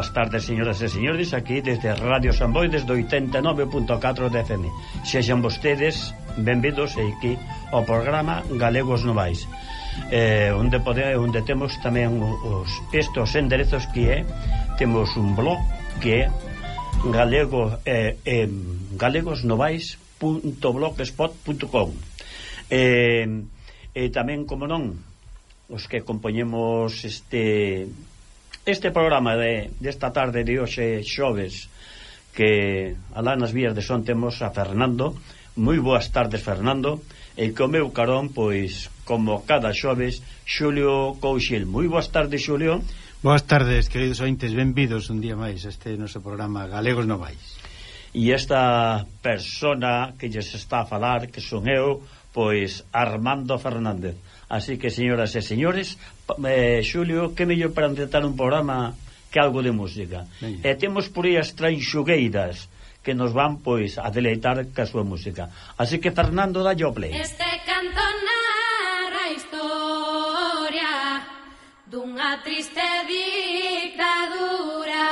Boas tardes, señoras e señores, aquí desde Radio San Boi, desde 89.4 de FM. Sexan vostedes benvidos aquí ao programa Galegos Novais, eh, onde pode, onde temos tamén os estos enderezos que é, temos un blog que é galego, eh, eh, galegosnovais.blogspot.com eh, e eh, tamén, como non, os que compoñemos este Este programa de desta de tarde de hoxe xoves que alá nas vías de son temos a Fernando. Moi boas tardes, Fernando. E que o meu carón, pois, como cada xoves, Xulio Couchil. Moi boas tardes, Xulio. Boas tardes, queridos ointes, benvidos un día máis a este noso programa Galegos Novais. E esta persona que lles está a falar, que son eu, pois Armando Fernández. Así que, señoras e señores, eh, Xulio, que mellor para empezar un programa que algo de música. Ben. E eh, temos por aí as tranxugueiras que nos van, pois, a deleitar ca súa música. Así que, Fernando, da play. Este canto narra a historia dunha triste dictadura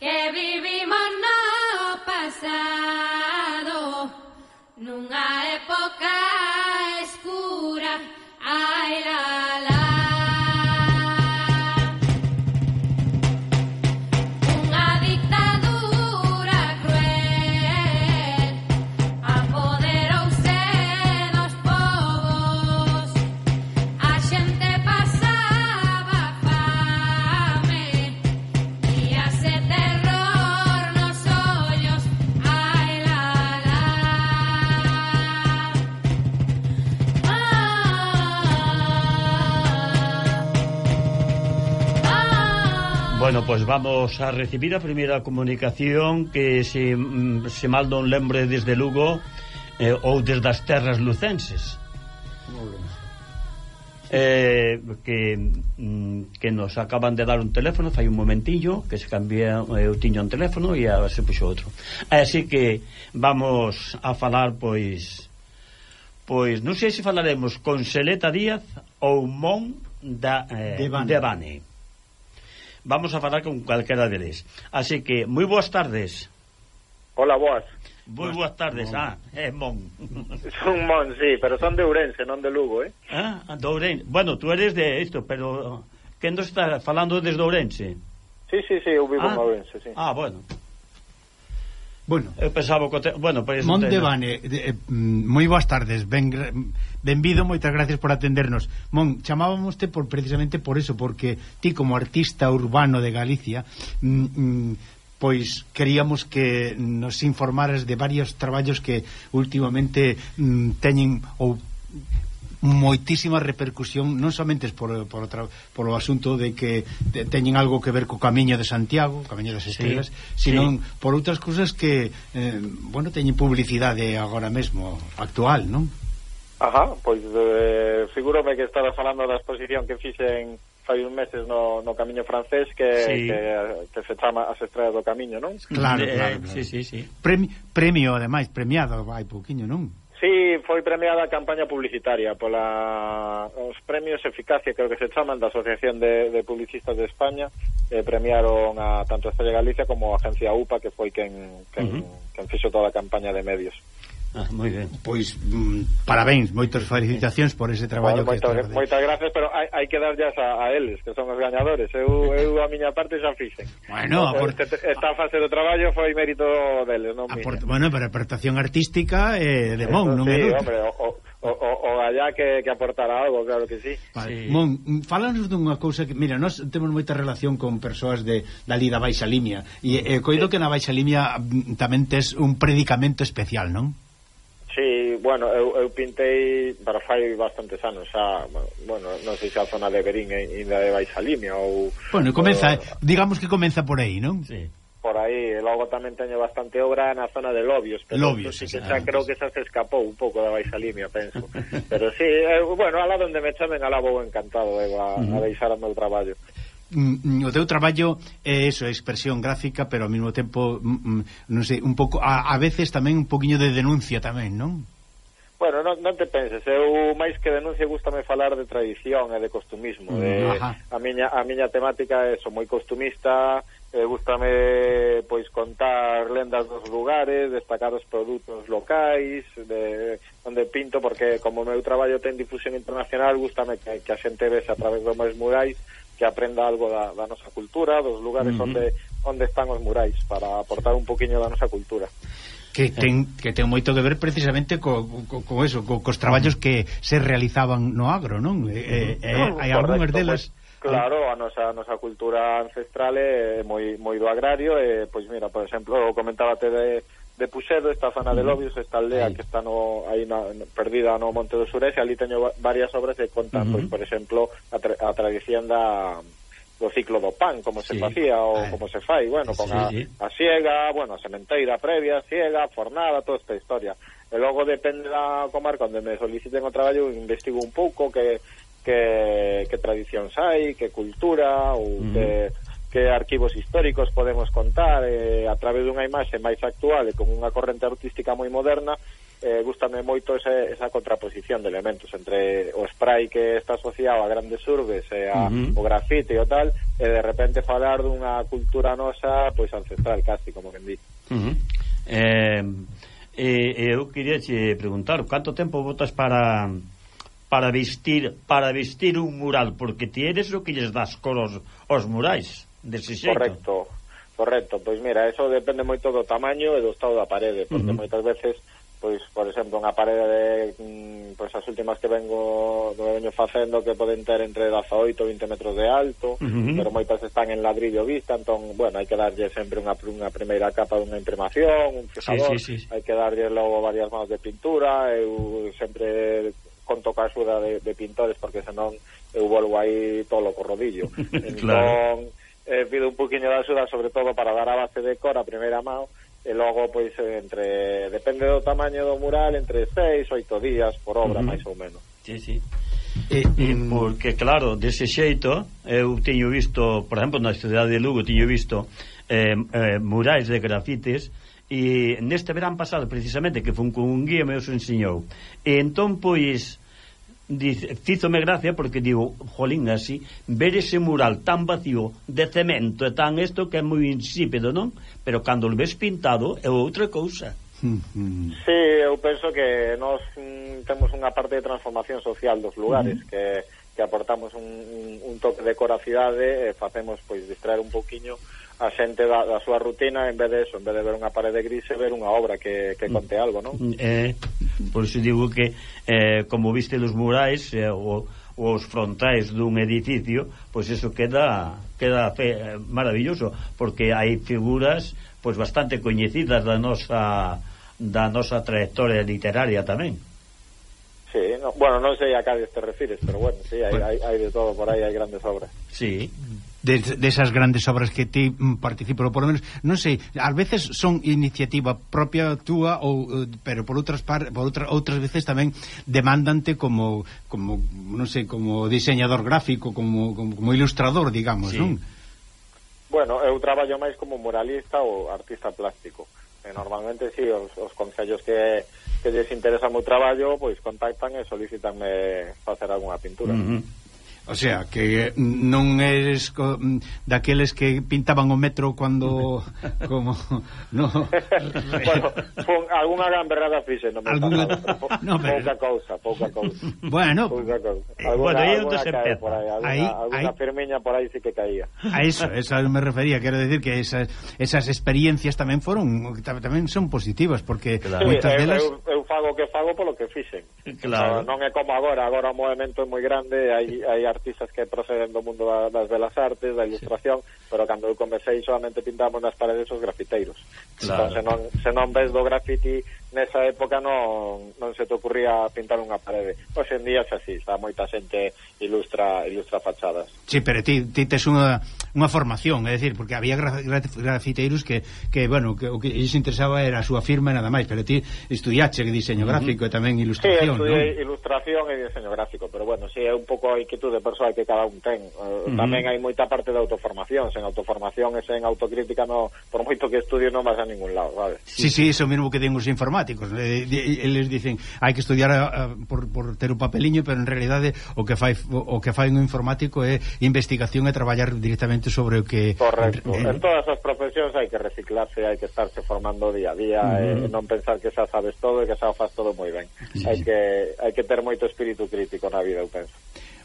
que vivimos no pasado nunha época I Bueno, pois pues vamos a recibir a primeira comunicación que se, mm, se mal non lembre desde Lugo eh, ou desde as terras lucenses. Eh, que, mm, que nos acaban de dar un teléfono fai un momentillo que se cambia eh, eu tiño un teléfono e agora se puxo outro así que vamos a falar pois pois non sei se falaremos con Seleta Díaz ou Mon da, eh, De Bane vamos a falar con calquera deles. Así que, moi boas tardes. Hola, boas. Moi boas tardes, mon. ah, é Mon. Son Mon, sí, pero son de Ourense, non de Lugo, eh? Ah, de Ourense. Bueno, tú eres de isto, pero... Quendo está falando desde Ourense? Sí, sí, sí, eu vivo ah, en Ourense, sí. Ah, bueno. Bueno. Eu pensaba que te... bueno, pois Montevane, eh, mm, moi boas tardes. Ben benvido, moitas gracias por atendernos. Mon, chamábamoste por precisamente por eso, porque ti como artista urbano de Galicia, mm, mm, pois queríamos que nos informaras de varios traballos que últimamente mm, teñen ou moitísima repercusión non somente por, por, por, por o asunto de que te, teñen algo que ver co Camiño de Santiago, Camiño das Estrelas, sí, sino sí. por outras cousas que eh, bueno, teñen publicidade agora mesmo actual, non? Ajá, pois eh, figurome que estaba falando da exposición que fixen fai uns meses no, no Camiño francés que, sí. que, que se chama As Estrelas do Camiño, non? Claro, claro, claro. Sí, sí, sí. Premi, premio, ademais, premiado hai pouquiño, non? Sí, foi premiada a campaña publicitaria pola os premios Eficacia, creo que se chaman, da Asociación de, de Publicistas de España, eh, premiaron a tanto a Estrella Galicia como a Agencia UPA, que foi quen, quen, uh -huh. quen fixo toda a campaña de medios. Ah, moi ben. Pois mm, parabéns, moitas felicitacións por ese traballo bueno, que moitas, moitas gracias, pero hai, hai que darllas a, a eles, que son os gañadores. Eu, eu a miña parte xa fixen. Bueno, no, aport... este, esta fase do traballo foi mérito deles, non aport... miña. Bueno, pero aportación artística eh, de Mon, non non sí, é hombre, o, o, o, o allá que, que aportará algo, claro que sí. Vale. sí. Mon, falanos dunha cousa que, mira, nós temos moita relación con persoas de dali da Baixa Limia e eh, coido sí. que na Baixa Limia mm, tamén tes un predicamento especial, non? Sí, bueno, eu, eu pintei para fai bastantes anos xa, bueno, non sei se a zona de Berín ainda de Baixa Limia ou... Bueno, comeza, ou, eh, digamos que comeza por aí, non? Sí. Por aí, e logo tamén teño bastante obra na zona de Lobios, pero Lobios, sí que ah, xa creo que xa se escapou un pouco da Baixa Limia, penso. pero sí, eu, bueno, alá donde me chamen alá vou encantado, eu, a, uh -huh. a deixar o meu traballo. Mm, mm, o teu traballo é eso, expresión gráfica, pero ao mesmo tempo, mm, mm, non sei, un pouco a, a veces tamén un poquinho de denuncia tamén, non? Bueno, non, non te penses, eu máis que denuncia gustame falar de tradición e de costumismo. Mm, de, Ajá. a miña a miña temática é so moi costumista, eh, gustame pois contar lendas dos lugares, destacar os produtos locais, de onde pinto porque como o meu traballo ten difusión internacional, gustame que, que a xente vese a través dos meus murais que aprenda algo da, da nosa cultura, dos lugares uh -huh. onde onde están os murais para aportar un poquinho da nosa cultura. Que ten, que ten moito que ver precisamente co, co, co eso, co, cos traballos que se realizaban no agro, non? E, e, no, hai algunhas delas... Pues, Claro, a nosa, a nosa cultura ancestral é moi, moi do agrario e, pois mira, por exemplo, comentábate de, de Puxedo, esta zona de Lobios, esta aldea sí. que está no, aí na, perdida no Monte do Surés, e ali teño varias obras que contan, uh -huh. pois, por exemplo, a, tra a tradición da do ciclo do pan, como sí. se facía ou ah, como se fai, bueno, con sí, a, sí. a siega, bueno, a sementeira previa, siega, fornada, toda esta historia. E logo depende da comarca onde me soliciten o traballo, investigo un pouco que que, que tradicións hai, que cultura ou uh -huh. que que arquivos históricos podemos contar eh, a través dunha imaxe máis actual e con unha corrente artística moi moderna eh, gustame moito esa, esa contraposición de elementos entre o spray que está asociado a grandes urbes e a, uh -huh. o grafite e o tal e de repente falar dunha cultura nosa pois ancestral casi, como que di uh -huh. eh, eh, eu queria che preguntar canto tempo votas para para vestir para vestir un mural porque ti eres o que lles das cor aos, aos murais Dese xeito. Correcto. Correcto, pois mira, eso depende moito do tamaño e do estado da parede, porque uh -huh. moitas veces pois, por exemplo, unha parede de mm, pois as últimas que vengo que veño facendo que poden ter entre 18 e 20 metros de alto, uh -huh. pero moitas están en ladrillo vista, entón, bueno, hai que darlle sempre unha unha primeira capa dunha imprimación, un fijador, sí, sí, sí, sí. hai que darlle logo varias mans de pintura, eu sempre conto ca axuda de, de pintores porque senón eu volvo aí tolo co rodillo. entón, claro eh, pido un poquinho de axuda sobre todo para dar a base de cor a primeira mão e logo pois entre depende do tamaño do mural entre 6 8 días por obra uh -huh. máis ou menos. Sí, sí. E, e mm, porque claro, dese xeito eu teño visto, por exemplo, na cidade de Lugo teño visto eh, eh, murais de grafites e neste verán pasado precisamente que fun con un guía me os enseñou. E entón pois dice, fízome gracia porque digo, jolín, así, ver ese mural tan vacío de cemento e tan isto que é moi insípido, non? Pero cando o ves pintado é outra cousa. Sí, eu penso que nós mm, temos unha parte de transformación social dos lugares uh -huh. que, que aportamos un, un, un toque de coracidade e facemos pois distraer un poquiño a xente da, da súa rutina en vez de eso, en vez de ver unha parede gris e ver unha obra que, que conte algo, non? Mm, eh, Por iso digo que, eh, como viste os murais, eh, o, os frontais dun edificio, pois eso queda queda fe, maravilloso, porque hai figuras pois bastante coñecidas da nosa da nosa trayectoria literaria tamén. Sí, no, bueno, non sei a cales te refires, pero bueno, sí, hai, bueno. hai, hai de todo por aí, hai grandes obras. Sí de, de esas grandes obras que ti mm, participo, por lo menos, non sei, ás veces son iniciativa propia túa ou eh, pero por outras par, por outra, outras veces tamén demandante como como non sei, como diseñador gráfico, como como, como ilustrador, digamos, sí. non? Bueno, eu traballo máis como muralista ou artista plástico. E normalmente si sí, os, os concellos que que lles interesa o meu traballo, pois contactan e solicitanme facer algunha pintura. Uh -huh. O sea, que non eres co, mm, daqueles que pintaban o metro cando como no. bueno, pon, algunha gamberrada fixe, non me alguna... Po, no, pero... pouca cousa, pouca cousa. Bueno, pouca cousa. Eh, alguna, bueno, aí onde se empeza. Por aí, alguna, ahí, alguna firmiña por aí sí que caía. A eso, eso me refería, quero decir que esas, esas experiencias tamén foron tamén son positivas porque claro. moitas sí, delas eu, eu fago o que fago polo que fixen. Claro. No, non é como agora, agora o movimento é moi grande, hai, hai artistas que proceden do mundo da, das belas artes, da ilustración, sí. pero cando eu comecei solamente pintamos nas paredes os grafiteiros. Claro. Entón, se non, se non ves do graffiti nesa época non, non se te ocurría pintar unha parede. Pois en días así, está moita xente ilustra ilustra fachadas. Sí, pero ti, ti tes unha unha formación, é dicir, porque había graf grafiteiros que, que bueno, que, o que lles interesaba era a súa firma e nada máis, pero ti estudiaste que diseño gráfico uh -huh. e tamén ilustración, sí, non? ilustración e diseño gráfico, pero bueno, si sí, é un pouco a inquietude persoal que cada un ten. Eh, uh, uh -huh. Tamén hai moita parte de autoformación, sen autoformación e sen autocrítica no, por moito que estudio non vas a ningún lado, sabes? Sí, sí, iso sí, mesmo que den os informáticos, eles dicen, hai que estudiar a, a, por, por ter un papeliño, pero en realidade o que fai o, o que fai un informático é investigación e traballar directamente precisamente sobre o que... Correcto. Eh, en todas as profesións hai que reciclarse, hai que estarse formando día a día, uh eh, -huh. e non pensar que xa sabes todo e que xa o faz todo moi ben. Sí. Hai que hai que ter moito espírito crítico na vida, eu penso.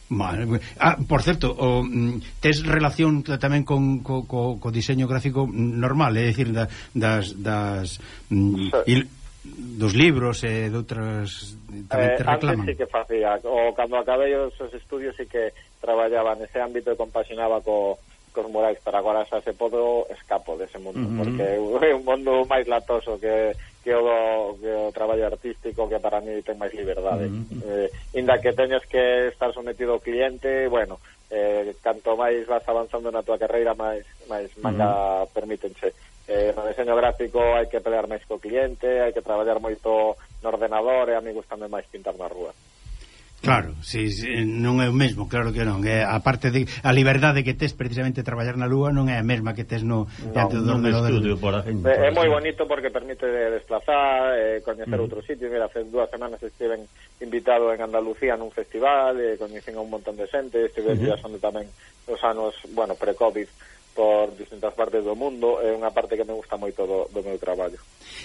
Vale. Ah, por certo, o, mm, tes relación tamén con co, co, co diseño gráfico normal, é dicir, da, das, das mm, sí. il, dos libros e de outras tamén eh, te reclaman. Antes sí que facía, o cando acabei os estudios sí que traballaba nese ámbito e compaxinaba co cos murais, pero agora xa se podo escapo dese mundo, uh -huh. porque é un mundo máis latoso que que o, do, que o traballo artístico que para mí ten máis liberdade. Uh eh, inda que teñas que estar sometido ao cliente, bueno, eh, canto máis vas avanzando na tua carreira, máis máis uh -huh. manga permítense. Eh, no diseño gráfico hai que pelear máis co cliente, hai que traballar moito no ordenador e a mí gustame máis pintar na rúa. Claro, si, si, non é o mesmo, claro que non. É a parte de a liberdade que tes precisamente traballar na lúa non é a mesma que tes no diante no, no estudio, por exemplo. É, eh, é moi bonito porque permite desplazar, eh, coñecer mm. outros sitios. Mira, hace dúas semanas estiven invitado en Andalucía nun festival, eh, coñecen a un montón de xente, estive mm -hmm. viaxando tamén os anos, bueno, pre-COVID por distintas partes do mundo é unha parte que me gusta moito do, do meu traballo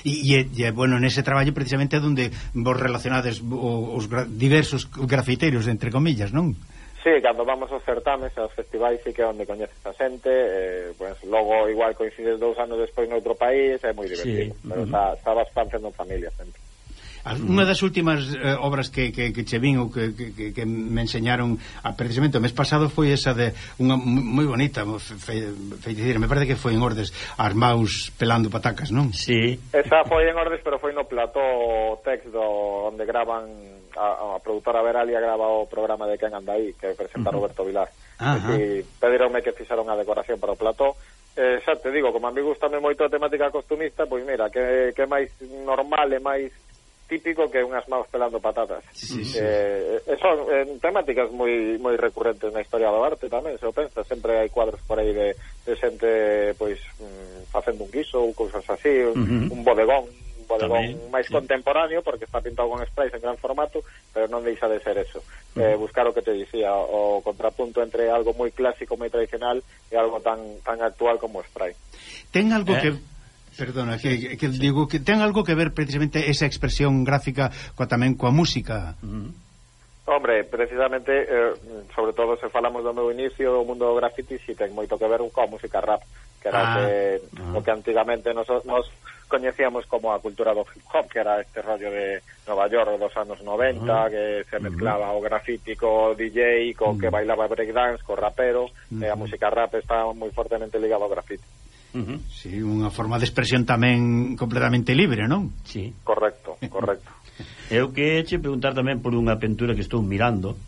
e, e, e bueno, nese traballo precisamente é onde vos relacionades os, os gra diversos grafiteiros entre comillas, non? Sí, cando vamos aos certames, aos festivais, sí que é onde coñeces a xente, eh, pues, logo igual coincides dous anos despois noutro país, é moi divertido, sí. pero uh -huh. está, está bastante en familia sempre. Unha das últimas eh, obras que, que, que che vin ou que, que, que me enseñaron a, precisamente o mes pasado foi esa de unha moi bonita fe, fe, fe, me parece que foi en Ordes as maus pelando patacas, non? Sí. Esa foi en Ordes, pero foi no plató Tex do onde graban a, a produtora Veralia grava o programa de Quen anda aí que presenta. Roberto Vilar. E pedironme que fixaron a decoración para o plató Eh, xa te digo, como a mí gustame moito a temática costumista, pois mira, que, que máis normal e máis típico que unhas maus pelando patatas. Sí, sí. Eh, eh, son eh, temáticas moi moi recurrentes na historia do arte tamén, se o pensa, sempre hai cuadros por aí de, de xente pois mm, facendo un guiso ou cousas así, uh -huh. un bodegón, un bodegón tamén, máis sí. contemporáneo porque está pintado con sprays en gran formato, pero non deixa de ser eso. Uh -huh. Eh, buscar o que te dicía, o contrapunto entre algo moi clásico, moi tradicional e algo tan tan actual como o spray. Ten algo eh? que Perdona, que, que digo que ten algo que ver precisamente esa expresión gráfica coa tamén coa música. Uh. Hombre, precisamente, eh, sobre todo se falamos do meu inicio, o mundo do graffiti si ten moito que ver coa música rap, que era ah, que, ah. o que antigamente nos, nos coñecíamos como a cultura do hip hop, que era este rollo de Nova York dos anos 90, ah. que se mezclaba o graffiti co DJ, co que bailaba breakdance, co rapero, e eh, a música rap está moi fortemente ligada ao graffiti. Sí, unha forma de expresión tamén completamente libre, non? Sí. Correcto, correcto. Eu que che preguntar tamén por unha pintura que estou mirando,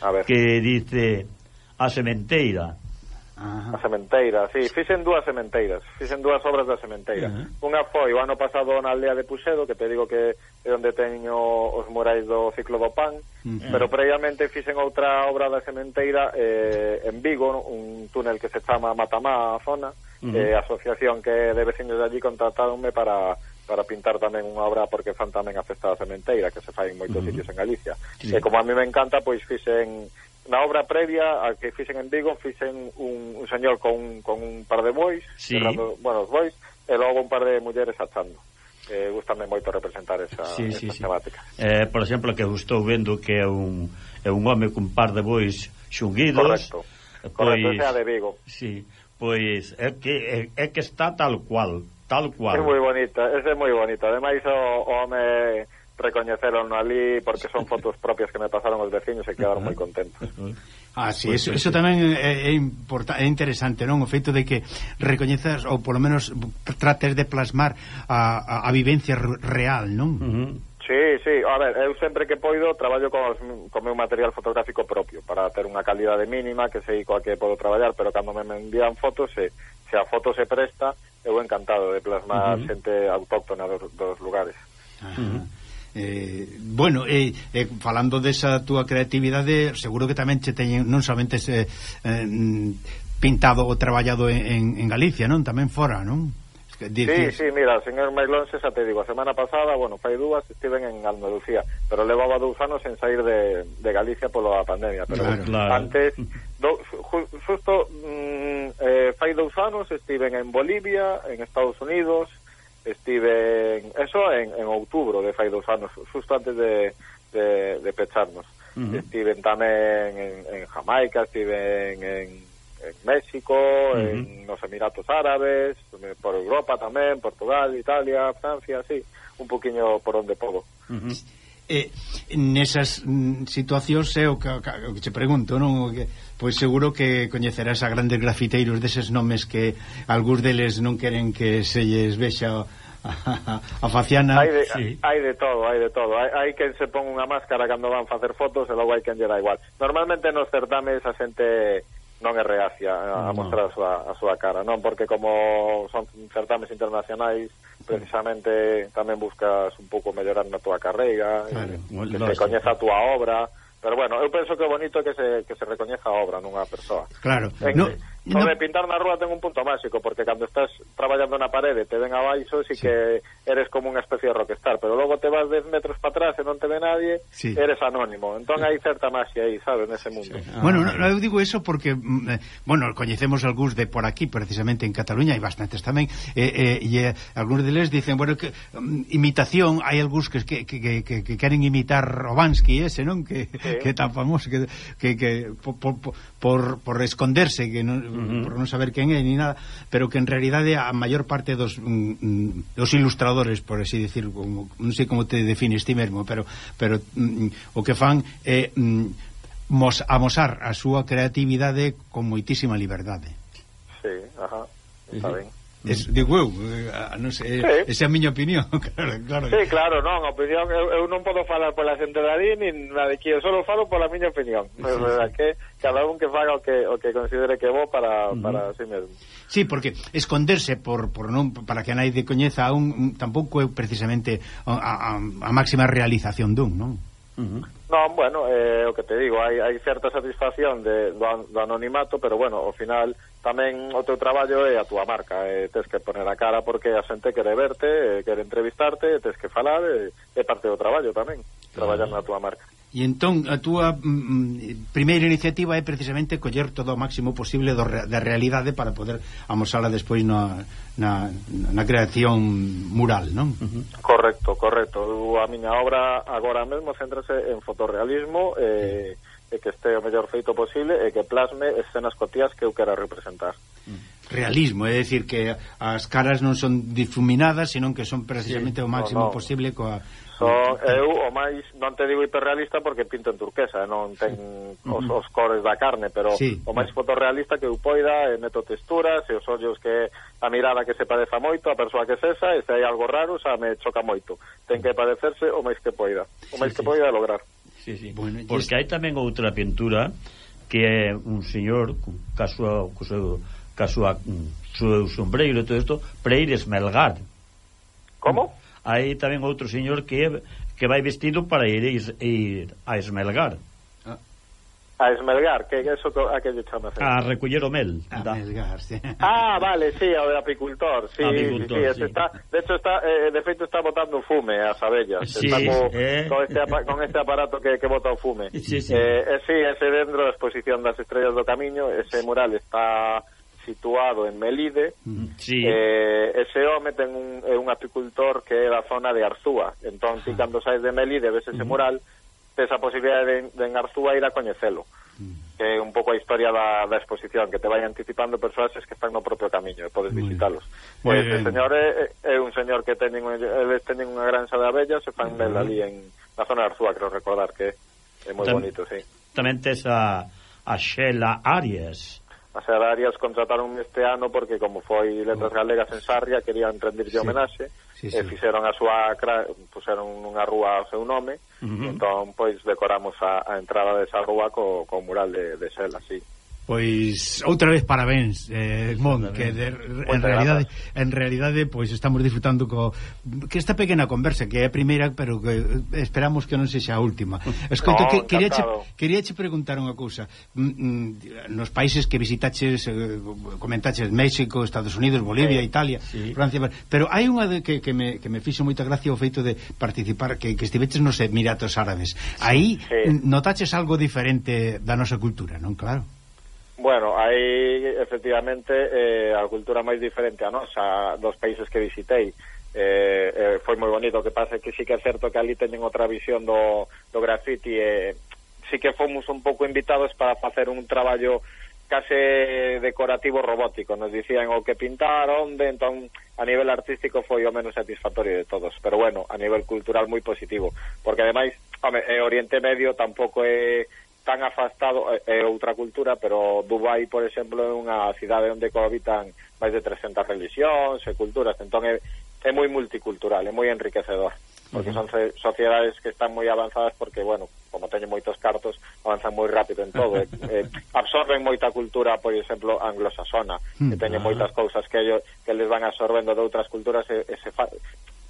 a ver. que dice a sementeira Ajá. a sementeira, sí, fixen dúas sementeiras, fixen dúas obras da sementeira. Ajá. Unha foi o ano pasado na aldea de Puxedo, que te digo que é onde teño os murais do ciclo do pan, Ajá. pero previamente fixen outra obra da sementeira eh, en Vigo, un túnel que se chama Matamá, a zona, eh, asociación que de vecinos de allí contratáronme para para pintar tamén unha obra porque fan tamén a festa da sementeira que se fai en moitos uh -huh. sitios en Galicia. Sí. E como a mí me encanta, pois fixen na obra previa a que fixen en Vigo fixen un, un señor con, con un par de bois sí. cerrando, bueno, os bois e logo un par de mulleres atando eh, gustame moito representar esa, sí, esa sí, temática. Sí. Eh, por exemplo, que eu estou vendo que é un, é un home cun par de bois xunguidos correcto, eh, pois, correcto esa de Vigo. Sí, pois é que, é, é que está tal cual tal cual. é moi bonita, ese é moi bonita. Ademais o, o home recoñeceron ali porque son fotos propias que me pasaron os veciños e quedaron moi contentos. Ah, sí, eso, eso tamén é, é interesante, non? O feito de que recoñezas ou polo menos trates de plasmar a, a, a vivencia real, non? Uh -huh. Sí, sí, a ver, eu sempre que poido traballo con, os, con meu material fotográfico propio para ter unha calidade mínima que sei coa que podo traballar, pero cando me envían fotos se, se a foto se presta eu encantado de plasmar uh -huh. xente autóctona dos, dos lugares. Ah, uh -huh. Eh, bueno, eh, eh, falando desa túa creatividade, seguro que tamén che teñen non somente se, eh, mm, pintado ou traballado en, en, Galicia, non? Tamén fora, non? Es que Sí, sí, mira, o señor Mailón, xa te digo, a semana pasada, bueno, fai dúas, estiven en Andalucía, pero levaba dous anos en sair de, de Galicia pola pandemia, pero claro, claro. antes, do, ju, justo mm, eh, fai dous anos, estiven en Bolivia, en Estados Unidos, estive en, eso en, en outubro de fai dous anos, justo antes de, de, de pecharnos. Uh -huh. Estive tamén en, en Jamaica, estive en, en, en México, uh -huh. en los Emiratos Árabes, por Europa tamén, Portugal, Italia, Francia, así, un poquinho por onde podo. Uh -huh. Eh, nesas mm, situacións é o que, o que che pregunto, non? O que, pois seguro que coñecerás a grandes grafiteiros deses nomes que algúns deles non queren que se lles vexa a, a faciana. Hai de, sí. hai de todo, hai de todo. Hai, hai quen se pon unha máscara cando van facer fotos e logo hai quen lle dá igual. Normalmente nos certames a xente non é reacia a, a no. mostrar a súa, a súa cara non? Porque como son certames internacionais precisamente tamén buscas un pouco mellorar na tua carreira claro, que, que se coñeza a tua obra. Pero bueno, eu penso que é bonito que se, que se recoñeza a obra nunha persoa. Claro. En, no, No. de pintar na rúa ten un punto máxico, porque cando estás traballando na parede te ven abaixo, si sí. que eres como unha especie de rockstar, pero logo te vas 10 metros para atrás e non te ve nadie, sí. eres anónimo. Entón sí. hai certa magia aí, sabes, nese mundo. Sí. Ah, bueno, no, no, eu digo eso porque, mm, eh, bueno, coñecemos algúns de por aquí, precisamente en Cataluña, hai bastantes tamén, e, eh, e eh, algúns deles dicen, bueno, que um, imitación, hai algúns que, que, que, que, que queren imitar Robansky ese, non? Que, sí. que tan famoso, que, que, que po, po, po, por, por esconderse que non, uh -huh. por non saber quen é ni nada pero que en realidade a maior parte dos, mm, mm, dos ilustradores por así decir como, non sei como te defines ti mesmo pero, pero mm, o que fan é mm, mos, amosar a súa creatividade con moitísima liberdade. Sí, ajá, está ben. Es, mm. digo eu, eh, non sei, eh, sí. esa é a miña opinión, claro, claro. Sí, claro, non, a opinión eu, eu non podo falar pola xente de DIN nin nada de aquí, eu falo pola miña opinión. Sí, é verdade sí. que cada un que faga o que o que considere que é bo para uh -huh. para si sí mesmo. Sí, porque esconderse por, por non para que a naide coñeza un, un tampouco é precisamente a, a, a máxima realización dun, non? Uh -huh. Non, bueno, eh, o que te digo, hai, hai certa satisfacción de, do, an, do anonimato, pero bueno, ao final tamén o teu traballo é a túa marca, eh, tens que poner a cara porque a xente quere verte, eh, quere entrevistarte, tens que falar, eh, é parte do traballo tamén, traballar na túa marca. E entón a túa mm, mm, primeira iniciativa é precisamente coller todo o máximo posible do, da realidade para poder amosala despois na, na, na creación mural, non? Uh -huh. Correcto, correcto. A miña obra agora mesmo céntrase en fotorrealismo eh, e, e que este o mellor feito posible e que plasme escenas cotías que eu quero representar. Uh -huh realismo, é dicir que as caras non son difuminadas, senón que son precisamente sí, o máximo no, no. posible coa, Só eu o máis non te digo hiperrealista porque pinto en turquesa, non ten mm-hmm. os, os cores da carne, pero sí. o máis fotorrealista que eu poida, e meto texturas, e os ollos que a mirada que se padeza moito, a persoa que cesa, e se hai algo raro, xa me choca moito. Ten que padecerse o máis que poida, o máis sí, que sí. poida lograr. Sí, sí. Bueno, porque hai tamén outra pintura que é un señor ca súa, co seu, ca súa, mm, seu sombreiro e todo isto, Preires Melgar. Como? hai tamén outro señor que que vai vestido para ir, ir, ir a esmelgar. Ah. A esmelgar, que é eso a que lle chamas? A recoller o mel. A da. melgar, sí. Ah, vale, sí, ao apicultor, sí, apicultor, sí, sí. sí. Está, de hecho está eh, de feito está botando fume as abellas, sí, está co, eh. con, este, con este aparato que, que bota o fume. Sí, sí. Eh, eh, sí, ese dentro da exposición das estrellas do camiño, ese mural está situado en Melide. Sí. Eh, ese home ten un, é un apicultor que é da zona de Arzúa. Entón, ti, cando saes de Melide, ves ese mural, tes a posibilidade de, de en Arzúa ir a coñecelo que é un pouco a historia da, da exposición, que te vai anticipando persoas que están no propio camiño e podes visitalos. Muy este bien. señor é, é un señor que teñen, eles teñen unha granxa de abellas e fan mel ali en na zona de Arzúa, creo recordar que é moi Tam, bonito, sí. Tamén tes a, a Xela Arias, as agrarias contrataron este ano porque como foi Letras Galegas en Sarria querían rendirlle sí. homenaxe sí, sí. e fixeron a súa puseron unha rúa ao seu nome uh -huh. entón pois decoramos a, a entrada desa rúa co, co mural de, de Sela, así Pois outra vez parabéns, eh, Mon, que de, en realidade en realidade pois estamos disfrutando co que esta pequena conversa que é a primeira, pero que esperamos que non sexa a última. Escoito no, que queríache queríache preguntar unha cousa. Mm, mm, nos países que visitaches, eh, comentaches México, Estados Unidos, Bolivia, sí, Italia, sí. Francia, pero hai unha de que, que me que me fixo moita gracia o feito de participar que, que estiveches nos Emiratos Árabes. Sí, Aí sí. notaches algo diferente da nosa cultura, non claro? Bueno, hai efectivamente eh, a cultura máis diferente a nosa dos países que visitei. Eh, eh, foi moi bonito, o que pasa é que sí que é certo que ali teñen outra visión do, do graffiti e eh, sí que fomos un pouco invitados para facer un traballo case decorativo robótico. Nos dicían o que pintar, onde entón a nivel artístico foi o menos satisfactorio de todos, pero bueno, a nivel cultural moi positivo, porque ademais, home, eh, Oriente Medio tampouco é tan afastado é outra cultura, pero Dubai, por exemplo, é unha cidade onde cohabitan máis de 300 religións e culturas, entón é, é moi multicultural, é moi enriquecedor, porque son sociedades que están moi avanzadas porque, bueno, como teñen moitos cartos, avanzan moi rápido en todo, e, e absorben moita cultura, por exemplo, anglosaxona, hmm. que teñen ah. moitas cousas que ellos, que les van absorbendo de outras culturas e, e se fa,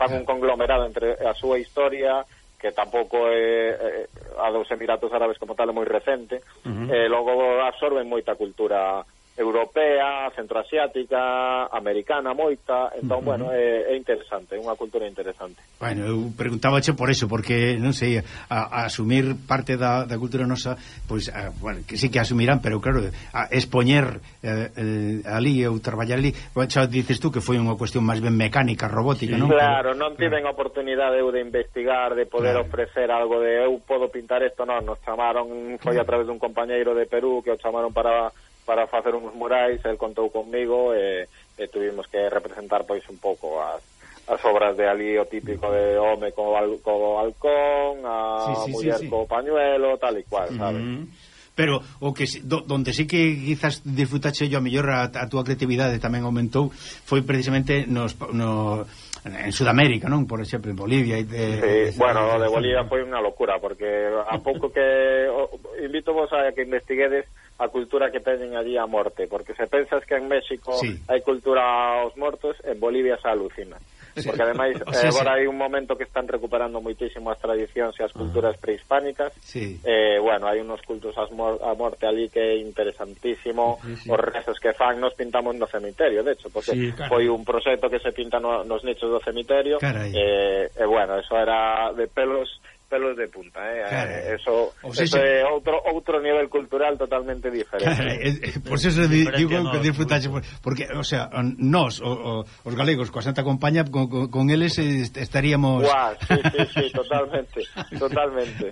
fan un conglomerado entre a súa historia, que tampouco é, é a dos Emiratos Árabes como tal é moi recente, uh eh, -huh. e logo absorben moita cultura europea, centroasiática, americana moita, entón, uh -huh. bueno, é, é interesante, é unha cultura interesante. Bueno, eu preguntábache por eso, porque, non sei, a, a asumir parte da, da cultura nosa, pois, a, bueno, que sí que asumirán, pero claro, a expoñer eh, eh, ali ou traballar ali, xa dices tú que foi unha cuestión máis ben mecánica, robótica, sí, non? Claro, non tiven claro. oportunidade eu de investigar, de poder claro. ofrecer algo de eu podo pintar isto, non, nos chamaron, foi a través dun compañeiro de Perú que o chamaron para para facer uns murais, el contou conmigo e, e tuvimos que representar pois un pouco as as obras de ali o típico de home co, bal, co balcón, a sí, sí, muller sí, sí. co pañuelo, tal e cual, sabes? Mm -hmm pero o que do, donde sí que quizás disfrutache yo a mellor a, a túa creatividade tamén aumentou foi precisamente nos, no, en Sudamérica, non? Por exemplo, en Bolivia e de, sí, de, bueno, de Bolivia foi unha locura porque a pouco que o, invito vos a que investiguedes a cultura que teñen allí a morte, porque se pensas que en México sí. hai cultura aos mortos, en Bolivia se alucina. Sí. Porque ademais, sí, eh, agora sí. hai un momento que están recuperando moitísimo as tradicións e as ah. culturas prehispánicas. Sí. Eh, bueno, hai unos cultos as mor a morte ali que é interesantísimo, sí, sí. os rezos que fan nos pintamos no cemiterio, de hecho, porque sí, foi un proxecto que se pinta no, nos nichos do cemiterio. Eh, e eh, bueno, eso era de pelos pelos de punta, eh? Claro. Eh, eso, o sea, eso é outro outro nivel cultural totalmente diferente. Claro, eh, eh, eh por eso di, digo que disfrutaxe porque, o sea, nós o, o, os galegos coa Santa Compaña con, con, con eles estaríamos Guau, sí, sí, sí, totalmente, totalmente.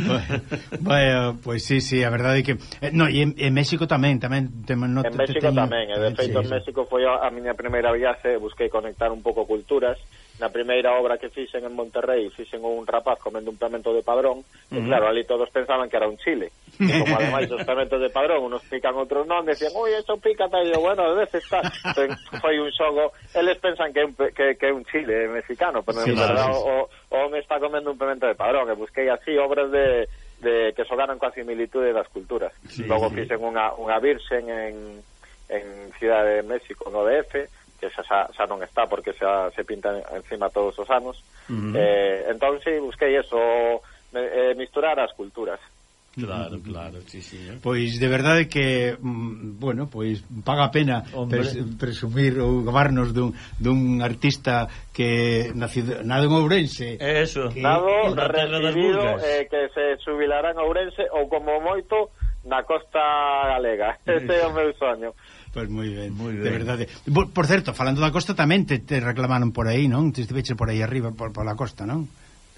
bueno, pois pues, sí, sí, a verdade é que eh, no, e en, en México tamén, tamén tem, no, En México te, te, teño... tamén, de feito sí, en México foi a, a miña primeira viaxe, busquei conectar un pouco culturas na primeira obra que fixen en Monterrey fixen un rapaz comendo un pemento de padrón e claro, ali todos pensaban que era un chile e como ademais os pementos de padrón unos pican outros non, decían, ui, eso pica tal, e eu, bueno, a veces está foi un xogo, eles pensan que é un, que, que é un chile mexicano pero sí, en verdad sí. o, o home está comendo un pemento de padrón e busquei así obras de de que xogaran coa similitude das culturas sí, logo sí. fixen unha, unha virxen en, en Cidade de México no DF que xa, xa, xa non está porque xa se pinta encima todos os anos. Uh -huh. eh, entón, si, sí, busquei eso, eh, misturar as culturas. Claro, claro, sí, sí. Eh. Pois de verdade que, mm, bueno, pois paga pena pres, presumir ou gabarnos dun, dun artista que nacido, nado en Ourense. Eso, que, nado, recibido, eh, que se subilará en Ourense ou como moito na costa galega. Ese é o meu soño. Pois pues moi ben, muy de ben. verdade. Por, por certo, falando da costa tamén te, te reclamaron por aí, non? Te estiveche por aí arriba, por, por la costa, non?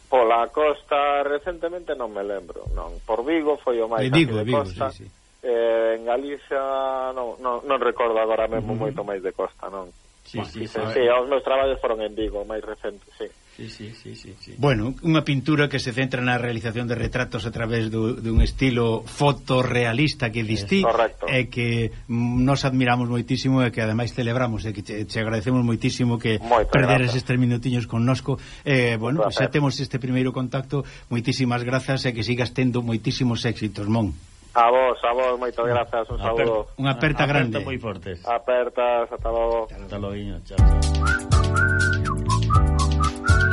Pola costa recentemente non me lembro, non. Por Vigo foi o máis Vigo, de Vigo, costa. Sí, sí. Eh, en Galicia non, non, non recordo agora mesmo uh -huh. moito máis de costa, non. Sí, bueno, sí, sí, sí, os meus traballos foron en Vigo, máis recente, sí. Sí, sí, sí, sí, sí. Bueno, unha pintura que se centra na realización de retratos a través do, dun estilo fotorrealista que distí Correcto. e que nos admiramos moitísimo e que ademais celebramos e que te, te agradecemos moitísimo que Moito perderes gracias. estes minutiños connosco. Eh, bueno, xa temos este primeiro contacto. Moitísimas grazas e que sigas tendo moitísimos éxitos, Mon. A vos, a vos, moitas grazas, un Aper, saludo. Unha aperta grande. Aperta moi fortes. Apertas, ata logo. Ata logo, chao. chao.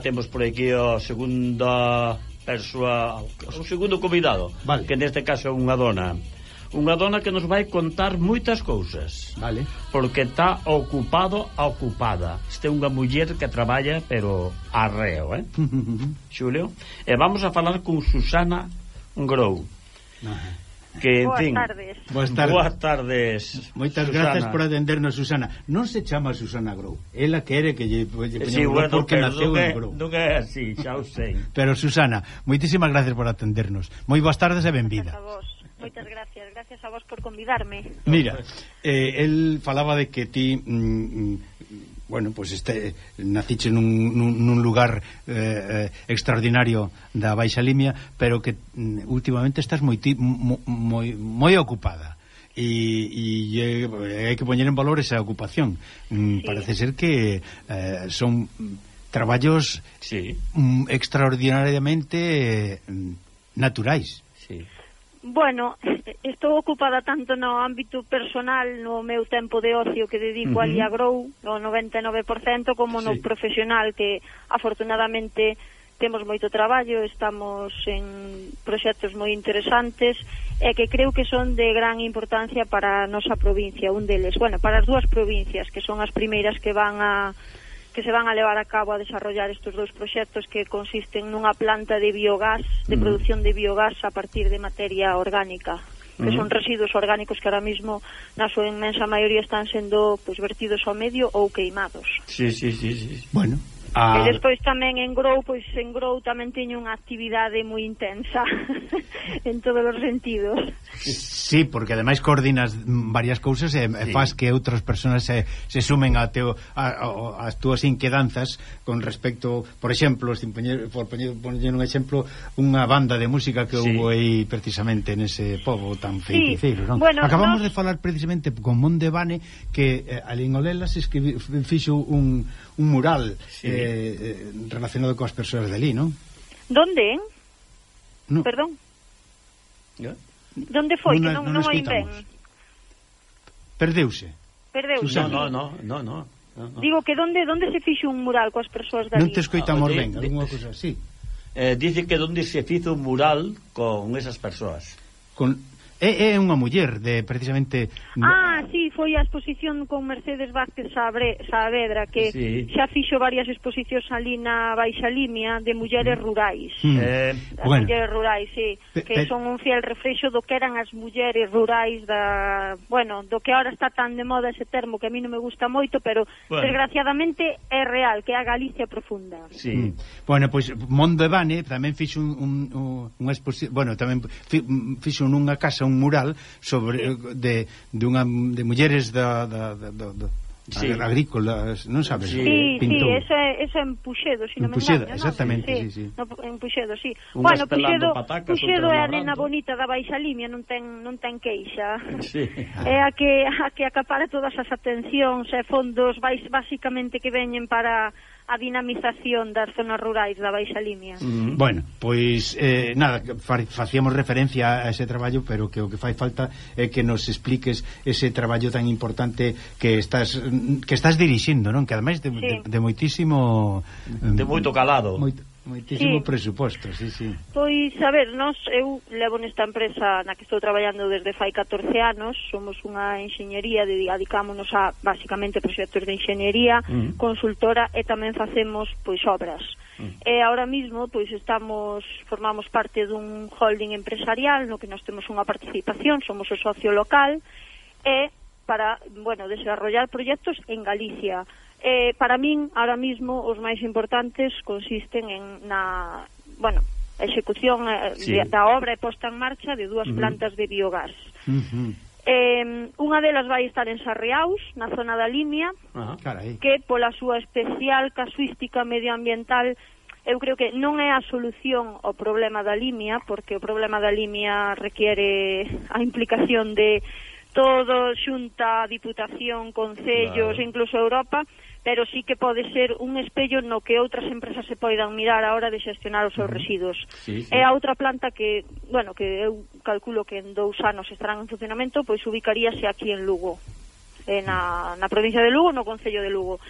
temos por aquí a segunda persoa, o segundo convidado, vale. que neste caso é unha dona. Unha dona que nos vai contar moitas cousas. Vale. Porque está ocupado, ocupada. Este é unha muller que traballa, pero arreo, eh? Xulio. E vamos a falar con Susana Grou que, en fin, boas tardes. Boas tardes. Moitas Susana. grazas por atendernos, Susana. Non se chama Susana Grou. Ela quere que lle, lle eh, sí, bueno, porque naceu en Grou. Non é así, xa o sei. Pero Susana, moitísimas gracias por atendernos. Moi boas tardes e benvida. A vos. Moitas gracias, gracias a vos por convidarme. Mira, eh, el falaba de que ti mm, mm bueno, pues este naciche nun, nun, nun lugar eh, eh, extraordinario da Baixa Limia, pero que mm, últimamente estás moi moi, moi, moi ocupada e, e eh, hai que poñer en valor esa ocupación. Mm, sí. Parece ser que eh, son traballos sí. mm, extraordinariamente eh, naturais. Sí. Bueno, estou ocupada tanto no ámbito personal, no meu tempo de ocio que dedico uh -huh. ali a Grou, no 99%, como sí. no profesional, que afortunadamente temos moito traballo, estamos en proxectos moi interesantes e que creo que son de gran importancia para a nosa provincia, un deles, bueno, para as dúas provincias, que son as primeiras que van a que se van a levar a cabo a desarrollar estes dous proxectos que consisten nunha planta de biogás, de mm. produción de biogás a partir de materia orgánica que mm. son residuos orgánicos que ahora mismo na súa inmensa maioría están sendo pues, vertidos ao medio ou queimados. Sí, sí, sí, sí. Bueno, Ah. E despois tamén en Grou, pois en Grou tamén teño unha actividade moi intensa en todos os sentidos. Sí, porque ademais coordinas varias cousas e sí. faz que outras persoas se, se sumen a teu a, a, as túas inquedanzas con respecto, por exemplo, sin poñer, por poñer, poñer un exemplo, unha banda de música que sí. houve aí precisamente nese povo tan sí. feiticeiro, non? Bueno, Acabamos nos... de falar precisamente con Mondevane que eh, a Lingolela se escribi, fixo un un mural sí. Eh, eh, relacionado coas persoas de ali, non? Donde, en? No. Perdón. ¿Ya? Donde foi? Non, que non, non, non ben. Perdeuse. Perdeuse. No, no, no, no, no. Digo que donde donde se fixo un mural coas persoas dali? Non te escoitamos ah, ben, algunha cousa así. Eh, dice que donde se fizo un mural con esas persoas. Con É, é unha muller de precisamente Ah, sí, foi a exposición con Mercedes Vázquez Sabre, Saavedra que sí. xa fixo varias exposicións ali na Baixa Limia de mulleres mm. rurais. Mm. Eh, as bueno. mulleres rurais, sí, pe, que pe... son un fiel reflexo do que eran as mulleres rurais da, bueno, do que agora está tan de moda ese termo que a mí non me gusta moito, pero bueno. desgraciadamente é real, que é a Galicia profunda. Sí. Mm. Bueno, pois pues, Mondo Evane tamén fixo un, un, un, un exposición, bueno, tamén fixo nunha casa un mural sobre de de, unha, de mulleres da, da, da, da sí. agrícolas, non sabes? Sí, sí, eso é, eso é en Puxedo, si non me Puxedo, engaño, exactamente, sí, sí, sí. No, en Puxedo, sí. Unhas bueno, Puxedo, patacas, Puxedo é a nena bonita da Baixa Limia, non ten non ten queixa. Sí. É a que a que acapara todas as atencións e fondos vais, basicamente que veñen para a dinamización das zonas rurais da Baixa Limia. Mm, mm-hmm. bueno, pois eh, nada, fa, facíamos referencia a ese traballo, pero que o que fai falta é que nos expliques ese traballo tan importante que estás que estás dirixindo, non? Que ademais de, sí. de, de moitísimo de moito calado. Moito Moitísimo sí. presuposto, sí, sí. Pois, a ver, nos, eu levo nesta empresa na que estou traballando desde fai 14 anos, somos unha enxeñería, dedicámonos a, basicamente, proxectos de enxeñería, mm. consultora e tamén facemos, pois, obras. Mm. E ahora mismo, pois, estamos, formamos parte dun holding empresarial no que nós temos unha participación, somos o socio local, e para, bueno, desarrollar proxectos en Galicia, Eh, para min, ahora mismo, os máis importantes consisten en na, bueno, execución eh, sí. da obra e posta en marcha de dúas uh -huh. plantas de biogás. Uh -huh. Eh, unha delas vai estar en Sarriaus, na zona da Limia, ah, carai. que pola súa especial casuística medioambiental eu creo que non é a solución ao problema da Limia, porque o problema da Limia requiere a implicación de todo, xunta, diputación, concellos, claro. incluso Europa, pero sí que pode ser un espello no que outras empresas se poidan mirar a hora de xestionar os seus residuos. Sí, sí. É a outra planta que, bueno, que eu calculo que en dous anos estarán en funcionamento, pois ubicaríase aquí en Lugo, eh, na, na provincia de Lugo, no Concello de Lugo.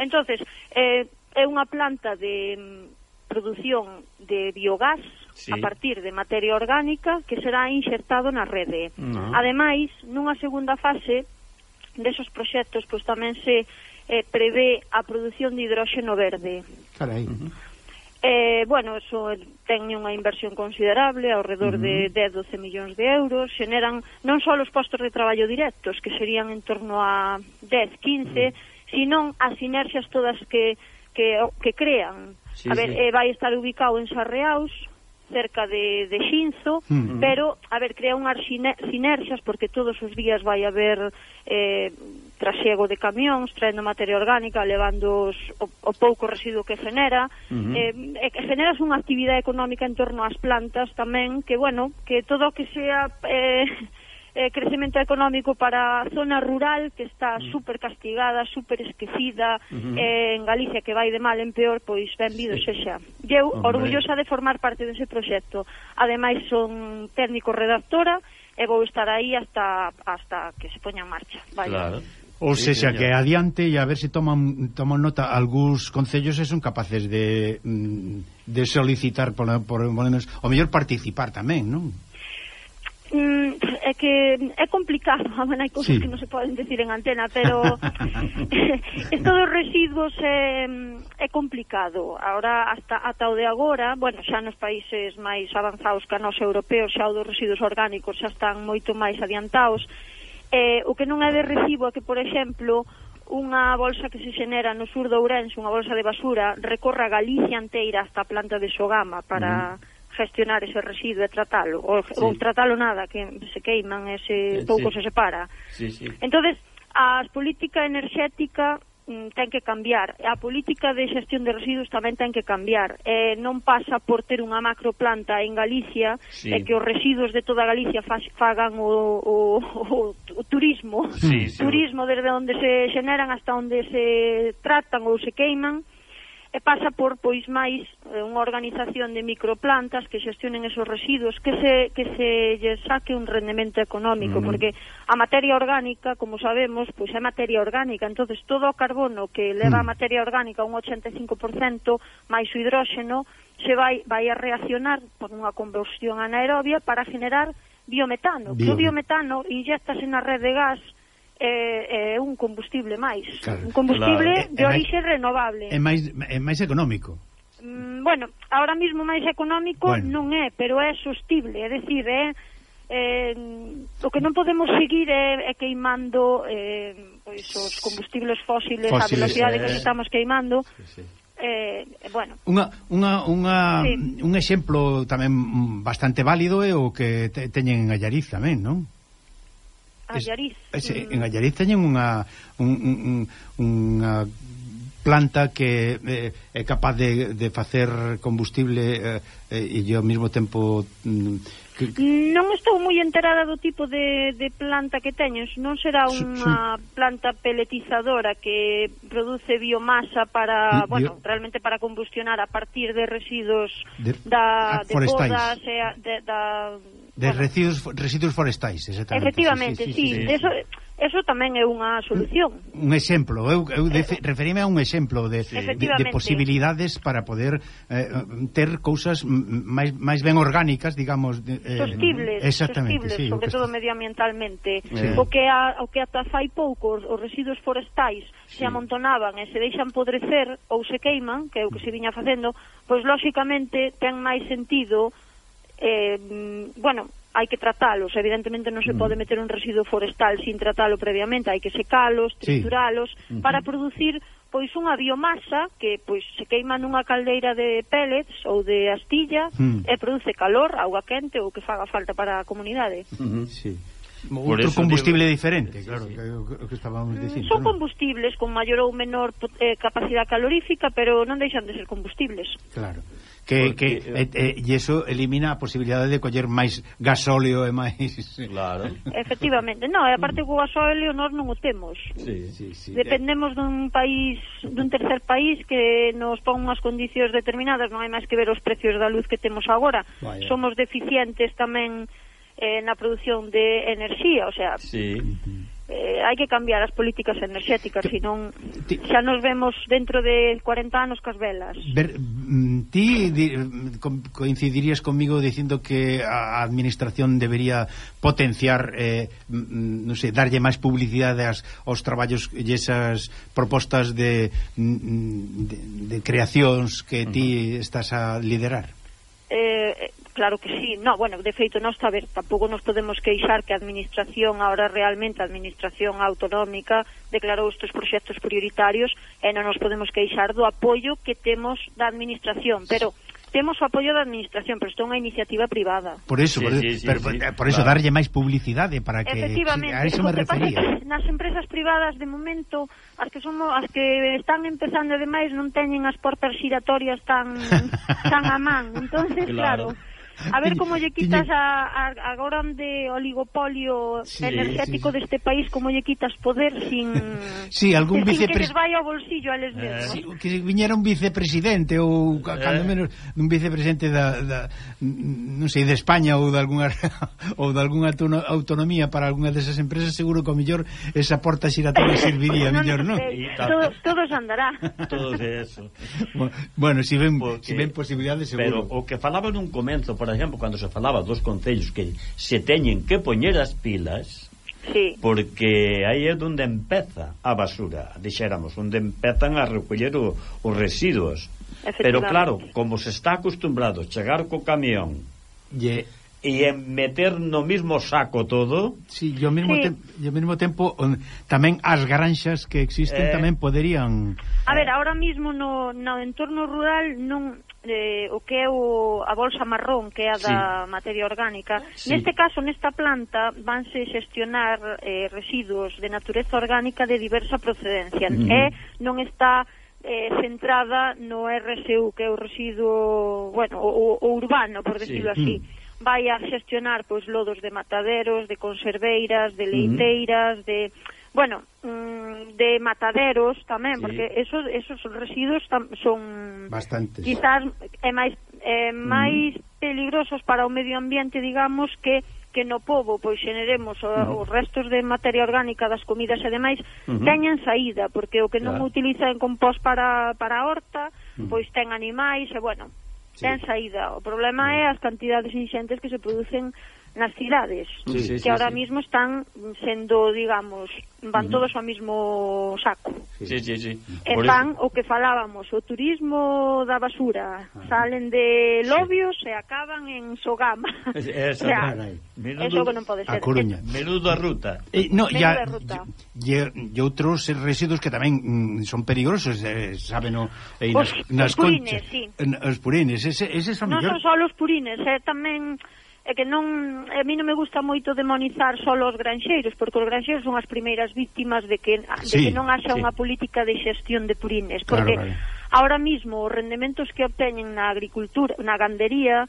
Entonces, eh, é unha planta de mm, produción de biogás sí. a partir de materia orgánica que será inxertado na rede. No. Ademais, nunha segunda fase desos proxectos, pois tamén se eh, prevé a produción de hidróxeno verde. Carai. Eh, bueno, eso ten unha inversión considerable, ao redor uh -huh. de 10-12 millóns de euros, xeneran non só os postos de traballo directos, que serían en torno a 10-15, uh -huh. sino as sinerxias todas que, que, que crean. Sí, a ver, sí. eh, vai estar ubicado en Sarreaus, cerca de, de Xinzo, uh -huh. pero, a ver, crea unhas sinerxias, porque todos os días vai haber eh, trasiego de camións, traendo materia orgánica, levando os, o, o pouco residuo que genera, uh -huh. eh, e generas unha actividade económica en torno ás plantas tamén, que, bueno, que todo o que sea... Eh, eh, crecemento económico para a zona rural que está super castigada, super esquecida uh -huh. eh, en Galicia que vai de mal en peor, pois benvido sí. sexa. Eu Hombre. orgullosa de formar parte dese proxecto. Ademais son técnico redactora e vou estar aí hasta hasta que se poña en marcha. Vaya. Claro. Ou sí, sexa, señor. que adiante e a ver se toman, toman nota algúns concellos e son capaces de, mm, de solicitar, por, por, por menos, ou mellor participar tamén, non? Mm, é que é complicado, a hai cousas sí. que non se poden decir en antena, pero esto dos residuos é, é complicado. Ahora, hasta, ata o de agora, bueno, xa nos países máis avanzados que a europeos xa o dos residuos orgánicos xa están moito máis adiantados, Eh, o que non é de recibo é que, por exemplo, unha bolsa que se xenera no sur de Ourense, unha bolsa de basura, recorra Galicia inteira hasta a planta de Sogama para... Mm gestionar ese residuo e tratalo ou, sí. ou tratalo nada, que se queiman ese pouco sí. se separa. Sí, sí. Entonces, as política enerxética Mm, ten que cambiar. A política de xestión de residuos tamén ten que cambiar. Eh, non pasa por ter unha macroplanta en Galicia sí. e eh, que os residuos de toda Galicia fagan o, o, o, o turismo. Sí, sí. Turismo desde onde se xeneran hasta onde se tratan ou se queiman e pasa por pois máis eh, unha organización de microplantas que xestionen esos residuos que se que se lle saque un rendemento económico mm. porque a materia orgánica, como sabemos, pois é materia orgánica, entonces todo o carbono que leva mm. a materia orgánica un 85% máis o hidróxeno se vai vai a reaccionar por unha combustión anaerobia para generar biometano. Bio. Que o biometano inyectase na red de gas é, é un combustible máis, claro, un combustible claro. de orixe renovable. É máis é máis económico. Mm, bueno, ahora mismo máis económico bueno. non é, pero é sostible, é dicir, é eh, o que non podemos seguir é, é queimando eh, pois, os combustibles fósiles, fósiles a velocidade eh... que estamos queimando. Sí, sí. Eh, eh, bueno. Unha, unha, unha, sí. un exemplo tamén bastante válido é o que te, teñen en Allariz tamén, non? Allariz. Es, en mm. Allariz teñen unha un, un, unha planta que eh, é capaz de, de facer combustible eh, eh, e ao mesmo tempo mm, Que... Non estou moi enterada do tipo de, de planta que teñes Non será unha planta peletizadora que produce biomasa para, Bi bueno, bio... realmente para combustionar a partir de residuos de, da, de podas e a, de, da, de bueno. residuos, residuos forestais, exactamente Efectivamente, sí, sí, sí, sí, sí. Eso, Eso tamén é unha solución. Un exemplo, eu, eu defe, referime a un exemplo de, sí. de, de posibilidades para poder eh, ter cousas máis, máis ben orgánicas, digamos, de, eh, sostibles, exactamente, sostibles, sí, sobre todo medioambientalmente. Sí. O que a, o que ata fai pouco os residuos forestais sí. se amontonaban e se deixan podrecer ou se queiman, que é o que se viña facendo, pois lóxicamente ten máis sentido eh, bueno, hai que tratalos, evidentemente non se mm. pode meter un residuo forestal sin tratalo previamente, hai que secalos, trituralos sí. uh -huh. para producir pois unha biomasa que pois se queima nunha caldeira de pellets ou de astilla mm. e produce calor, auga quente ou que faga falta para a comunidade. Mm. Sí. Por outro combustible digo, diferente, claro, sí, sí. que, que estábamos dicindo. Mm, son ¿no? combustibles con maior ou menor eh, capacidade calorífica, pero non deixan de ser combustibles. Claro que, Porque, que eh, eh, e iso elimina a posibilidade de coller máis gasóleo e máis... Claro. Efectivamente, non, e a parte co gasóleo nós non o temos. Sí, sí, sí. Dependemos dun país, dun tercer país que nos pon unhas condicións determinadas, non hai máis que ver os precios da luz que temos agora. Vaya. Somos deficientes tamén eh, na produción de enerxía, o sea... Sí eh, hai que cambiar as políticas enerxéticas, senón ti, xa nos vemos dentro de 40 anos cas velas. Ver, mm, ti di, coincidirías comigo dicindo que a administración debería potenciar eh, mm, mm, non sei, darlle máis publicidade as, aos traballos e esas propostas de, de, de creacións que ti estás a liderar? Eh, claro que sí. No, bueno, de feito, nós, a ver, tampouco nos podemos queixar que a administración, ahora realmente a administración autonómica, declarou estes proxectos prioritarios e non nos podemos queixar do apoio que temos da administración, pero temos o apoio da administración, pero isto é unha iniciativa privada. Por eso, sí, por, sí, sí, pero, sí, por eso claro. darlle máis publicidade para que Efectivamente, a eso me refería. Nas empresas privadas de momento as que son as que están empezando demais non teñen as portas giratorias tan tan a man. Entonces, claro, claro A ver como lle quitas a, a, a grande oligopolio sí, energético sí, sí. deste país, como lle quitas poder sin Sí, algún vicepresidente que les vai ao bolsillo a les eh. mesmos. Sí, que viñera un vicepresidente ou eh. cando menos un vicepresidente da, da non sei, de España ou de algunha ou de algunha autonomía para algunha desas empresas, seguro que o mellor esa porta xiratoria serviría no, mellor, non? Todo, todos andará. Todos eso. Bueno, si ven, Porque, si ven posibilidades seguro. Pero o que falaba nun comenzo, por por exemplo, cando se falaba dos concellos que se teñen que poñer as pilas, Sí. Porque aí é onde empeza a basura, dixéramos, onde empezan a recoller o, os residuos. Pero claro, como se está acostumbrado chegar co camión yeah. e meter no mismo saco todo... Sí, e ao mismo, sí. tem, ao mismo tempo tamén as granxas que existen eh... tamén poderían... A ver, ahora mismo no, no entorno rural non eh, o que é o, a bolsa marrón, que é a da sí. materia orgánica. Sí. Neste caso, nesta planta, vanse xestionar eh, residuos de natureza orgánica de diversa procedencia. Mm. E eh, non está eh, centrada no RSU, que é o residuo, bueno, o, o urbano, por decirlo sí. así. Mm vai a xestionar pois lodos de mataderos, de conserveiras, de leiteiras, de Bueno, mm, de mataderos tamén, sí. porque esos esos residuos tam, son bastantes. Quizás é máis eh, é máis mm. peligrosos para o medio ambiente, digamos, que que no povo pois xeneremos o, no. os restos de materia orgánica das comidas e demais uh -huh. teñen saída, porque o que non claro. utiliza en compost para, para a horta, uh -huh. pois ten animais e, bueno, ten saída. O problema é as cantidades inxentes que se producen nas cidades sí, sí, que sí, ahora sí. mismo están sendo, digamos, van uh -huh. todos ao mismo saco. Sí, sí, sí. E fan o que falábamos, o turismo da basura. Ah. Salen de Lobios sí. e acaban en Sogama. Esa, o sea, menudo, eso que non pode ser. A Coruña. Menudo a ruta. Eh, no, menudo ya, ruta. E, e outros residuos que tamén mm, son peligrosos, eh, saben, no, eh, nas, os, nas os purines, conchas. Sí. Eh, os purines, ese, ese son no mellor. Non son só os purines, eh, tamén é que non a mí non me gusta moito demonizar só os granxeiros, porque os granxeiros son as primeiras víctimas de que, de sí, que non haxa sí. unha política de xestión de purines, porque claro, vale. ahora mismo os rendementos que obteñen na agricultura, na gandería,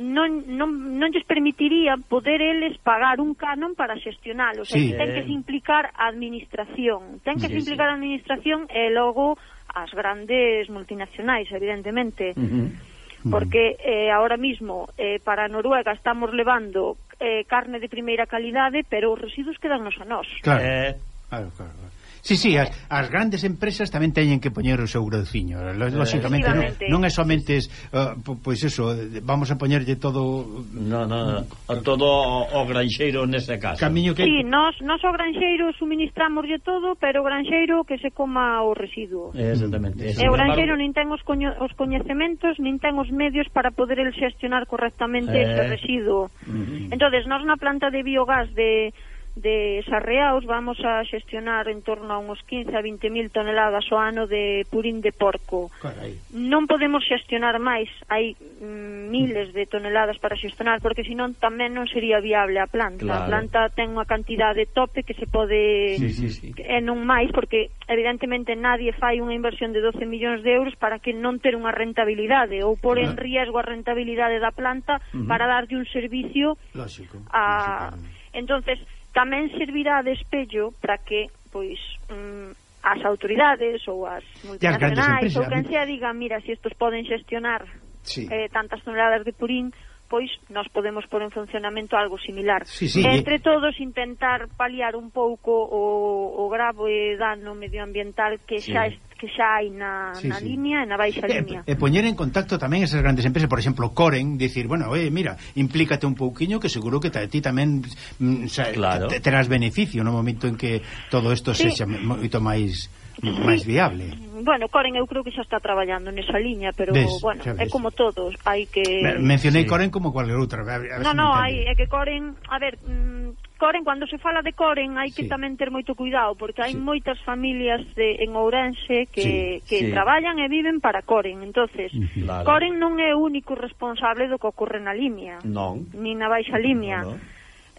non, non, non lles permitiría poder eles pagar un canon para xestionalo. Sí, o sea, sí, ten que se implicar a administración. Ten que sí, se implicar a administración e logo as grandes multinacionais, evidentemente. Uh -huh porque eh, ahora mismo eh, para Noruega estamos levando eh, carne de primeira calidade, pero os residuos quedan nos a nós. Claro, eh, claro, claro. claro. Sí, sí, as, as grandes empresas tamén teñen que poñer o seu grociño, eh, Lógicamente, non, non é somente uh, pois eso, vamos a poñerlle todo No, no, no, todo o, o granxeiro nese caso. Camiño que Sí, nós nós o granxeiro suministramoslle todo, pero o granxeiro que se coma o residuo. Exactamente. Mm, e o granxeiro nin ten os coño, os coñecementos, nin ten os medios para poder el xestionar correctamente eh... ese residuo. Mm -hmm. Entonces, nós na planta de biogás de de sarreaos vamos a xestionar en torno a uns 15 a 20 mil toneladas o ano de purín de porco. Carai. Non podemos xestionar máis, hai mm, miles de toneladas para xestionar, porque senón tamén non sería viable a planta. Claro. A planta ten unha cantidade tope que se pode... Sí, sí, sí. E non máis, porque evidentemente nadie fai unha inversión de 12 millóns de euros para que non ter unha rentabilidade, ou por en riesgo a rentabilidade da planta uh -huh. para darlle un servicio Lógico, a... Lógico. Entonces, tamén servirá de espello para que pois mm, as autoridades ou as multinacionais ou quen sea digan, mira, se si estos poden xestionar sí. eh, tantas toneladas de purín, pois nós podemos pôr en funcionamento algo similar. Sí, sí, Entre todos intentar paliar un pouco o, o grave dano medioambiental que xa sí. que xa hai na, sí, na sí. línea e na baixa e, línea. E poñer en contacto tamén esas grandes empresas, por exemplo, Coren, dicir, bueno, eh, mira, implícate un pouquiño que seguro que ti tamén mm, xa, claro. terás beneficio no momento en que todo isto sí. se xa moito máis máis viable. Bueno, Coren eu creo que xa está traballando nesa liña, pero ves, bueno, é como todos, hai que Mencionei sí. Coren como cualquier outra, A, a no, no, hai, é que Coren, a ver, mm, Coren cando se fala de Coren hai sí. que tamén ter moito cuidado porque hai sí. moitas familias de en Ourense que sí, que sí. traballan e viven para Coren. Entonces, claro. Coren non é o único responsable do que ocorre na limia. Non. Ni na baixa limia. No, no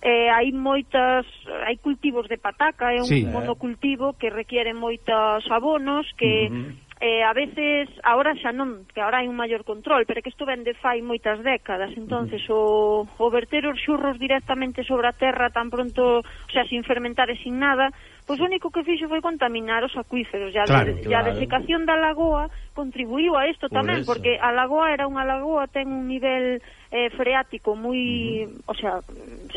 eh, hai moitas hai cultivos de pataca, é un sí, monocultivo eh. que requiere moitos abonos que uh -huh. eh, a veces agora xa non, que agora hai un maior control, pero que isto vende fai moitas décadas, entonces uh -huh. o o verter os xurros directamente sobre a terra tan pronto, o sea, sin fermentar e sin nada, Pois o único que fixo foi contaminar os acuíferos e a, claro, de, claro. a desecación da lagoa contribuiu a isto tamén, eso. porque a lagoa era unha lagoa, ten un nivel eh, freático moi, uh -huh. o sea,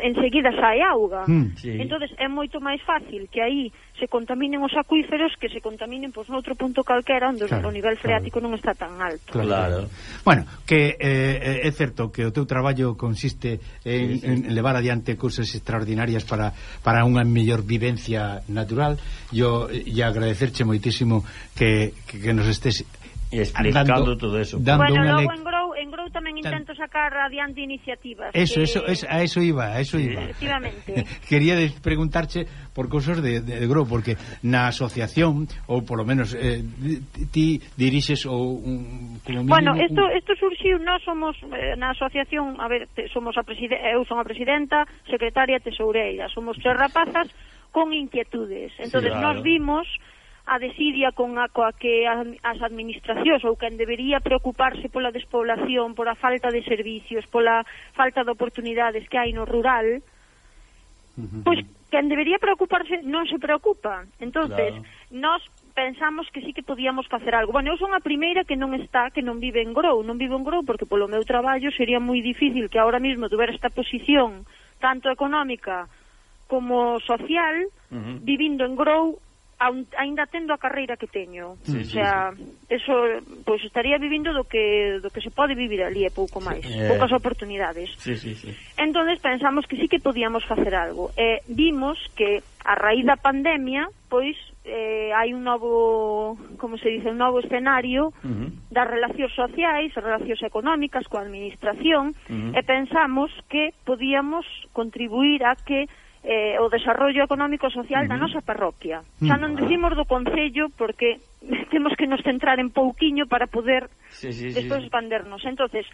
enseguida sae auga. Mm, sí. Entonces é moito máis fácil que aí se contaminen os acuíferos que se contaminen pois noutro punto calquera onde claro, o nivel freático claro. non está tan alto. Claro. claro. Bueno, que eh, eh é certo que o teu traballo consiste en, sí, sí. en levar adiante cousas extraordinarias para para unha mellor vivencia natural. Yo eh, e agradecerche moitísimo que, que, que nos estés explicando dando, todo eso. Dando bueno, logo en en Grou tamén intento sacar adiante iniciativas. Eso, que... eso, es, a eso iba, a eso iba. Efectivamente. Quería preguntarche por cosas de, de, de Grou, porque na asociación, ou polo menos eh, ti dirixes ou un, como mínimo... Bueno, isto, isto surxiu, nós somos eh, na asociación, a ver, te, somos a preside, eu son a presidenta, secretaria tesoureira, somos tres rapazas con inquietudes. Entonces sí, claro. nos vimos a desidia con a coa que as administracións ou quen debería preocuparse pola despoblación, pola falta de servicios, pola falta de oportunidades que hai no rural, pois quen debería preocuparse non se preocupa. Entonces, claro. nós pensamos que sí que podíamos facer algo. Bueno, eu son a primeira que non está, que non vive en Grou, non vivo en Grou porque polo meu traballo sería moi difícil que ahora mismo tuver esta posición tanto económica como social uh -huh. vivindo en Grou aun, tendo a carreira que teño. Sí, o sea, sí, sí. eso pois pues, estaría vivindo do que do que se pode vivir ali e pouco máis, sí, eh... poucas oportunidades. Sí, sí, sí. Entonces pensamos que sí que podíamos facer algo. E eh, vimos que a raíz da pandemia, pois eh, hai un novo, como se dice, un novo escenario uh -huh. das relacións sociais, relacións económicas coa administración uh -huh. e pensamos que podíamos contribuir a que eh, o desarrollo económico e social da nosa parroquia. Mm. Xa non decimos do Concello porque temos que nos centrar en pouquiño para poder sí, sí, despois sí. expandernos. entonces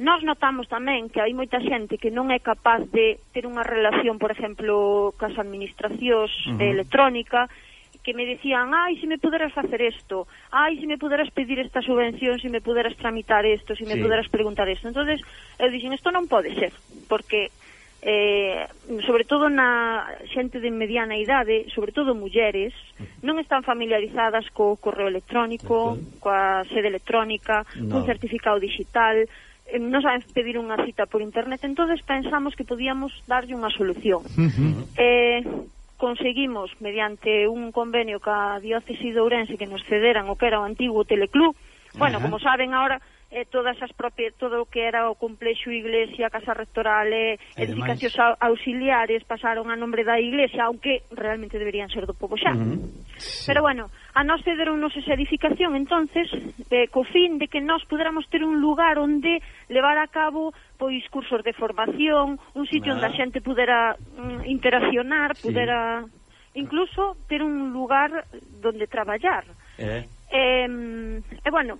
Nós notamos tamén que hai moita xente que non é capaz de ter unha relación, por exemplo, cas administracións uh -huh. electrónica, que me decían, ai, se me puderas facer isto, ai, se me puderas pedir esta subvención, se me puderas tramitar isto, se me sí. puderas preguntar isto. entonces eu dixen, isto non pode ser, porque eh, sobre todo na xente de mediana idade, sobre todo mulleres, non están familiarizadas co correo electrónico, coa sede electrónica, no. cun certificado digital, eh, non saben pedir unha cita por internet, entonces pensamos que podíamos darlle unha solución. Uh -huh. eh, conseguimos, mediante un convenio ca diócese de Ourense, que nos cederan o que era o antigo teleclub, bueno, uh -huh. como saben, ahora eh, todas as propias, todo o que era o complexo iglesia, casa rectoral eh, e edificacións auxiliares pasaron a nombre da iglesia, aunque realmente deberían ser do povo xa. Uh -huh. sí. Pero bueno, a nós cederonnos esa edificación, entonces, eh, co fin de que nós puderamos ter un lugar onde levar a cabo pois cursos de formación, un sitio ah. onde a xente pudera mm, interaccionar, sí. pudera incluso ter un lugar donde traballar. Eh. Eh, e eh, bueno,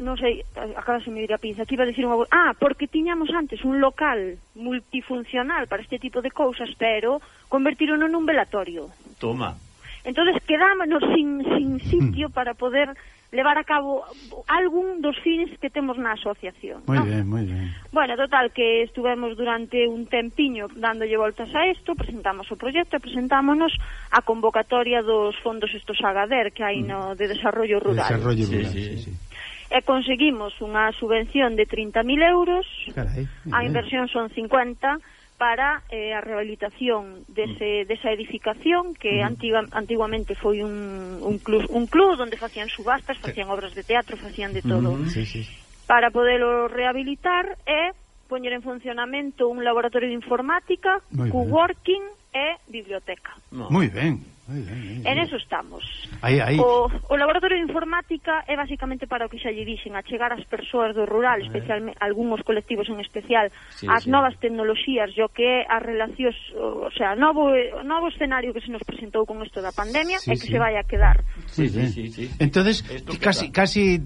non sei, acaba se me ir a pinza, que iba a decir unha... Ah, porque tiñamos antes un local multifuncional para este tipo de cousas, pero convertirono nun velatorio. Toma. Entonces quedámonos sin, sin sitio hmm. para poder levar a cabo algún dos fins que temos na asociación. Moi ¿no? ben, moi ben. Bueno, total, que estuvemos durante un tempiño dándolle voltas a isto, presentamos o proxecto e presentámonos a convocatoria dos fondos estos Agader que hai hmm. no de desarrollo rural. De desarrollo rural, sí, sí. sí, sí e conseguimos unha subvención de 30.000 euros, Carai, a inversión son 50 para eh, a rehabilitación dese, mm. desa edificación que mm-hmm. antiga, antiguamente foi un, un, club, un club onde facían subastas, facían obras de teatro, facían de todo. Mm-hmm. Sí, sí. Para podelo rehabilitar e poñer en funcionamento un laboratorio de informática, Muy co-working e biblioteca. No. Moi ben. Ay, ay, en eso estamos. Aí, aí. O, o laboratorio de informática é basicamente para o que xa lle dixen, achegar as persoas do rural, eh. especialmente algúns colectivos en especial, sí, as sí. novas tecnoloxías, e o que é as relacións, o, o sea, novo eh, novo escenario que se nos presentou con isto da pandemia sí, e que sí. se vai a quedar. Sí, sí, sí. sí, sí. Entonces, Esto casi queda. casi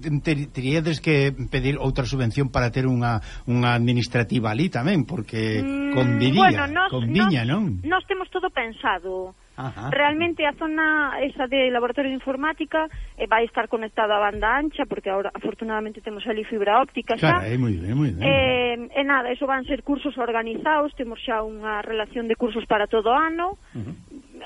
teríades que pedir outra subvención para ter unha unha administrativa ali tamén, porque mm, conviría, bueno, nos, conviña, nos, non? Nós temos todo pensado. Ajá. Realmente a zona esa de laboratorio de informática eh, vai estar conectada a banda ancha porque ahora afortunadamente temos ali fibra óptica xa. Carai, moi ben, moi ben. Eh, e nada, eso van ser cursos organizados, temos xa unha relación de cursos para todo o ano. Uh -huh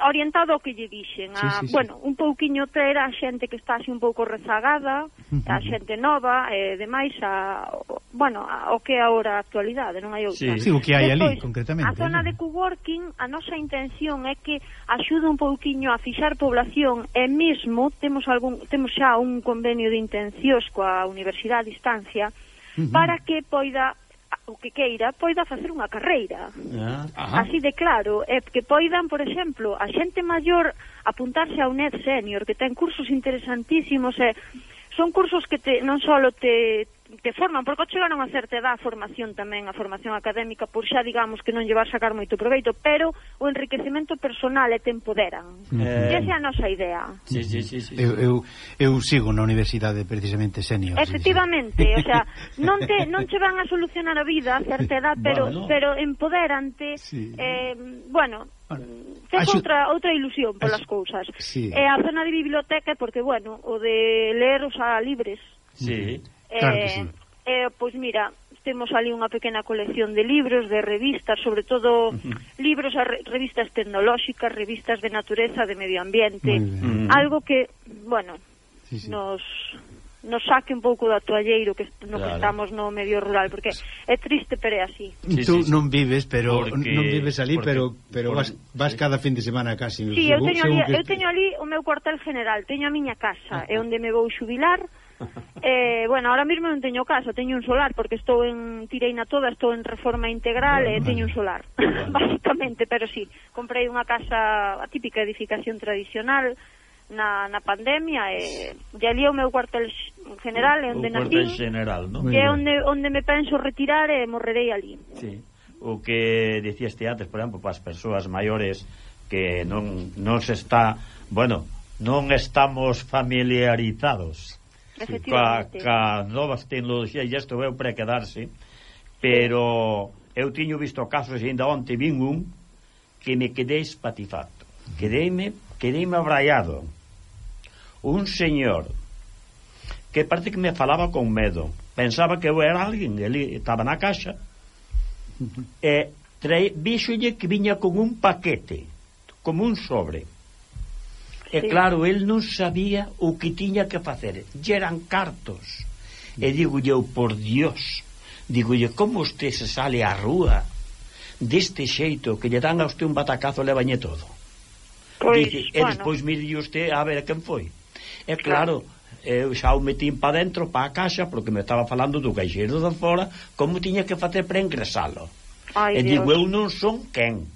orientado ao que lle dixen, a, sí, ah, sí, sí. bueno, un pouquiño ter a xente que está así un pouco rezagada, uh -huh. a xente nova e eh, demais a bueno, a, o que é agora a actualidade, non hai outra. Sí, sí, o que hai Despois, ali concretamente. A zona eh. de coworking, a nosa intención é que axude un pouquiño a fixar población e mesmo temos algún temos xa un convenio de intencións coa Universidade a Distancia uh -huh. para que poida o que queira poida facer unha carreira. Ah, Ajá. Así de claro, é que poidan, por exemplo, a xente maior apuntarse a un ed senior, que ten cursos interesantísimos e son cursos que te, non só te, te forman, porque ao chegar a unha certa edad a formación tamén, a formación académica, por xa digamos que non lle va a sacar moito proveito, pero o enriquecemento personal é te empoderan. Eh... Esa é a eh. nosa idea. Sí, sí, sí, sí. Eu, eu, eu sigo na universidade precisamente senior. Efectivamente, sí, o sea, non te non che van a solucionar a vida a certa edad, pero bueno. pero empoderante sí. eh, bueno, Bueno, Ten Axu... outra, outra ilusión polas Axu... cousas. Sí. E a zona de biblioteca, porque, bueno, o de ler os a libres. Sí. Claro eh, sí. eh, pois mira, temos ali unha pequena colección de libros, de revistas, sobre todo uh -huh. libros, revistas tecnolóxicas, revistas de natureza, de medio ambiente, algo que, bueno, sí, sí. nos nos saque un pouco do toalleiro que no claro. que estamos no medio rural porque é triste pero é así. Sí, Tú sí, non vives, pero porque, non vives ali, porque, pero pero por, vas vas sí. cada fin de semana casi. Sí, eu teño ali, que... eu teño ali o meu cuartel general, teño a miña casa, é onde me vou xubilar. Eh, bueno, ahora mismo non teño casa, teño un solar porque estou en Tireina toda, estou en reforma integral bueno, e teño un solar. Bueno. Básicamente, pero sí, comprei unha casa, a típica edificación tradicional, na, na pandemia e, e ali é o meu cuartel general é onde nací general, ¿no? que é onde, onde me penso retirar e morrerei ali sí. o que dicías ti antes por exemplo, para as persoas maiores que non, non se está bueno, non estamos familiarizados ca, ca novas tecnologías e isto veu para quedarse pero eu tiño visto casos e ainda onte vin un que me quedei espatifacto quedeime, quedeime abraiado un señor que parece que me falaba con medo. Pensaba que eu era alguén, ele estaba na caixa e traí, víxolle que viña con un paquete, como un sobre. E sí. claro, el non sabía o que tiña que facer. E eran cartos. E digo eu, por Dios, digolle, como usted se sale á rúa deste xeito que lle dan a usted un batacazo levañe todo? Pois, Dice, bueno. E despois mire usted a ver quen foi. E claro, eu xa o metín pa dentro, pa a caixa, porque me estaba falando do caixeiro de fora, como tiña que facer para ingresalo. Ai, e Dios. eu non son quen,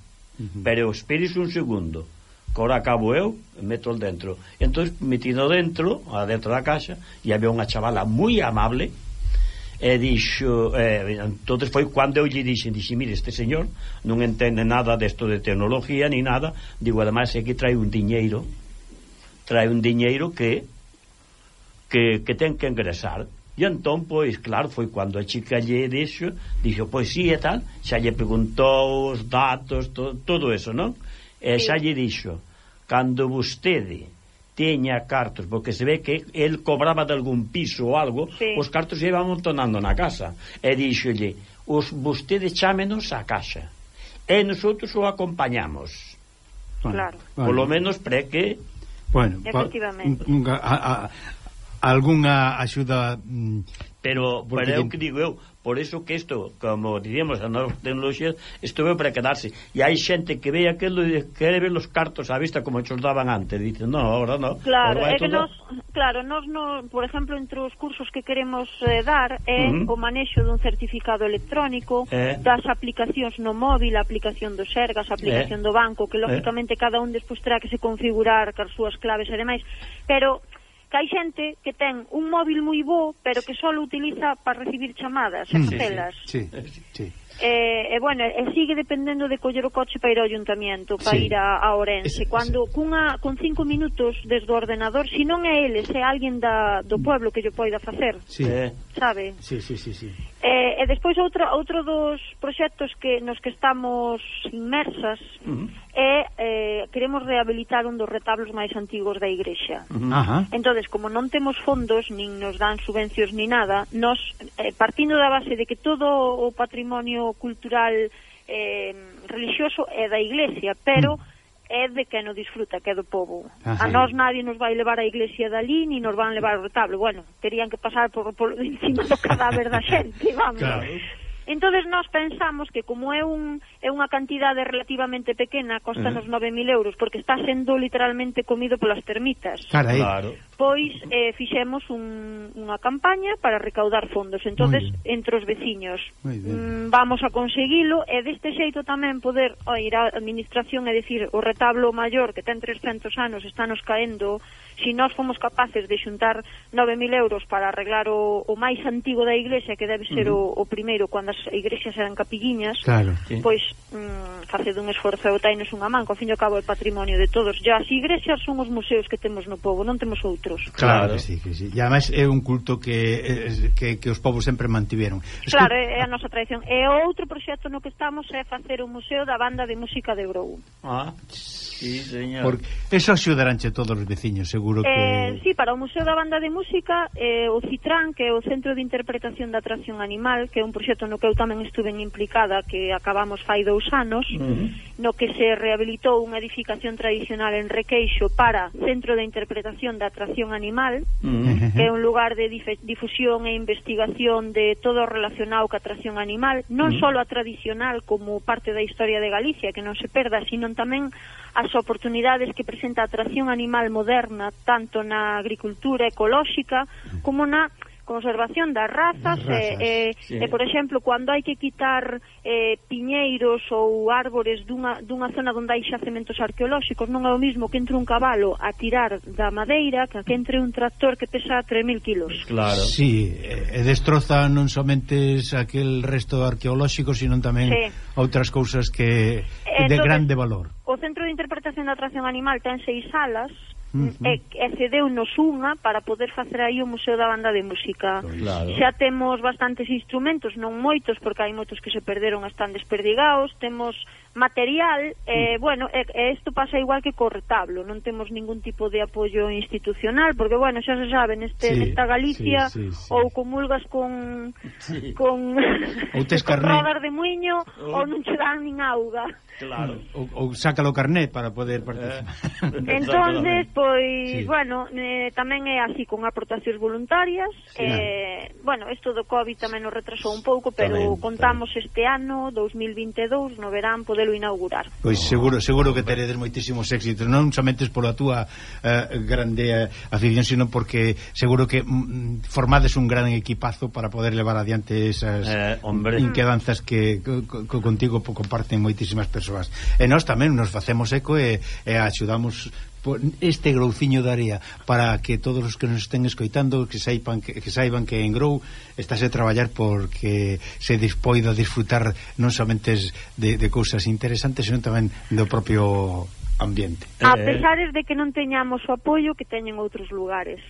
pero esperes un segundo, que ora acabo eu, meto dentro. Entón, metido dentro, dentro da caixa, e había unha chavala moi amable, e dixo eh, entonces foi cando eu lle dixen dixe, mire, este señor non entende nada desto de, tecnología ni nada, digo, ademais aquí trae un diñeiro trae un diñeiro que que, que ten que ingresar e entón, pois, claro, foi cando a chica lle dixo, dixo, pois sí e tal xa lle preguntou os datos to, todo eso, non? e xa lle dixo cando vostede teña cartos, porque se ve que el cobraba de algún piso ou algo, sí. os cartos se iban montonando na casa. E díxolle, os vostede chámenos a casa. E nosotros o acompañamos. Claro. Por lo menos pre que Bueno, efectivamente. Pa, a, a, algunha axuda mm, pero Porque eu que digo eu por eso que isto, como diríamos as novas isto estuveu para quedarse e hai xente que ve aquilo e quere ver os cartos á vista como os daban antes dicen, non, ahora non claro, é todo... que nos, claro, nos, no, por exemplo entre os cursos que queremos eh, dar é eh, uh -huh. o manexo dun certificado electrónico eh. das aplicacións no móvil a aplicación do Sergas, a aplicación eh. do banco que eh. lógicamente eh. cada un despois terá que se configurar cas súas claves e demais pero que hai xente que ten un móvil moi bo, pero que só utiliza para recibir chamadas, mm. e facelas. Sí, sí, sí. E, e bueno, e sigue dependendo de coller o coche para ir ao ayuntamiento, para sí. ir a, a Orense, cando cunha con cinco minutos desde o ordenador, se non é ele, se é alguén da, do pueblo que yo poida facer. Sí. Sabe? Sí, sí, sí, sí. E, e despois outro, outro dos proxectos que nos que estamos inmersas uh -huh. é eh, queremos rehabilitar un dos retablos máis antigos da igrexa. Uh -huh. Entonces, como non temos fondos, nin nos dan subvencións ni nada, nos eh, partindo da base de que todo o patrimonio cultural eh, religioso é da iglesia, pero uh -huh é de que no disfruta, que é do povo. Ajá. A nós nadie nos vai levar a iglesia dali, ni nos van levar o retablo. Bueno, terían que pasar por, por encima do cadáver da xente, vamos. Claro entonces nós pensamos que como é un é unha cantidade relativamente pequena, costa nos uh -huh. 9.000 euros, porque está sendo literalmente comido polas termitas. Carai. Claro. Pois eh, fixemos un, unha campaña para recaudar fondos, entonces entre os veciños. Mm, vamos a conseguilo e deste xeito tamén poder oh, ir á administración e decir o retablo maior que ten 300 anos está nos caendo si nós fomos capaces de xuntar 9.000 euros para arreglar o, o máis antigo da iglesia, que debe ser uh -huh. o, o primeiro, cando as igrexas eran capilliñas, claro, sí. pois mm, faced un esforzo e tainos unha man, ao fin e ao cabo é patrimonio de todos. Ya as igrexas son os museos que temos no povo, non temos outros. Claro, claro. que sí, que sí. E ademais é un culto que, que, que os povos sempre mantiveron. Escu... Claro, é a nosa tradición. E outro proxecto no que estamos é facer o museo da banda de música de Grou Ah, sí, señor. Porque eso axudaranche todos os veciños, seguro seguro que... Eh, sí, para o Museo da Banda de Música, eh, o Citrán, que é o Centro de Interpretación da Atracción Animal, que é un proxecto no que eu tamén estuve implicada, que acabamos fai dous anos, uh -huh. no que se rehabilitou unha edificación tradicional en Requeixo para Centro de Interpretación da Atracción Animal, uh -huh. que é un lugar de dif difusión e investigación de todo relacionado ca atracción animal, non uh -huh. só a tradicional como parte da historia de Galicia, que non se perda, sino tamén as oportunidades que presenta a atracción animal moderna tanto na agricultura ecolóxica como na conservación das razas, das razas e, e, sí. e, por exemplo, cando hai que quitar eh, piñeiros ou árbores dunha, dunha zona onde hai xacementos arqueolóxicos, non é o mismo que entre un cabalo a tirar da madeira que que entre un tractor que pesa 3.000 kilos. Claro. Sí, e destroza non somente aquel resto arqueolóxico, sino tamén sí. outras cousas que Entonces, de grande valor. O Centro de Interpretación da Atracción Animal ten seis salas, Uh -huh. e, e cedeu-nos unha para poder facer aí o Museo da Banda de Música. Pois claro. Xa temos bastantes instrumentos, non moitos, porque hai moitos que se perderon, están desperdigados, temos material, eh, mm. bueno, eh, e isto pasa igual que co retablo, non temos ningún tipo de apoio institucional, porque, bueno, xa se sabe, neste, sí, nesta Galicia sí, sí, sí. ou comulgas con sí. con, ou tes con rodas de muiño ou, non che dan nin auga. Claro. Mm, ou, ou sácalo carné para poder participar. Eh, entonces, pois, sí. bueno, eh, tamén é así, con aportacións voluntarias. Sí, eh, bueno, isto do COVID tamén nos retrasou un pouco, pero tamén, contamos tamén. este ano, 2022, no verán, poder podelo inaugurar. Pois seguro, seguro que teredes moitísimos éxitos, non somente pola túa eh, grande eh, afición, sino porque seguro que mm, formades un gran equipazo para poder levar adiante esas eh, hombre. Mm. inquedanzas que co, co, contigo comparten moitísimas persoas. E nós tamén nos facemos eco e, e axudamos este grouciño de area para que todos os que nos estén escoitando que saiban que, que saiban que en Grou estáse a traballar porque se dispoida disfrutar non somente de, de cousas interesantes, senón tamén do propio ambiente. A pesar de que non teñamos o apoio que teñen outros lugares.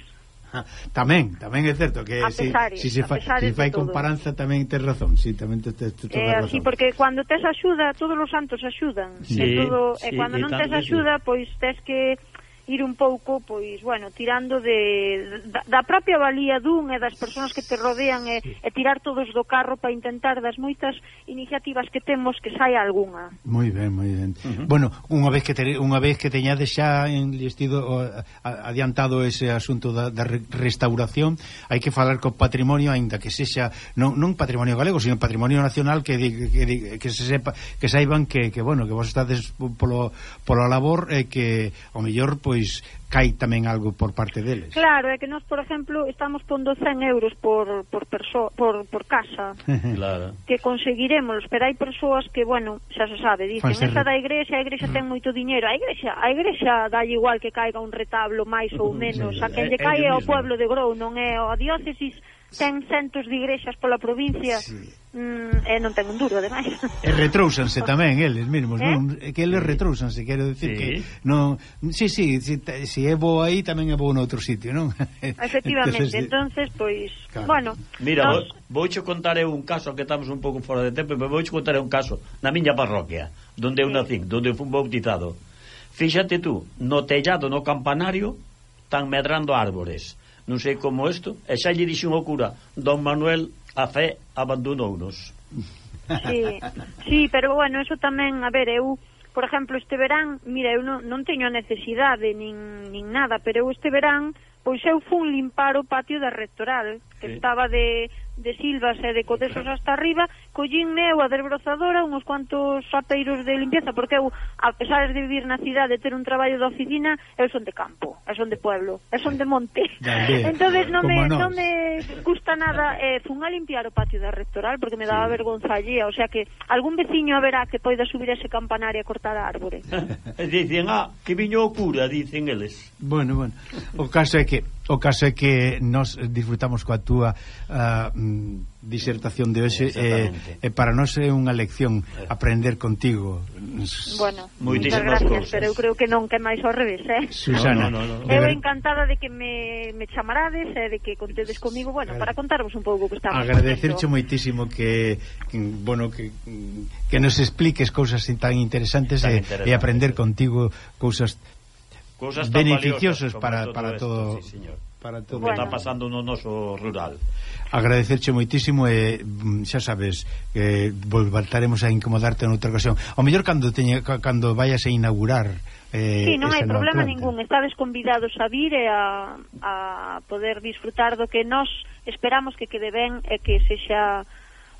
Ah, tamén, tamén é certo que se si, si se fa, si fai comparanza tamén tes razón, si tamén tes, tes toda eh, razón. Así porque cando tes axuda, todos os santos axudan. Sí, eh, eh, e todo, sí, e cando non tes axuda, pois tes que ir un pouco, pois, bueno, tirando de, da, da propia valía dun e das persoas que te rodean e, e tirar todos do carro para intentar das moitas iniciativas que temos que saia algunha. Moi ben, moi ben. Uh -huh. Bueno, unha vez que te, unha vez que teñades xa enlistido adiantado ese asunto da, da restauración, hai que falar co patrimonio aínda que sexa non, non patrimonio galego, sino patrimonio nacional que que, que, que se sepa, que saiban que, que bueno, que vos estades polo, polo labor e que ao mellor pois despois cai tamén algo por parte deles. Claro, é que nós, por exemplo, estamos pondo 100 euros por por perso por, por casa. claro. Que conseguiremos, pero hai persoas que, bueno, xa se sabe, dicen, ser... esa da igrexa, a igrexa ten moito diñeiro. A igrexa, a igrexa dá igual que caiga un retablo máis ou menos, a quen lle cae ao pueblo de Grou, non é a diócesis ten centos de igrexas pola provincia sí. mm, e non ten un duro, ademais. E retrousanse tamén eles mesmos, eh? non? Que eles retrousanse, quero dicir sí. que non, si, sí, si, sí, si, si é bo aí tamén é bo noutro sitio, non? Efectivamente, entonces, entonces pois, claro. bueno. Mira, nos... vouche contar eu un caso que estamos un pouco fora de tempo, pero vouche contar un caso na miña parroquia, onde eu sí. nací, donde eu fui bautizado. Fíxate tú, no tellado, no campanario, están medrando árbores non sei como isto, e xa lle dixen o cura, don Manuel, a fe abandonounos. Sí, sí, pero bueno, eso tamén, a ver, eu, por exemplo, este verán, mira, eu non, non teño a necesidade nin, nin nada, pero eu este verán, pois eu fun limpar o patio da rectoral, que sí. estaba de de silvas e de codesos hasta arriba, collínme eu a desbrozadora unhos cuantos sateiros de limpieza, porque eu, a pesar de vivir na cidade e ter un traballo de oficina, eu son de campo, eu son de pueblo, eu son de monte. entonces non me, non me gusta nada, eh, fun a limpiar o patio da rectoral, porque me daba sí. vergonza allí, o sea que algún veciño haberá que poida subir ese campanario a cortar a árbore. dicen, ah, que viño o cura, dicen eles. Bueno, bueno, o caso é que O caso é que nos disfrutamos coa túa uh, disertación de hoxe e eh, eh, para nós é unha lección eh. aprender contigo. Bueno, moitas gracias, cosas. pero eu creo que non que máis ao revés, eh? Susana, no, no, no, no. eu encantada de que me, me chamarades e eh, de que contedes comigo, bueno, para contarvos un pouco o que estamos Agradecerche moitísimo que, que bueno, que, que nos expliques cousas tan interesantes tan e, e aprender contigo cousas Cosas tan beneficiosos para, para todo, para todo esto, sí, señor. para todo bueno. está pasando no noso rural. Agradecerche moitísimo e mm, xa sabes que voltaremos a incomodarte en outra ocasión. O mellor cando teña cando vayas a inaugurar Eh, sí, non hai problema planta. ningún, estades convidados a vir e a, a poder disfrutar do que nós esperamos que quede ben e que sexa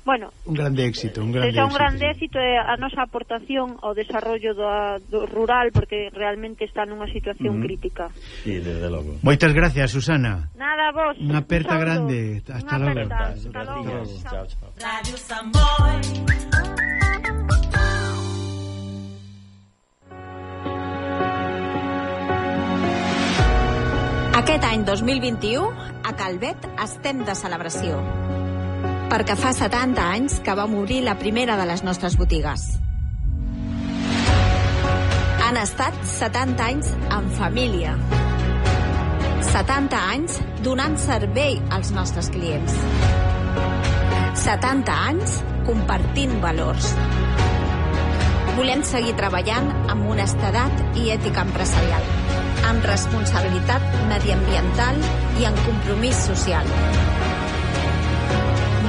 Bueno, un grande éxito, un grande éxito. un grande éxito é a nosa aportación ao desarrollo do, do rural porque realmente está nunha situación mm. crítica. Sí, desde logo. Moitas gracias, Susana. Nada, vos. Unha aperta grande. Hasta logo. Hasta logo. Chao, chao. Radio Samboy. Aquest any 2021, a Calvet estem de celebració. Perquè fa 70 anys que va morir la primera de les nostres botigues. Han estat 70 anys en família. 70 anys donant servei als nostres clients. 70 anys compartint valors. Volem seguir treballant amb honestedat i ètica empresarial, amb responsabilitat mediambiental i en compromís social.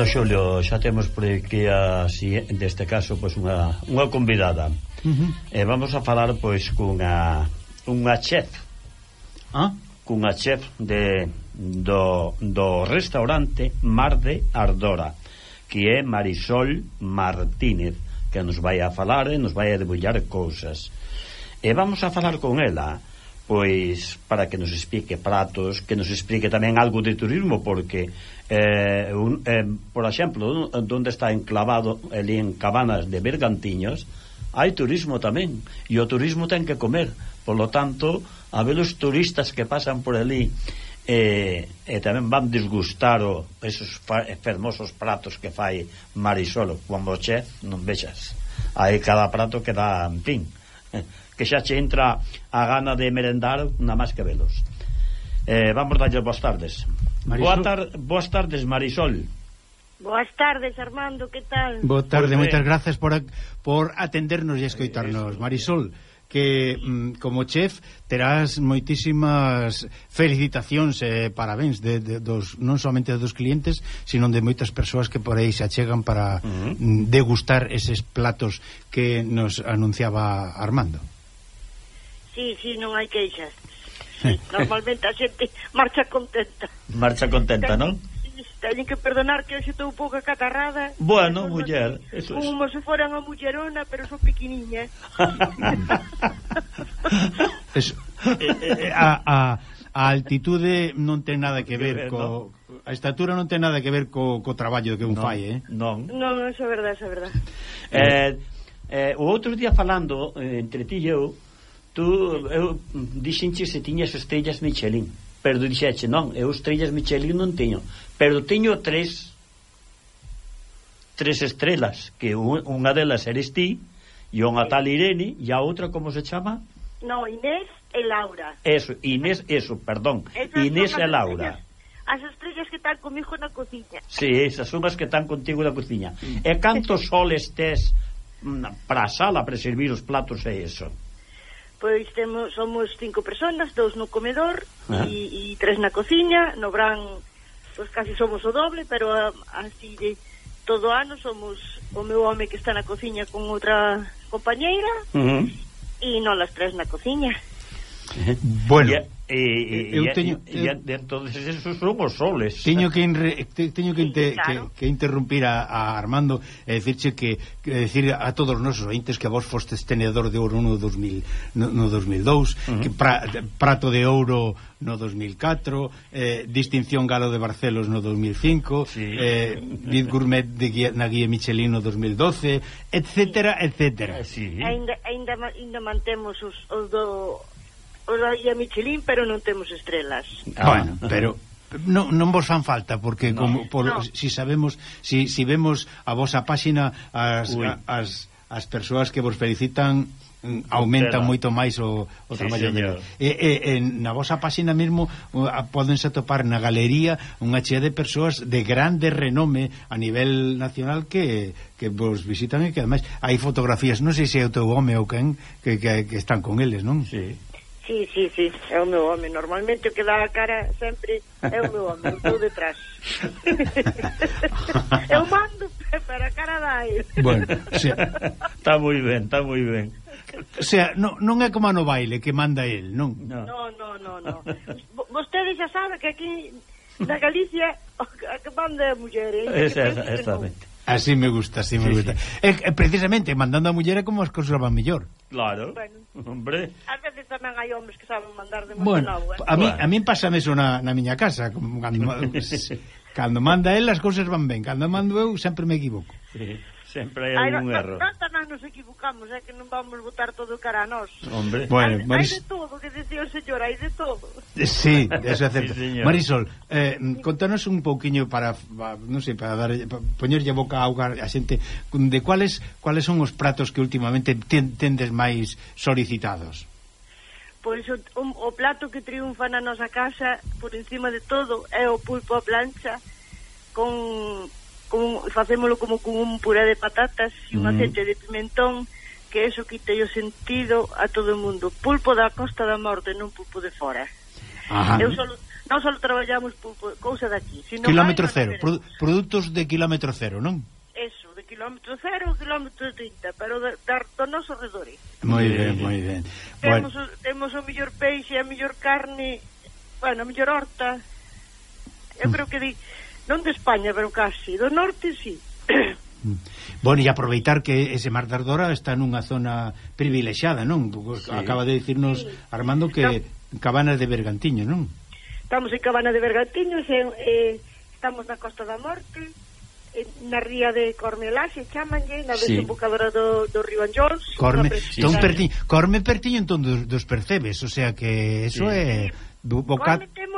Bueno, Xulio, xa temos por aquí así, deste caso pois unha, unha convidada. Uh -huh. E vamos a falar pois cunha unha chef. Ah? Cunha chef de do, do restaurante Mar de Ardora, que é Marisol Martínez, que nos vai a falar e nos vai a debullar cousas. E vamos a falar con ela pois para que nos explique pratos, que nos explique tamén algo de turismo, porque, eh, un, eh, por exemplo, onde está enclavado, ali en Cabanas de Bergantiños, hai turismo tamén, e o turismo ten que comer, por lo tanto, a ver os turistas que pasan por ali, e, e tamén van disgustar o, esos fa, eh, fermosos pratos que fai Marisol, cuando chef, non vexas, aí cada prato que dá, en fin, que xa che entra a gana de merendar na máis que velos. Eh, vamos darlle boas tardes. Marisol. Boa tar boas tardes, Marisol. Boas tardes, Armando, que tal? Boa tarde, pues, eh, moitas grazas por, por atendernos e escoitarnos, eh, Marisol que mm, como chef terás moitísimas felicitacións e eh, parabéns de, de, dos, non somente dos clientes sino de moitas persoas que por aí se achegan para uh -huh. degustar eses platos que nos anunciaba Armando Sí, sí, non hai queixas. Sí, normalmente a xente marcha contenta. Marcha contenta, non? teñen que perdonar que hoxe estou un pouco acatarrada. Bueno, como muller, eso es. Como se fora unha mullerona, pero son pequeniña. eso, eh, eh, eh, a, a, a altitude non ten nada que ver, que ver co... A estatura non ten nada que ver co, co traballo que un non, fai, eh? Non, non, non, é verdade, é verdade. Eh, eh, o outro día falando, eh, entre ti e eu, tú eu dixenche se tiñas estrellas Michelin, pero dixeche, non, eu estrellas Michelin non teño, pero teño tres tres estrelas, que unha delas eres ti, e unha tal Irene, e a outra como se chama? No, Inés e Laura. Eso, Inés, eso, perdón. Esas Inés e Laura. As estrellas que están comigo na cociña. Sí, esas son as que están contigo na cociña. Mm. E cantos soles tes mm, para a sala para servir os platos e eso? Pois temos, somos cinco personas, dous no comedor ah. e, e tres na cociña, no bran pois casi somos o doble, pero así de todo ano somos o meu home que está na cociña con outra compañeira uh -huh. e non las tres na cociña. Bueno, yeah. E, e, eh, eu teño e, e, e entonces esos son os soles. Teño que inre, te, teño que, inter, sí, claro. que, que interrumpir a, a Armando e dicirche que, que decir a todos os nosos ointes que vos fostes tenedor de ouro no 2000 no, no 2002, uh -huh. que pra, prato de ouro no 2004, eh, distinción galo de Barcelos no 2005, sí. eh, Bid Gourmet de guía, na guía Michelin no 2012, etcétera, sí. etcétera. Sí. Ainda, ainda, ainda mantemos os, os do os guía Michelin, pero non temos estrelas. Ah, bueno, pero non, non vos fan falta porque no, como por, no. si sabemos si, si vemos a vosa páxina as, as, as persoas que vos felicitan mm, aumentan moito máis o, o sí, traballo de e, e, e na vosa páxina mesmo uh, podense topar na galería unha chea de persoas de grande renome a nivel nacional que, que vos visitan e que ademais hai fotografías, non sei se é o teu home ou quen que, que, que están con eles, non? Sí. Sí, sí, sí, é o meu home. Normalmente o que dá a cara sempre é o meu home, eu estou detrás. eu mando, pero a cara dá ele. Bueno, se, está moi ben, está moi ben. O sea, non, non é como no baile que manda el, non? Non, non, non, non. Vostede xa sabe que aquí na Galicia a que manda é a muller, eh? Esa, esa, exactamente. Así me gusta, así sí, me gusta. Sí. Eh, precisamente, mandando a muller é como as cousas van mellor. Claro, bueno, hombre. A veces tamén hai homens que saben mandar de bueno, novo, eh? a mí, bueno. a mí pásame eso na, na miña casa. Cando, cando manda el, as cousas van ben. Cando mando eu, sempre me equivoco. Sí. Sempre hai algún erro. Nós tamén nos equivocamos, é que non vamos votar todo cara a nós. Hombre. Bueno, hai, Maris... hai de todo, que decía o señor, hai de todo. Eh, sí, eso é certo. Sí, Marisol, eh, contanos un pouquiño para, non sei, para, dar, para poñerlle boca a auga a xente, de cuáles cuáles son os pratos que últimamente ten, tendes máis solicitados? Pois o, o, o plato que triunfa na nosa casa, por encima de todo, é o pulpo a plancha, con con, facémolo como con un puré de patatas e un mm. aceite de pimentón que eso quita o sentido a todo o mundo. Pulpo da Costa da Morte, non pulpo de fora. Ajá. Eu solo, non só traballamos pulpo, cousa daqui. Sino kilómetro cero, pro, produtos de kilómetro cero, non? Eso, de kilómetro cero, kilómetro 30, pero da, da, do noso redor. Moi ben, moi ben. Temos, bueno. temos o mellor peixe, a mellor carne, bueno, a mellor horta. Eu mm. creo que di non de España, pero casi, do norte sí. Mm. Bueno, e aproveitar que ese Mar de Ardora está nunha zona privilexiada, non? Sí. Acaba de dicirnos sí. Armando que estamos, Cabanas de Bergantiño, non? Estamos en Cabana de Bergantiño, e, eh, estamos na Costa da Morte, na ría de Cormelaxe, chamanlle, na sí. desembocadura do, do río Anjols. Corme, don pertiño, Corme pertiño entón dos, dos percebes, o sea que eso sí. é... Do, boca... Corme ten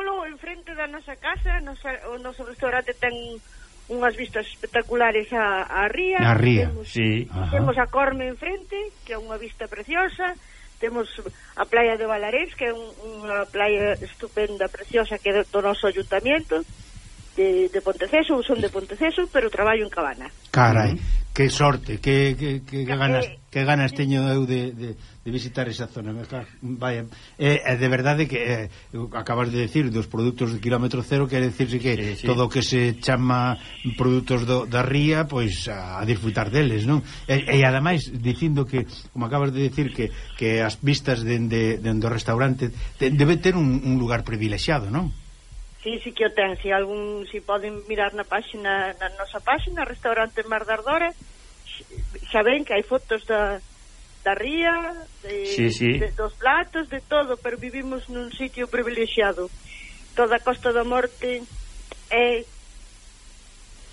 frente da nosa casa, nosa, o noso restaurante ten unhas vistas espectaculares a, a ría. A ría, temos, sí. Ajá. Temos a Corme en frente, que é unha vista preciosa, temos a playa de Valarés, que é un, unha playa estupenda, preciosa, que é do noso ayuntamiento, de, de Ponteceso ou son de Ponteceso, pero traballo en Cabana. Carai, uh que sorte, que, que, que, que ganas, que ganas teño eu de, de, de visitar esa zona. Vaya, é, eh, de verdade que eh, acabas de decir dos produtos de kilómetro cero, quer decirse que sí, sí. todo o que se chama produtos do, da ría, pois a, a disfrutar deles, non? E, e ademais, dicindo que, como acabas de decir, que, que as vistas dende de, de, do restaurante debe ter un, un lugar privilexiado, non? Sí, sí que o ten, si algún si poden mirar na páxina na nosa páxina Restaurante Mar da Ardora, xa ven que hai fotos da da ría, de, sí, sí. De, dos platos, de todo, pero vivimos nun sitio privilexiado. Toda a Costa da Morte é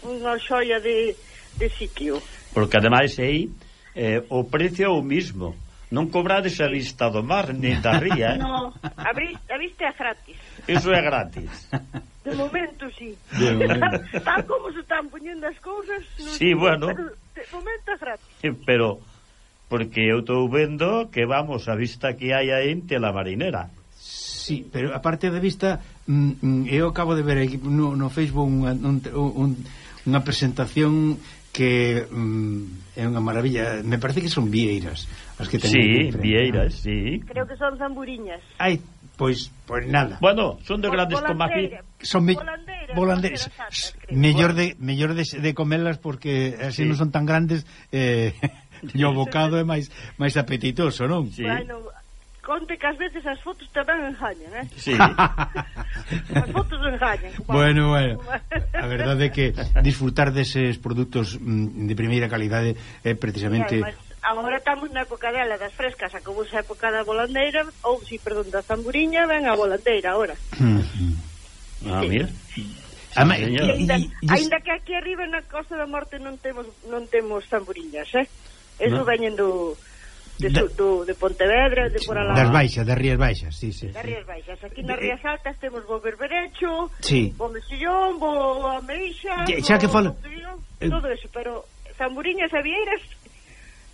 unha xoia de, de sitio. Porque ademais aí eh, o precio é o mismo. Non cobrades a vista do mar, nin da ría. Eh? No, a, a vista é gratis. Iso é gratis. De momento, sí. De momento. Tal como se están poñendo as cousas... No sí, bueno. Pero, de momento é gratis. Pero, porque eu estou vendo que, vamos, a vista que hai aí en Tela Marinera. Sí, pero a parte da vista, mm, mm eu acabo de ver aquí no, no Facebook unha, un, un, unha presentación que mm, é unha maravilla. Me parece que son vieiras as que teñen. Sí, vieiras, sí. Creo que son zamburiñas. Ai, Pois, pois nada. Bueno, son de grandes tomates. Son me... volanderas. Mellor de mellor de, de comelas porque así sí. non son tan grandes eh e o bocado é máis máis apetitoso, non? Sí. Bueno, conte que ás veces as fotos tamén engañan, eh? Sí. as fotos engañan. Bueno, bueno. A verdade é que disfrutar deses produtos de mm, primeira calidade eh, é precisamente... Claro, agora estamos na época dela das frescas, acabouse a época da volandeira, ou, si, perdón, da zamburiña, ven a volandeira agora. ah, mira. Ama, sí, ah, e ainda, y, y, ainda que aquí arriba na Costa da Morte non temos non temos zamburiñas, eh? Eso no. veñen do de, da, do, de Pontevedra, de por alá. Das baixas, das Rías Baixas, sí, sí. Das Rías Baixas. Aquí nas Rías Altas temos bo berberecho, sí. bo Mesillón, bo ameixa, xa que falo... Todo eso, pero zamburiñas e vieiras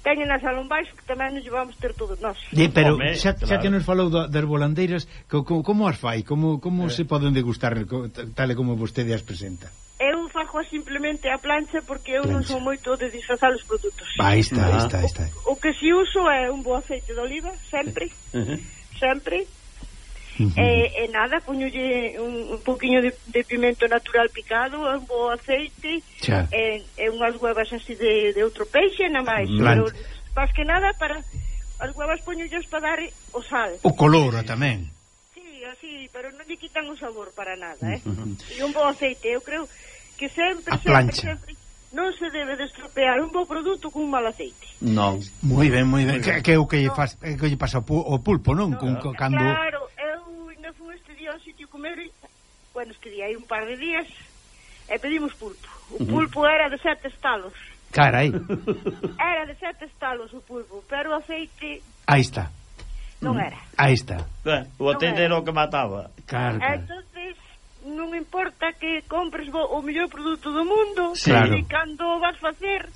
teñen salón baixo que tamén nos vamos ter todos nós. E, pero Home, xa, claro. xa que nos falou da, das volandeiras, como, como as fai? Como, como eh. se poden degustar tal como vostede as presenta? Eu fajo simplemente a plancha porque eu plancha. non son moito de disfrazar os produtos. Vai, está, ah. está, está. O, o que si uso é un bo aceite de oliva, sempre. Uh -huh. Sempre Uh -huh. Eh, e, eh, e nada, poñolle un, un poquinho de, de pimento natural picado, un bo aceite Xa. e, e unhas huevas así de, de outro peixe, na máis mm. pero pas que nada para as huevas poñolles para dar o sal o color tamén sí, así, pero non lle quitan o sabor para nada eh? Uh -huh. e un bo aceite, eu creo que sempre, A sempre, sempre non se debe de estropear un bo produto cun mal aceite non, moi ben, moi ben, que, que é o que lle, no. que lle pasa o pulpo, non? No, Con, cando... claro Mérida, bueno, este día hai un par de días, e pedimos pulpo. O pulpo era de sete estalos. Carai. Era de sete estalos o pulpo, pero o aceite... Aí está. Non era. Aí está. Eh, o atendero que mataba. Claro. Entonces, non importa que compres o mellor produto do mundo, sí. claro. e cando o vas facer,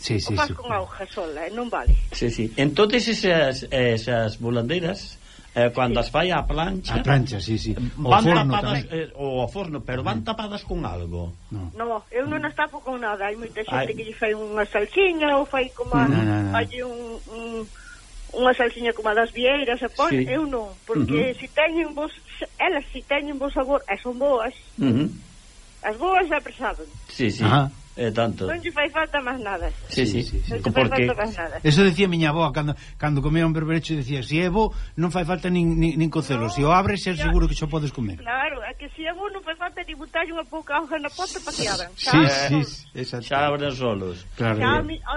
sí, sí, o faz sí, con sí. auga sola, non vale. Sí, sí. Entonces esas, esas volandeiras eh, cando as fai a plancha a plancha, sí, sí o van forno tapadas, tamén. eh, O ao forno, pero van tapadas con algo no, no eu non as tapo con nada hai moita xente que lle fai unha salsiña ou fai como no, no, no. hai un, un unha salsiña como a das vieiras e pon, sí. eu non porque uh -huh. si teñen vos elas si teñen vos sabor e son boas uh -huh. as boas apresaban sí, sí. Ajá. É tanto. Non lle fai falta máis nada. Sí, sí, sí. sí. Non Porque... fai falta máis nada. Eso decía miña avó cando, cando comía un berberecho dicía, si é bo, non fai falta nin, nin, nin cocelo. No, si o abres, é seguro que xo podes comer. Claro, é que si é bo, non fai falta ni botar unha pouca hoja na ponta para que abran. Sí, sí, sí, xa abren solos. Claro. Xa,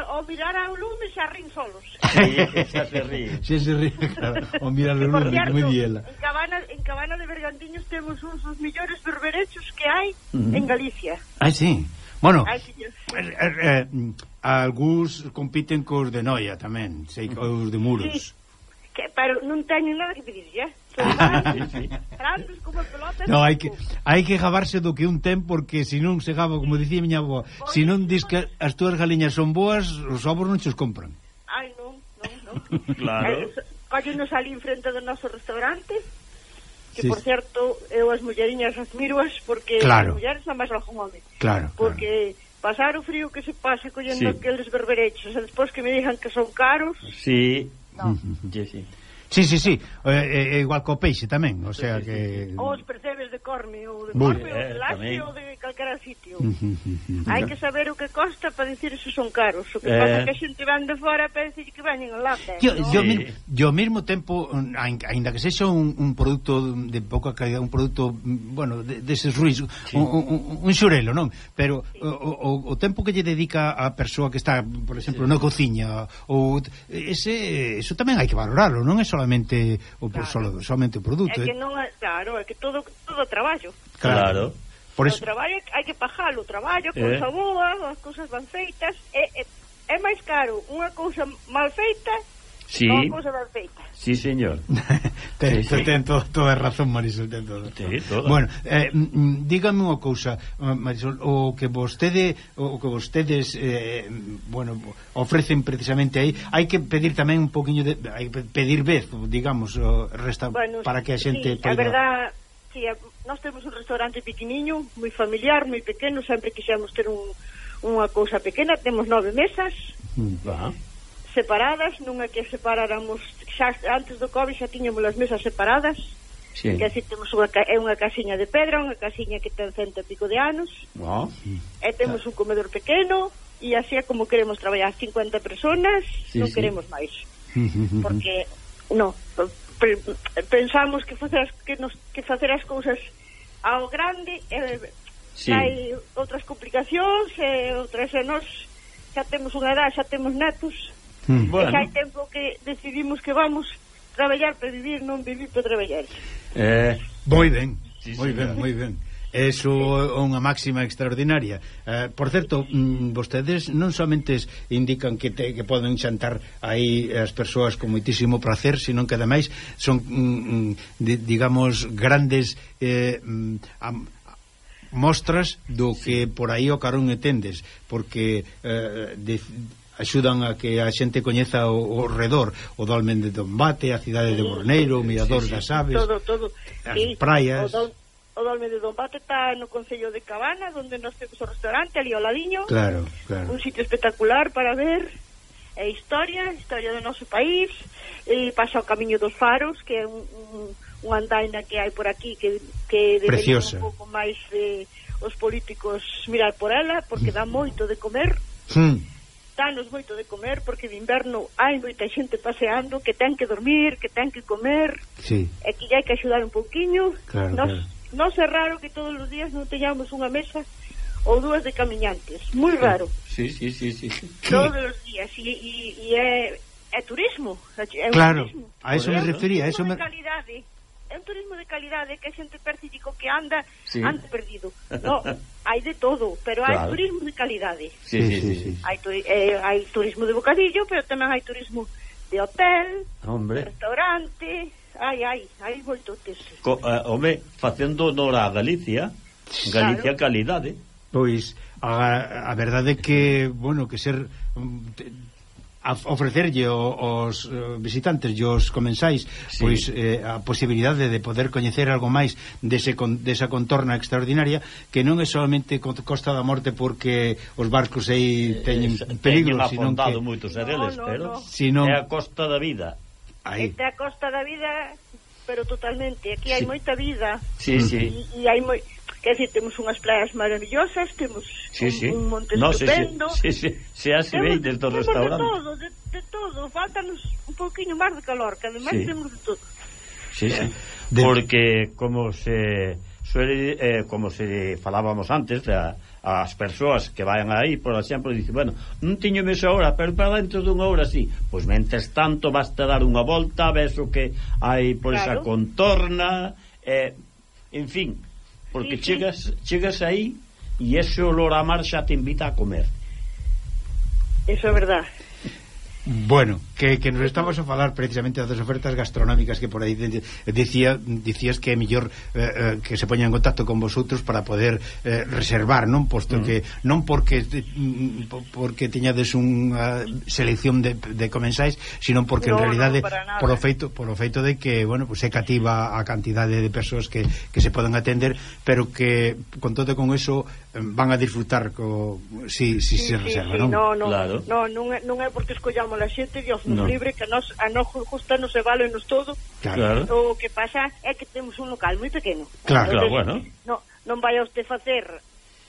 ao, mirar ao lume xa rin solos. Sí, xa se ríe. Xa se ríe, claro. O mirar ao lume, como diela. En Cabana, en Cabana de Bergantiños temos uns dos millores berberechos que hai mm -hmm. en Galicia. Ah, sí. Bueno, Ai, eh, eh, eh, algúns compiten cos de Noia tamén, sei mm. que os de Muros. Sí, que, pero non teñen nada que pedir, xa. Eh. Grandes como pelotas. No, hai que hai que gabarse do que un ten porque se non se gaba, como dicía miña avó, se non dis que as túas galiñas son boas, os ovos non chos compran. Ai, non, non, non. Claro. Eh, Collenos ali enfrente do noso restaurante que sí. por certo, eu as mulleriñas admiroas porque claro. as mulleres non máis algún home. Claro. Porque claro. pasar o frío que se pasa collendo sí. aqueles berberechos, e despois que me digan que son caros. Sí. No. sí, sí. Sí, sí, sí, é, é igual co peixe tamén, o sea que... Ou os percebes de corme, ou de corme, ou de lácteo, ou de calquera sitio. Hai que saber o que costa para dicir se son caros. O que eh... pasa que a xente van de fora para dicir que veñen en lata. Yo, ¿no? yo, sí. Yo mesmo tempo, ainda que sexa un, un produto de pouca calidad, un produto, bueno, deses de, de sí. un, un, un xurelo, non? Pero sí. o, o, o tempo que lle dedica a persoa que está, por exemplo, sí. na cociña, ou... Ese, eso tamén hai que valorarlo, non é solamente o claro. solo, somente o produto. É que ¿eh? non, claro, é que todo todo traballo. Claro. Por eso... O traballo hai que pajalo, o traballo, eh. cousa boa, as cousas van feitas, é, é, é máis caro unha cousa mal feita Sí. Unha cousa ben feita. Sí, señor. ten, sí, sí. ten todo, toda razón, Marisol, ten toda. Sí, toda. Bueno, eh, dígame unha cousa, eh, Marisol, o que vostede o que vostedes eh, bueno, ofrecen precisamente aí, hai que pedir tamén un poquiño de hai que pedir vez, digamos, resta, bueno, para que a xente sí, poida... a verdad, sí, nós temos un restaurante pequeniño, moi familiar, moi pequeno, sempre quixemos ter un, unha cousa pequena, temos nove mesas. Mm, ah separadas, nunha que separáramos xa antes do Covid xa tiñamos as mesas separadas. Sí. Que así temos unha, é unha casiña de pedra, unha casiña que ten cento e pico de anos. Wow. E temos un comedor pequeno e así é como queremos traballar 50 personas, sí, non sí. queremos máis. Porque no, pensamos que facer as, que nos que facer as cousas ao grande eh, sí. hai outras complicacións e outras e nós xa temos unha edad, xa temos netos Mm. Bueno. E xa hai tempo que decidimos que vamos traballar para vivir, non vivir para traballar. Eh, moi ben, sí, moi ben, moi ben. Eso é unha máxima extraordinaria. Eh, por certo, mm, vostedes non somente indican que te, que poden xantar aí as persoas con moitísimo placer, senón que ademais son mm, mm de, digamos grandes eh, mm, am, mostras do que por aí o carón entendes, porque eh, de, axudan a que a xente coñeza o, o redor, o dolmen de Dombate, a cidade de Borneiro, o mirador sí, sí, das aves, todo, todo. as sí, praias. O, dol, o dolmen de Dombate está no Concello de Cabana, onde nos temos o restaurante, ali ao ladiño. Claro, claro. Un sitio espectacular para ver a historia, historia do noso país, e pasa o camiño dos faros, que é un, un, un andaina que hai por aquí que, que deberían un pouco máis eh, os políticos mirar por ela, porque dá mm. moito de comer. Mm danos moito de comer porque de inverno hai moita xente paseando que ten que dormir, que ten que comer sí. e que hai que axudar un pouquiño claro, nos, claro. nos é raro que todos os días non teñamos unha mesa ou dúas de camiñantes, moi raro sí, sí, sí, sí. todos os días e, e, e é, é turismo é un claro, turismo. a eso me refería a eso me... calidade é un turismo de calidade que a xente perce que anda sí. anda perdido. No, hai de todo, pero claro. hai turismo de calidade. Sí, sí, sí. sí. Hai, tu, eh, hai turismo de bocadillo, pero tamén hai turismo de hotel, Hombre. restaurante, ai, ai, hai voltotes. Co, eh, home, facendo honor a Galicia, Galicia claro. calidade. Eh. Pois, a, a verdade que, bueno, que ser mm, a ofrecerlle aos eh, visitantes e os comensais sí. pois eh, a posibilidade de poder coñecer algo máis dese desa contorna extraordinaria que non é solamente Costa da Morte porque os barcos aí eh, teñen eh, peligro, teñen sino que moitos areles, no, no, pero no. Sino... é a Costa da Vida. Aí. Está a Costa da Vida pero totalmente, aquí sí. hai moita vida. Sí, sí. E hai moi Quer dizer, temos unhas playas maravillosas, temos sí, sí. un, un monte no, estupendo. Se, sí, se, se hace ben desde o restaurante. de todo, de, de todo. Faltanos un pouquinho máis de calor, que ademais sí. temos de todo. Sí, sí. De... Porque como se suele, eh, como se falábamos antes, a, as persoas que vayan aí, por exemplo, dicen, bueno, non tiño mesa hora, pero para dentro dunha hora sí. Pois mentes tanto basta dar unha volta, ves o que hai por claro. esa contorna, eh, en fin, porque Sí, sí. chegas chegas aí e ese olor a mar te invita a comer Eso é verdad. Bueno, que, que nos estamos a falar precisamente das ofertas gastronómicas que por aí de, decía, dicías que é mellor eh, eh que se poña en contacto con vosotros para poder eh, reservar, non? Posto uh -huh. que non porque porque teñades unha selección de, de comensais, sino porque no, en realidade no, por o feito por o feito de que, bueno, pues, é cativa a cantidade de persoas que, que se poden atender, pero que con todo con eso van a disfrutar co si si sí, se sí, reserva, sí, non? No, no, claro. no, non, é, non é porque escollamos como la xente, Dios nos no. libre, que nos, a nos justa nos evaluenos todo. Claro. O que pasa é que temos un local moi pequeno. Claro, Entonces, claro, bueno. No, non vai a usted facer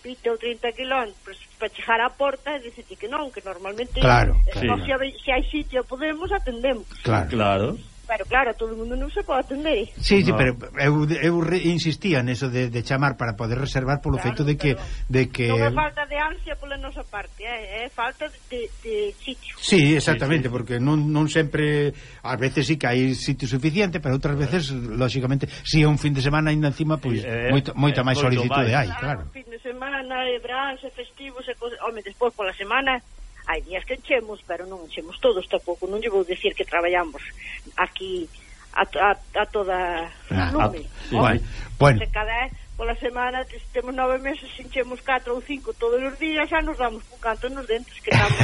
20 ou 30 quilón para chegar á porta e dicirte que non, que normalmente claro, eh, claro. Non, se, hai, se hai sitio podemos, atendemos. Claro, claro. Pero claro, todo o mundo non se pode atender. Sí, no. sí, pero eu, eu re, insistía neso de, de chamar para poder reservar polo claro, feito de que de que Non é falta de ansia pola nosa parte, é, eh? é falta de, de sitio. Sí, exactamente, sí, sí. porque non, non sempre ás veces sí que hai sitio suficiente, pero outras veces lógicamente si é un fin de semana ainda encima pois pues, eh, moita, moita eh, máis solicitude hai, claro. Fin de semana, e brans, e festivos, e home, despois pola semana hai días que enchemos, pero non enchemos todos tampouco, non lle vou dicir que traballamos aquí a, a, a toda ah, lume. A, bueno, bueno. Se cada pola semana temos nove meses, enchemos catro ou cinco todos os días, xa nos damos un canto nos dentes que estamos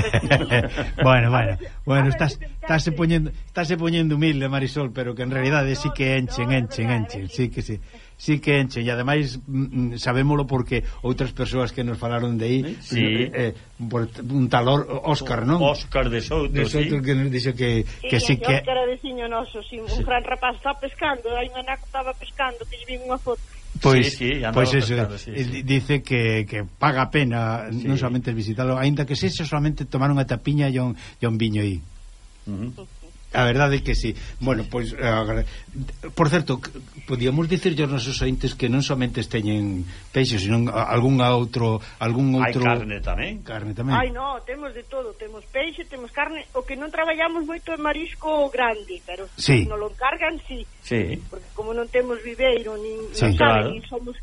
Bueno, bueno, bueno, estás estáse poñendo estáse poñendo humilde Marisol, pero que en realidade no, sí que enchen, no, enchen, enchen, eh, sí que sí sí que enche e ademais mm, mm, sabémolo porque outras persoas que nos falaron de aí sí. eh, eh por un tal Óscar, non? Óscar de Souto, de Souto sí. que nos dixo que, que sí que... Óscar de veciño noso, sí, un sí. gran rapaz está pescando, hai un anaco estaba pescando que lle vi unha foto Pois, sí, sí, pois eso, pescando, sí, eh, sí. dice que, que paga pena sí. non solamente visitarlo, aínda que sexa solamente tomar unha tapiña e un, e un viño aí. Uh -huh. A verdade é que sí. Bueno, pois eh, agra... por certo, podíamos dicir aos nosos ointes que non somente teñen peixes, senón algún outro, algún outro Hai carne tamén. Carne tamén. Ai, no, temos de todo, temos peixe, temos carne, o que non traballamos moito é marisco grande, pero sí. se lo encargan, sí. sí. Porque como non temos viveiro nin, sí, nin claro. nin somos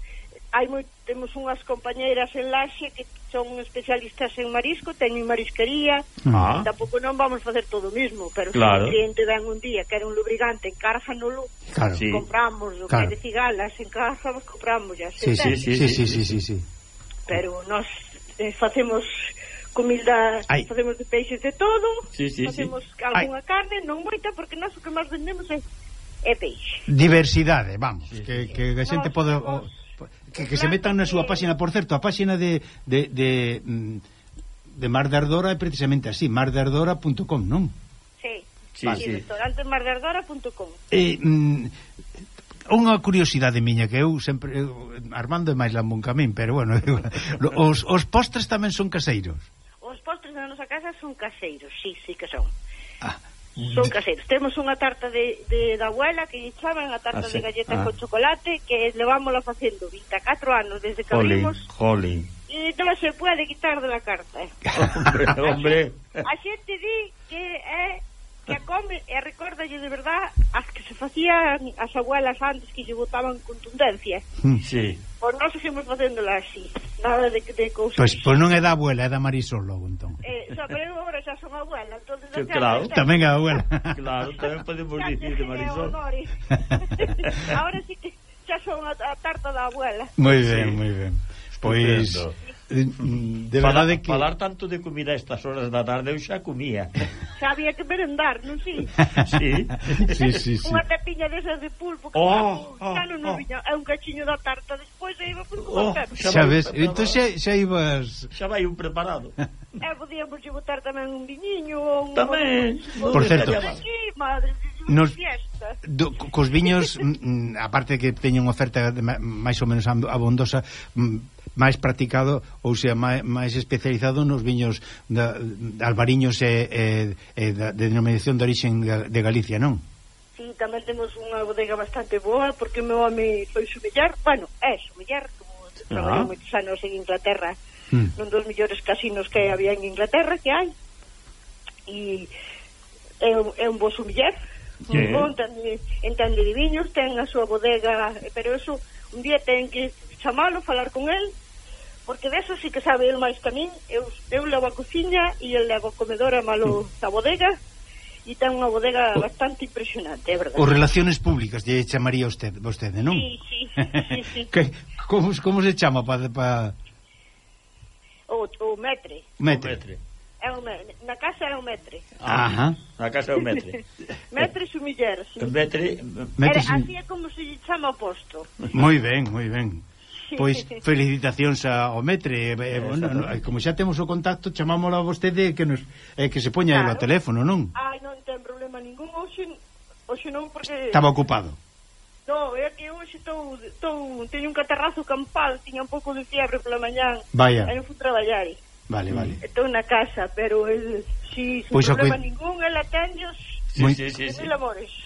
hai moi, temos unhas compañeiras en Laxe que son especialistas en marisco, teñen marisquería, ah. tampouco non vamos facer todo o mismo, pero claro. se o cliente ven un día que era un lubricante en Carja no Lu, claro. sí. compramos, o claro. que de cigalas en Carja, compramos ya. Sí, sí, sí, sí, sí, sí, sí, sí. Pero nós eh, facemos comida, Ai. facemos de peixes de todo, sí, sí, facemos sí. algunha carne, non moita, porque nós o que máis vendemos é, é peixe. Diversidade, vamos, sí. que, que a xente nós pode... Somos, que, que se metan na súa páxina, por certo, a páxina de, de, de, mm, de Mar de Ardora é precisamente así, mardardora.com, non? Sí, sí, vale. sí. restaurantesmardardora.com eh, mm, Unha curiosidade miña que eu sempre... Eu, Armando é máis lambón que a min, pero bueno, eu, os, os postres tamén son caseiros. Os postres na nosa casa son caseiros, sí, sí que son son caseiros. Temos unha tarta de, de da abuela que lle chaman a tarta ah, sí. de galletas ah. con chocolate que levámola facendo 24 anos desde que jolín, abrimos. Jolín. E non se pode quitar de la carta. hombre, hombre. A xente, a xente di que é que a come, e recordalle de verdad as que se facían as abuelas antes que lle botaban contundencia. Hmm. Sí. Pois non seguimos facéndola así, nada de, de cousas. Pois, pois non é da abuela, é da Marisol logo, entón. Eh, xa, pero agora xa son abuela, Entonces, Que, claro. Xa, tamén é abuela. Claro, tamén podemos dicir de Marisol. agora sí que xa son a, a tarta da abuela. Moi ben, sí. moi ben. Pois... Estupendo. Eh, mm, de verdade que... Falar tanto de comida a estas horas da tarde eu xa comía. Xa había que merendar, non si? Sí. sí, sí, sí. Unha tapiña desas de pulpo que oh, oh, xa non oh. viña, é un cachiño da tarta, despois iba por oh, xa, xa ves, entón xa, xa ibas... Xa vai un preparado. E podíamos botar tamén un viñiño ou un... Tamén. Por certo. Aquí, madre, nos, do, cos viños mm, aparte que teñen oferta máis ou menos abondosa mm, máis practicado ou sea máis, máis especializado nos viños da, albariños e, e, e da, de denominación de orixen de Galicia, non? Sí, tamén temos unha bodega bastante boa porque o meu home foi xumellar, bueno, é xumellar, como traballou ah. moitos anos en Inglaterra, mm. nun dos mellores casinos que había en Inglaterra que hai. E é un, é un bo sumiller yeah. bon, entende, entende de viños ten a súa bodega eh, pero eso un día ten que chamalo, falar con el porque deso sí que sabe el máis que a min. Eu, eu levo a cociña e el levo a comedora malo a bodega e ten unha bodega o, bastante impresionante, é verdade. Os relaciones públicas lle chamaría usted, vostede, non? Sí, sí. sí, sí. que, como, como se chama para... Pa... O, o metre. Metre. O metre. É o. Na casa é o metre. Ah. Ajá. Na casa é o metre. metre sumiller, sí. Metre... metre Era. Así é como se lle chama o posto. Moi ben, moi ben. Pois felicitacións ao Metre. Eh, eh bueno, no, como xa temos o contacto, chamámoslo a vostede que nos eh, que se poña claro. o teléfono, non? Ai, non ten problema ningún. Hoxe, hoxe non porque Estaba ocupado. No, é que hoxe estou, estou teño un catarrazo campal, tiña un pouco de fiebre pola mañán. Vaya. Aí non fui traballar. Vale, vale. Estou na casa, pero el, si, sin pois problema que... ningún, el atendios. Sí, sí, sí, sí.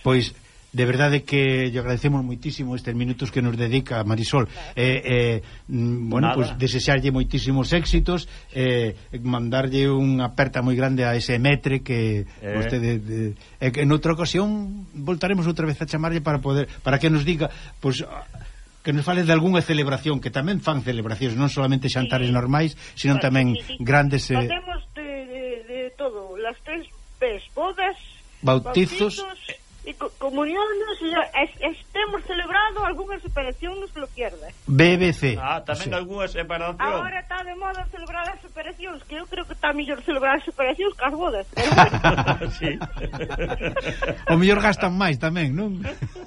Pois de verdade que lle agradecemos moitísimo estes minutos que nos dedica Marisol eh, eh, mm, bueno, Nada. pues desexarlle moitísimos éxitos eh, mandarlle unha aperta moi grande a ese metre que eh. vostede de, eh, en outra ocasión voltaremos outra vez a chamarlle para poder para que nos diga pues, ah, que nos fale de algunha celebración que tamén fan celebracións, non solamente xantares sí. normais, sino bueno, tamén sí, sí. grandes eh... Facemos de, de, de todo, las tres Pes, bodas, bautizos, bautizos comunións e estemos celebrando algunhas operacións lo pierda. BBC. Ah, tamén sí. algunhas separación. Agora está de moda celebrar as operacións, que eu creo que está mellor celebrar as operacións que as bodas. sí. o mellor gastan máis tamén, non?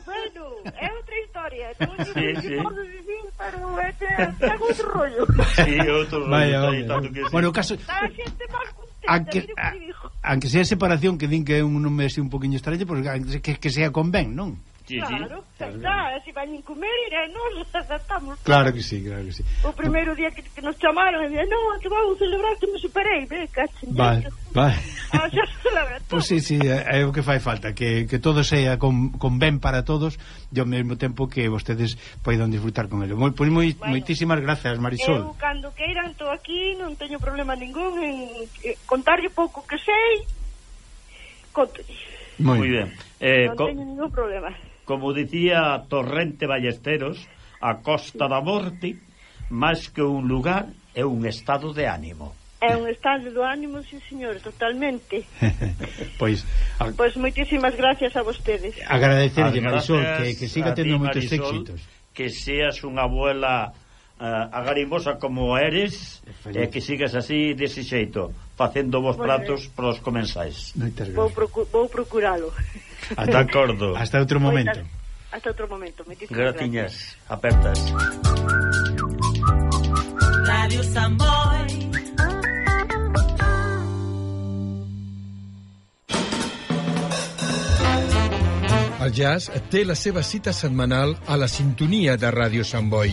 bueno, é outra historia. Non sí, sí. Dicir, pero é, que é outro rollo. Sí, outro rollo. Vaya, vaya. Bueno, caso... Está xente máis aunque, a, aunque sea separación que din que é un nome así un poquinho extraño, pois pues, que, que sea con ben, non? Sí, claro, sí. Eh, eh, claro, claro. se van comer iremos, adaptamos. Claro que sí, claro que sí. O primeiro día que, que nos chamaron, e dixen, non, que vamos celebrar que me superei, ve, cachen. Vale, vale. Ah, xa celebra todo. Pois pues sí, sí, eh, é o que fai falta, que, que todo sea con, con ben para todos, e ao mesmo tempo que vostedes poidan disfrutar con ele. Moi, pois moi, bueno, moitísimas grazas, Marisol. Eu, cando queiran, estou aquí, non teño problema ningún en, en contarlle pouco que sei, Conto Moi ben. Eh, non co... teño ningún problema como dicía Torrente Ballesteros, a Costa da Morte, máis que un lugar, é un estado de ánimo. É un estado do ánimo, sí, señor, totalmente. pois a... pois moitísimas gracias a vostedes. Agradecerlle, Marisol, que, que siga tendo moitos éxitos. Que seas unha abuela uh, agarimosa como eres e eh, que sigas así dese xeito facendo vos pratos eh, para os comensais. Vou, procu vou procuralo. Ah, de acordo. Hasta outro momento. Hasta, hasta outro momento. Gratiñas apertas. Radio Samboy. El jazz té la seva cita setmanal a la sintonia de Ràdio Sant Boi.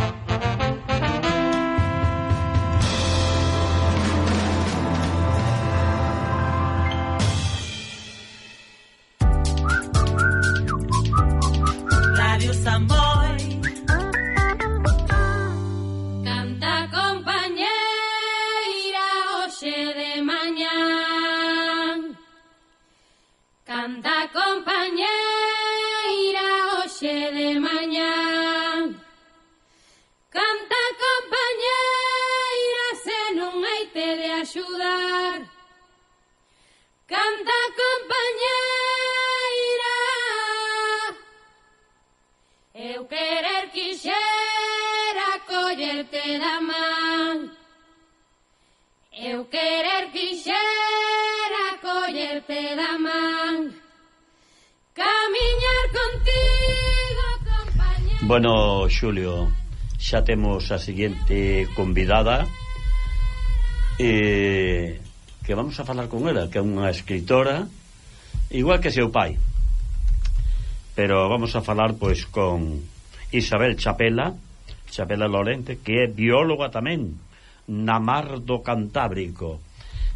xa temos a seguinte convidada eh, que vamos a falar con ela, que é unha escritora igual que seu pai. Pero vamos a falar pois con Isabel Chapela, Chapela Lorente, que é bióloga tamén na Mar do Cantábrico.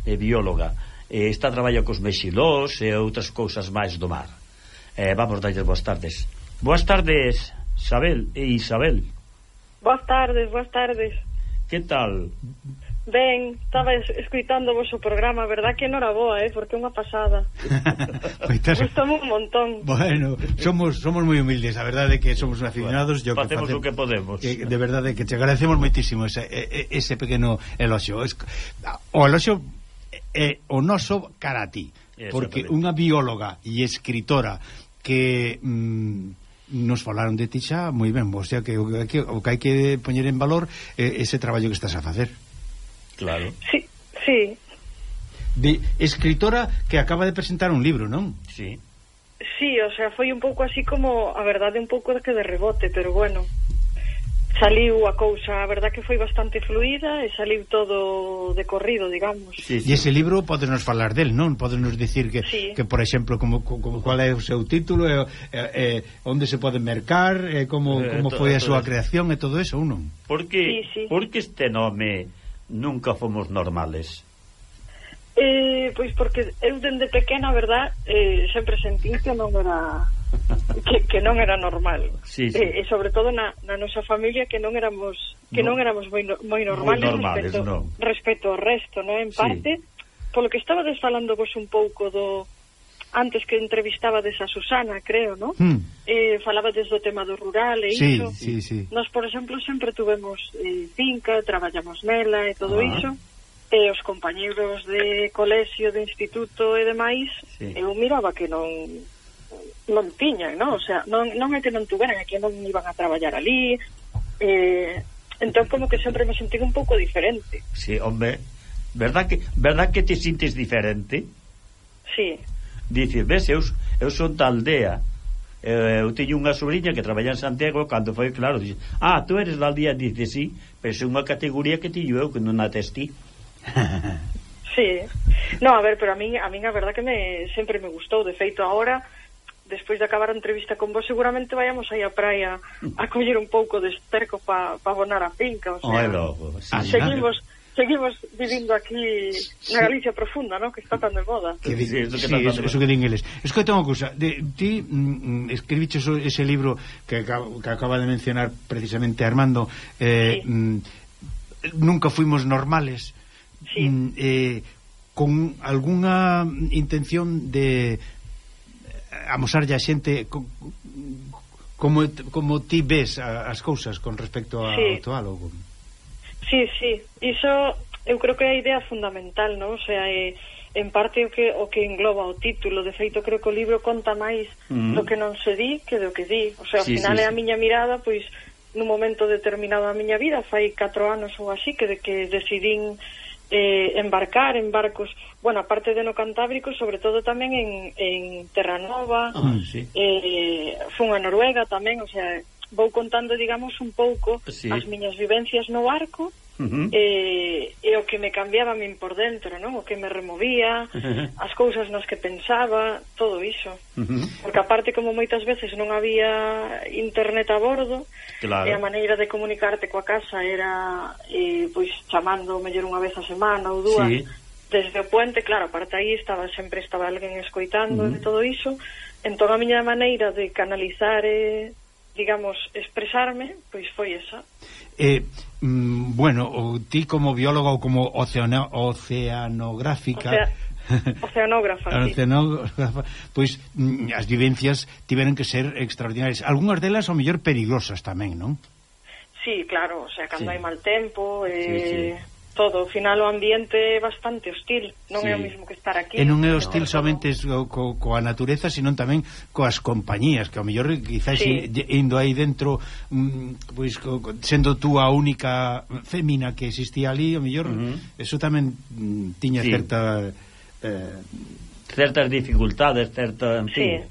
É bióloga. E está traballa cos mexilós e outras cousas máis do mar. Eh, vamos darlle boas tardes. Boas tardes, Isabel e Isabel. Boas tardes, boas tardes. Que tal? Ben, estaba escuitando o vosso programa, verdad que enhoraboa, eh, porque é unha pasada. Pois Coitas... Gustamos un montón. Bueno, somos somos moi humildes, a verdade é que somos aficionados, bueno, yo facemos o que podemos. Que, de verdade que te agradecemos moitísimo ese, ese pequeno eloxio. O eloxio é o noso cara a ti, porque unha bióloga e escritora que mm, nos falaron de ti xa moi ben, o sea que o que, o que hai que poñer en valor é eh, ese traballo que estás a facer. Claro. Sí, sí. De escritora que acaba de presentar un libro, non? Sí. Sí, o sea, foi un pouco así como, a verdade, un pouco que de rebote, pero bueno saliu a cousa, a verdad que foi bastante fluida e saliu todo de corrido, digamos. Sí, sí. E ese libro podenos falar del, non? Podenos dicir que, sí. que por exemplo, como, como cual é o seu título, e, e, e, onde se pode mercar, e como, eh, como foi a súa creación e todo eso, ou non? Porque, sí, sí. porque este nome nunca fomos normales? Eh, pois porque eu dende pequena, verdad, eh, sempre sentí que non era que, que non era normal. Sí, sí. Eh, e sobre todo na, na nosa familia que non éramos que no. non éramos moi, moi normales, moi normales respecto, no. respecto ao resto, non? En parte, sí. polo que estaba falando vos un pouco do antes que entrevistabades a Susana, creo, ¿no? Hmm. Eh, falabades do tema do rural e sí, iso. Sí, sí. Nos, por exemplo, sempre tuvemos eh, finca, traballamos nela e todo ah. iso e os compañeiros de colexio, de instituto e demais, sí. eu miraba que non non tiñan, non? O sea, non, non é que non tuveran, é que non iban a traballar ali, eh, entón como que sempre me sentí un pouco diferente. Sí, hombre, verdad que, verdad que te sintes diferente? Sí. Dices, ves, eu, eu son da aldea, eh, eu teño unha sobrinha que traballa en Santiago cando foi claro, dixe, ah, tú eres da aldea dice, sí, pero é unha categoría que teño eu que non atestí sí, no, a ver, pero a min, a min a verdad que me, sempre me gustou de feito agora despois de acabar a entrevista con vos seguramente vayamos aí á praia a coller un pouco de esterco para pa abonar a finca, o sea, logo, sí, ah, seguimos seguimos vivindo aquí na Galicia profunda, ¿no? que está tan de moda. Que sí, eso que, sí, eso, eso que din eles. Escoita unha cousa, de, ti mm, mm escribiche so, ese libro que, que acaba de mencionar precisamente Armando, eh, sí. mm, Nunca fuimos normales, sí. mm, eh, con algunha intención de amosarlle a xente co, como, como ti ves as cousas con respecto ao sí. actual ou como? Sí, sí, iso eu creo que é a idea fundamental, non? O sea, é, en parte o que o que engloba o título, de feito creo que o libro conta máis mm -hmm. do que non se di que do que di. O sea, ao sí, final sí, é a miña mirada, pois nun momento determinado da miña vida, fai 4 anos ou así que de que decidín eh, embarcar en barcos, bueno, aparte de no Cantábrico, sobre todo tamén en, en Terranova, ah, sí. eh, fun a Noruega tamén, o sea, vou contando, digamos, un pouco sí. as miñas vivencias no barco, -huh. Eh, e, e o que me cambiaba min por dentro, non? O que me removía, uh -huh. as cousas nas que pensaba, todo iso. Uh -huh. Porque aparte como moitas veces non había internet a bordo, claro. e a maneira de comunicarte coa casa era eh, pois chamando mellor unha vez a semana ou dúas. Sí. Desde o puente, claro, aparte aí estaba sempre estaba alguén escoitando uh -huh. de todo iso. Entón a miña maneira de canalizar e, digamos, expresarme, pois foi esa. Eh, mm, bueno, ou ti como bióloga ou como oceano, oceanográfica... Ocea Oceanógrafa, sí. Oceanógrafa, pois mm, as vivencias tiveron que ser extraordinarias. Algúnas delas ao mellor perigosas tamén, non? Sí, claro, o sea, cando sí. hai mal tempo, eh, sí todo, ao final o ambiente é bastante hostil, non sí. é o mesmo que estar aquí. E non é hostil no, somente no. co, coa natureza, sino tamén coas compañías, que ao mellor quizás sí. indo aí dentro mm, pois co, sendo tú a única fémina que existía ali, ao mellor uh -huh. eso tamén mm, tiña sí. certa eh... certas dificultades, certa, en fin. Sí.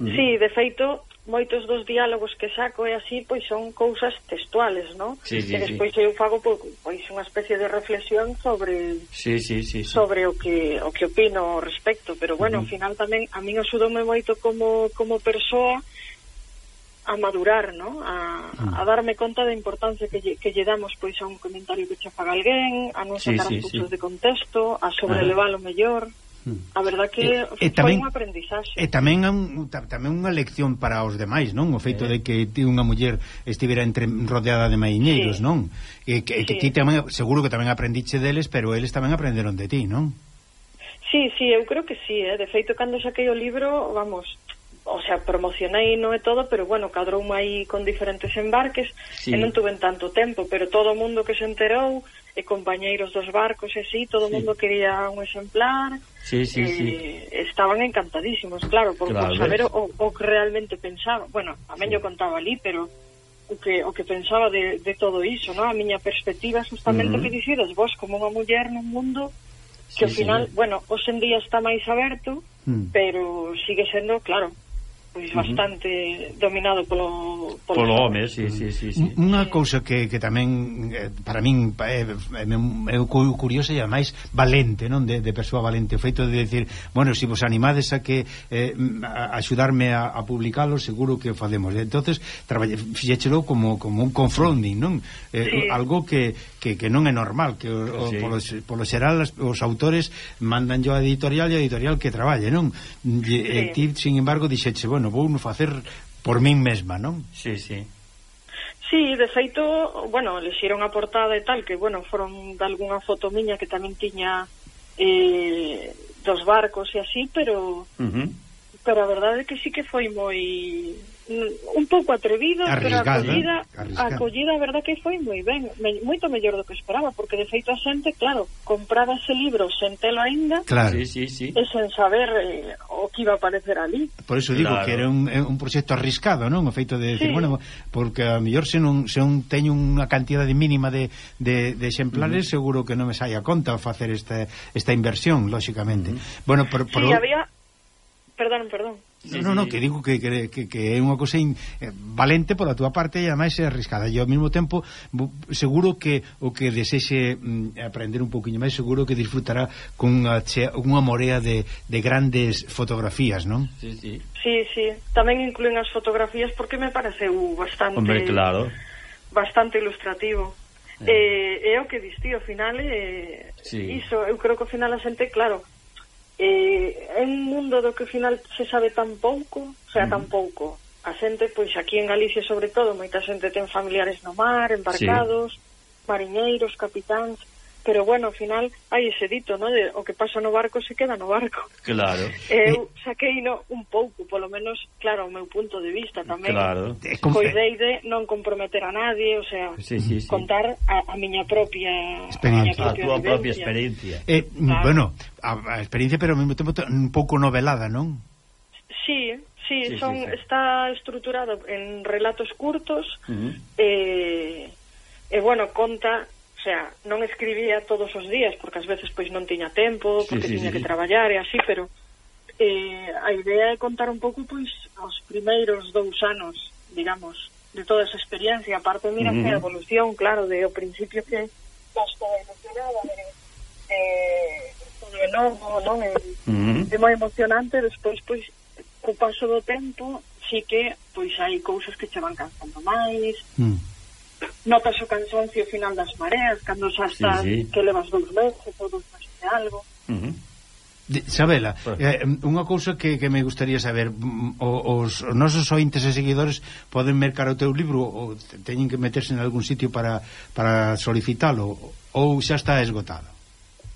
Uh -huh. Sí, de feito, moitos dos diálogos que saco e así pois son cousas textuales, non? Sí, sí, e despois sí. eu fago pois unha especie de reflexión sobre sí, sí, sí, sí. sobre o que o que opino ao respecto, pero bueno, uh -huh. ao final tamén a min axudoume moito como como persoa a madurar, ¿no? a, ah. a darme conta da importancia que lle, que lle damos pois a un comentario que che faga alguén, a non sacar sí, sí, puntos sí. de contexto, a sobrelevalo mellor. A verdad que e, foi eh, tamén, un aprendizaxe. E tamén un, tamén unha lección para os demais, non? O feito eh. de que ti unha muller estivera entre, rodeada de maiñeiros, sí. non? E que, sí. que ti tamén, seguro que tamén aprendiche deles, pero eles tamén aprenderon de ti, non? Sí, sí, eu creo que sí, eh? de feito, cando saquei o libro, vamos, o sea, promocionei non é todo, pero bueno, cadroume aí con diferentes embarques sí. e non tuven tanto tempo, pero todo o mundo que se enterou e compañeiros dos barcos e así, todo o sí. mundo quería un exemplar sí, sí, eh, sí. estaban encantadísimos, claro, por, claro, por saber o, o que realmente pensaba. Bueno, a yo contaba ali, pero o que, o que pensaba de, de todo iso, ¿no? A miña perspectiva justamente mm. que dicides vos como unha muller nun mundo que sí, ao final, sí. bueno, hoxe en día está máis aberto, mm. pero sigue sendo, claro, pois bastante uh -huh. dominado polo polo, polo home, sí, sí, sí, sí. Unha cousa que, que tamén eh, para min é eh, eh, curiosa e máis valente, non, de, de persoa valente, o feito de decir, bueno, se si vos animades a que eh, a axudarme a, a publicalo, seguro que o facemos. Entonces, traballe fixéchelo como como un confronting, non? Eh, sí. algo que, que, que non é normal, que o, sí. polo, polo xeral as, os autores mandan yo a editorial e a editorial que traballe, non? E, e ti, sin embargo, dixeche, bueno, bueno, vou no facer por min mesma, non? Sí, sí. Sí, de feito, bueno, lexiron a portada e tal, que, bueno, foron de algunha foto miña que tamén tiña eh, dos barcos e así, pero... Uh -huh. Pero a verdade é que sí que foi moi Mm, un pouco atrevido, Arriscada, pero a acollida, a acollida, a verdad que foi moi ben, me, moito mellor do que esperaba, porque de feito a xente, claro, compraba ese libro sen telo aínda. Claro. Sí, sí, sí. E sen saber eh, o que iba a aparecer ali. Por eso digo claro. que era un, un proxecto arriscado, non? O feito de decir, sí. bueno, porque a mellor se non se non teño unha cantidade mínima de, de, de exemplares, mm. seguro que non me saia conta facer esta esta inversión, lóxicamente. Mm. Bueno, por, por... Sí, había perdón, perdón. Sí, no, no, no, que digo que, que, que, que é unha cousa in, eh, valente pola túa parte e ademais é arriscada e ao mesmo tempo seguro que o que desexe mm, aprender un poquinho máis seguro que disfrutará con unha morea de, de grandes fotografías, non? Sí, sí. Sí, sí. Tamén incluen as fotografías porque me pareceu bastante Hombre, claro. bastante ilustrativo. Eh. eh, é o que distí, ao final eh, sí. iso, eu creo que ao final a xente, claro, eh, é un mundo do que ao final se sabe tan pouco, o sea, tan pouco. A xente, pois aquí en Galicia sobre todo, moita xente ten familiares no mar, embarcados, sí. mariñeiros, capitáns, pero bueno, ao final hai ese dito, ¿no? De, o que pasa no barco se queda no barco. Claro. Eu saquei no un pouco, polo menos, claro, o meu punto de vista tamén. Claro. Coidei de non comprometer a nadie, o sea, sí, sí, sí. contar a, a miña propia experiencia. A, miña propia a vivencia. propia experiencia. Eh, mm, claro. Bueno, a, a experiencia, pero ao mesmo tempo un pouco novelada, non? Sí, sí, sí son sí, sí. está estruturado en relatos curtos, uh -huh. eh, e, eh, bueno, conta O sea, non escribía todos os días porque ás veces pois non tiña tempo, porque sí, sí, tiña sí. que traballar e así, pero eh, a idea é contar un pouco pois os primeiros dous anos, digamos, de toda esa experiencia. Aparte, mira mm. que a evolución, claro, de o principio que estás toda emocionada, de, eh, todo de novo, non? É, mm. é moi emocionante, despois, pois, co paso do tempo, sí que, pois, hai cousas que che van cansando máis, mm notas o cansancio final das mareas, cando xa estás sí, sí. que levas dous meses ou dous meses de algo. Uh -huh. De, Sabela, pues. eh, unha cousa que, que me gustaría saber mm, o, os nosos ointes e seguidores poden mercar o teu libro ou teñen que meterse en algún sitio para, para solicitalo ou xa está esgotado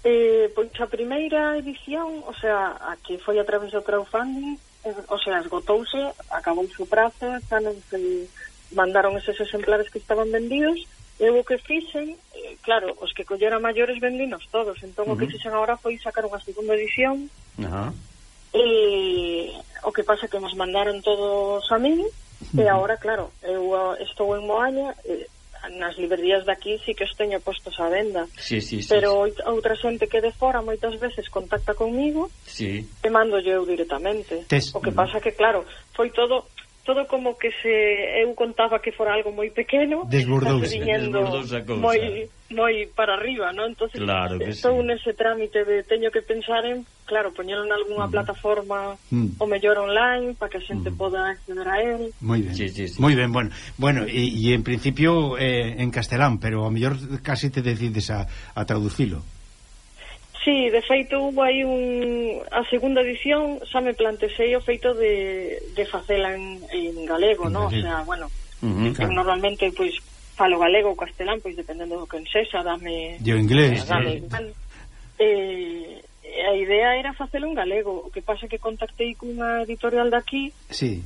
eh, Pois a primeira edición o sea, a que foi a través do crowdfunding eh, o sea, esgotouse acabou o prazo xa non se mandaron eses exemplares que estaban vendidos e o que fixen, eh, claro, os que collera maiores vendinos todos, entón uh -huh. o que fixen agora foi sacar unha segunda edición uh -huh. e o que pasa que nos mandaron todos a min uh -huh. e agora, claro, eu ah, estou en Moaña e, nas librerías daqui sí que os teño postos á venda. Sí, sí, sí, pero sí. outra xente que de fora moitas veces contacta comigo sí. e mando eu directamente. Tes... O que pasa que, claro, foi todo todo como que se eu contaba que fora algo moi pequeno desbordouse, desbordouse a cousa moi, moi para arriba, non? entonces claro estou sí. nese trámite de teño que pensar en, claro, poñelo en algunha mm. plataforma mm. o mellor online para que a xente mm. poda acceder a él moi ben, sí, sí, sí. moi ben, bueno bueno, e en principio eh, en castelán pero a mellor casi te decides a, a traducilo Sí, de feito hubo aí un a segunda edición xa me plantexei o feito de, de facela en, en galego, non? O sea, bueno, uh -huh, claro. normalmente pois falo galego ou castelán, pois dependendo do que sexa, dame e o inglés. Eh, dame, sí. Vale. eh, a idea era facelo en galego, o que pasa que contactei cunha editorial daqui. Sí.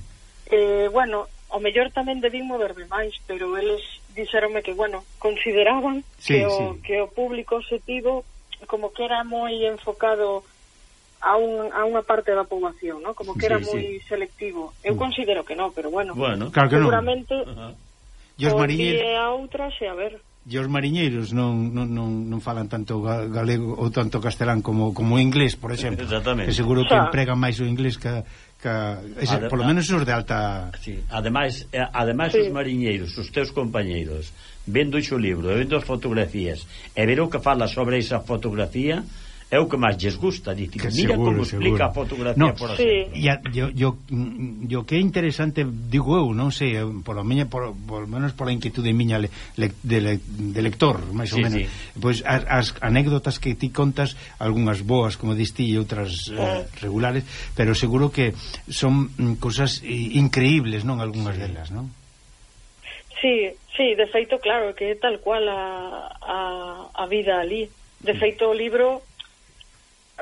Eh, bueno, o mellor tamén debín moverme máis, pero eles dixeronme que, bueno, consideraban sí, que, o, sí. que o público objetivo como que era moi enfocado a, un, a unha parte da poboación, ¿no? como que era sí, moi selectivo. Eu mm. considero que non, pero bueno, bueno claro que seguramente non. os -huh. mariñeiros... a outra xe a ver. E os mariñeiros non, non, non, non falan tanto galego ou tanto castelán como como inglés, por exemplo. Que seguro que o sea, empregan máis o inglés que, que ese, por polo menos os de alta... Sí, ademais, eh, ademais sí. os mariñeiros, os teus compañeiros, vendo o libro, vendo as fotografías e ver o que fala sobre esa fotografía é o que máis lles gusta dicir, que mira seguro, como explica seguro. a fotografía no, por sí. e yo, yo, yo que é interesante digo eu, non sei, polo miña por, por menos pola inquietude miña le, le, de, le, de lector, máis sí, ou menos sí. pois as, as anécdotas que ti contas algunhas boas, como diste e outras eh, regulares, pero seguro que son mm, cosas eh, increíbles, non? Algunhas sí. delas, non? Sí, sí, de feito, claro, que é tal cual a, a, a vida ali. De mm. feito, o libro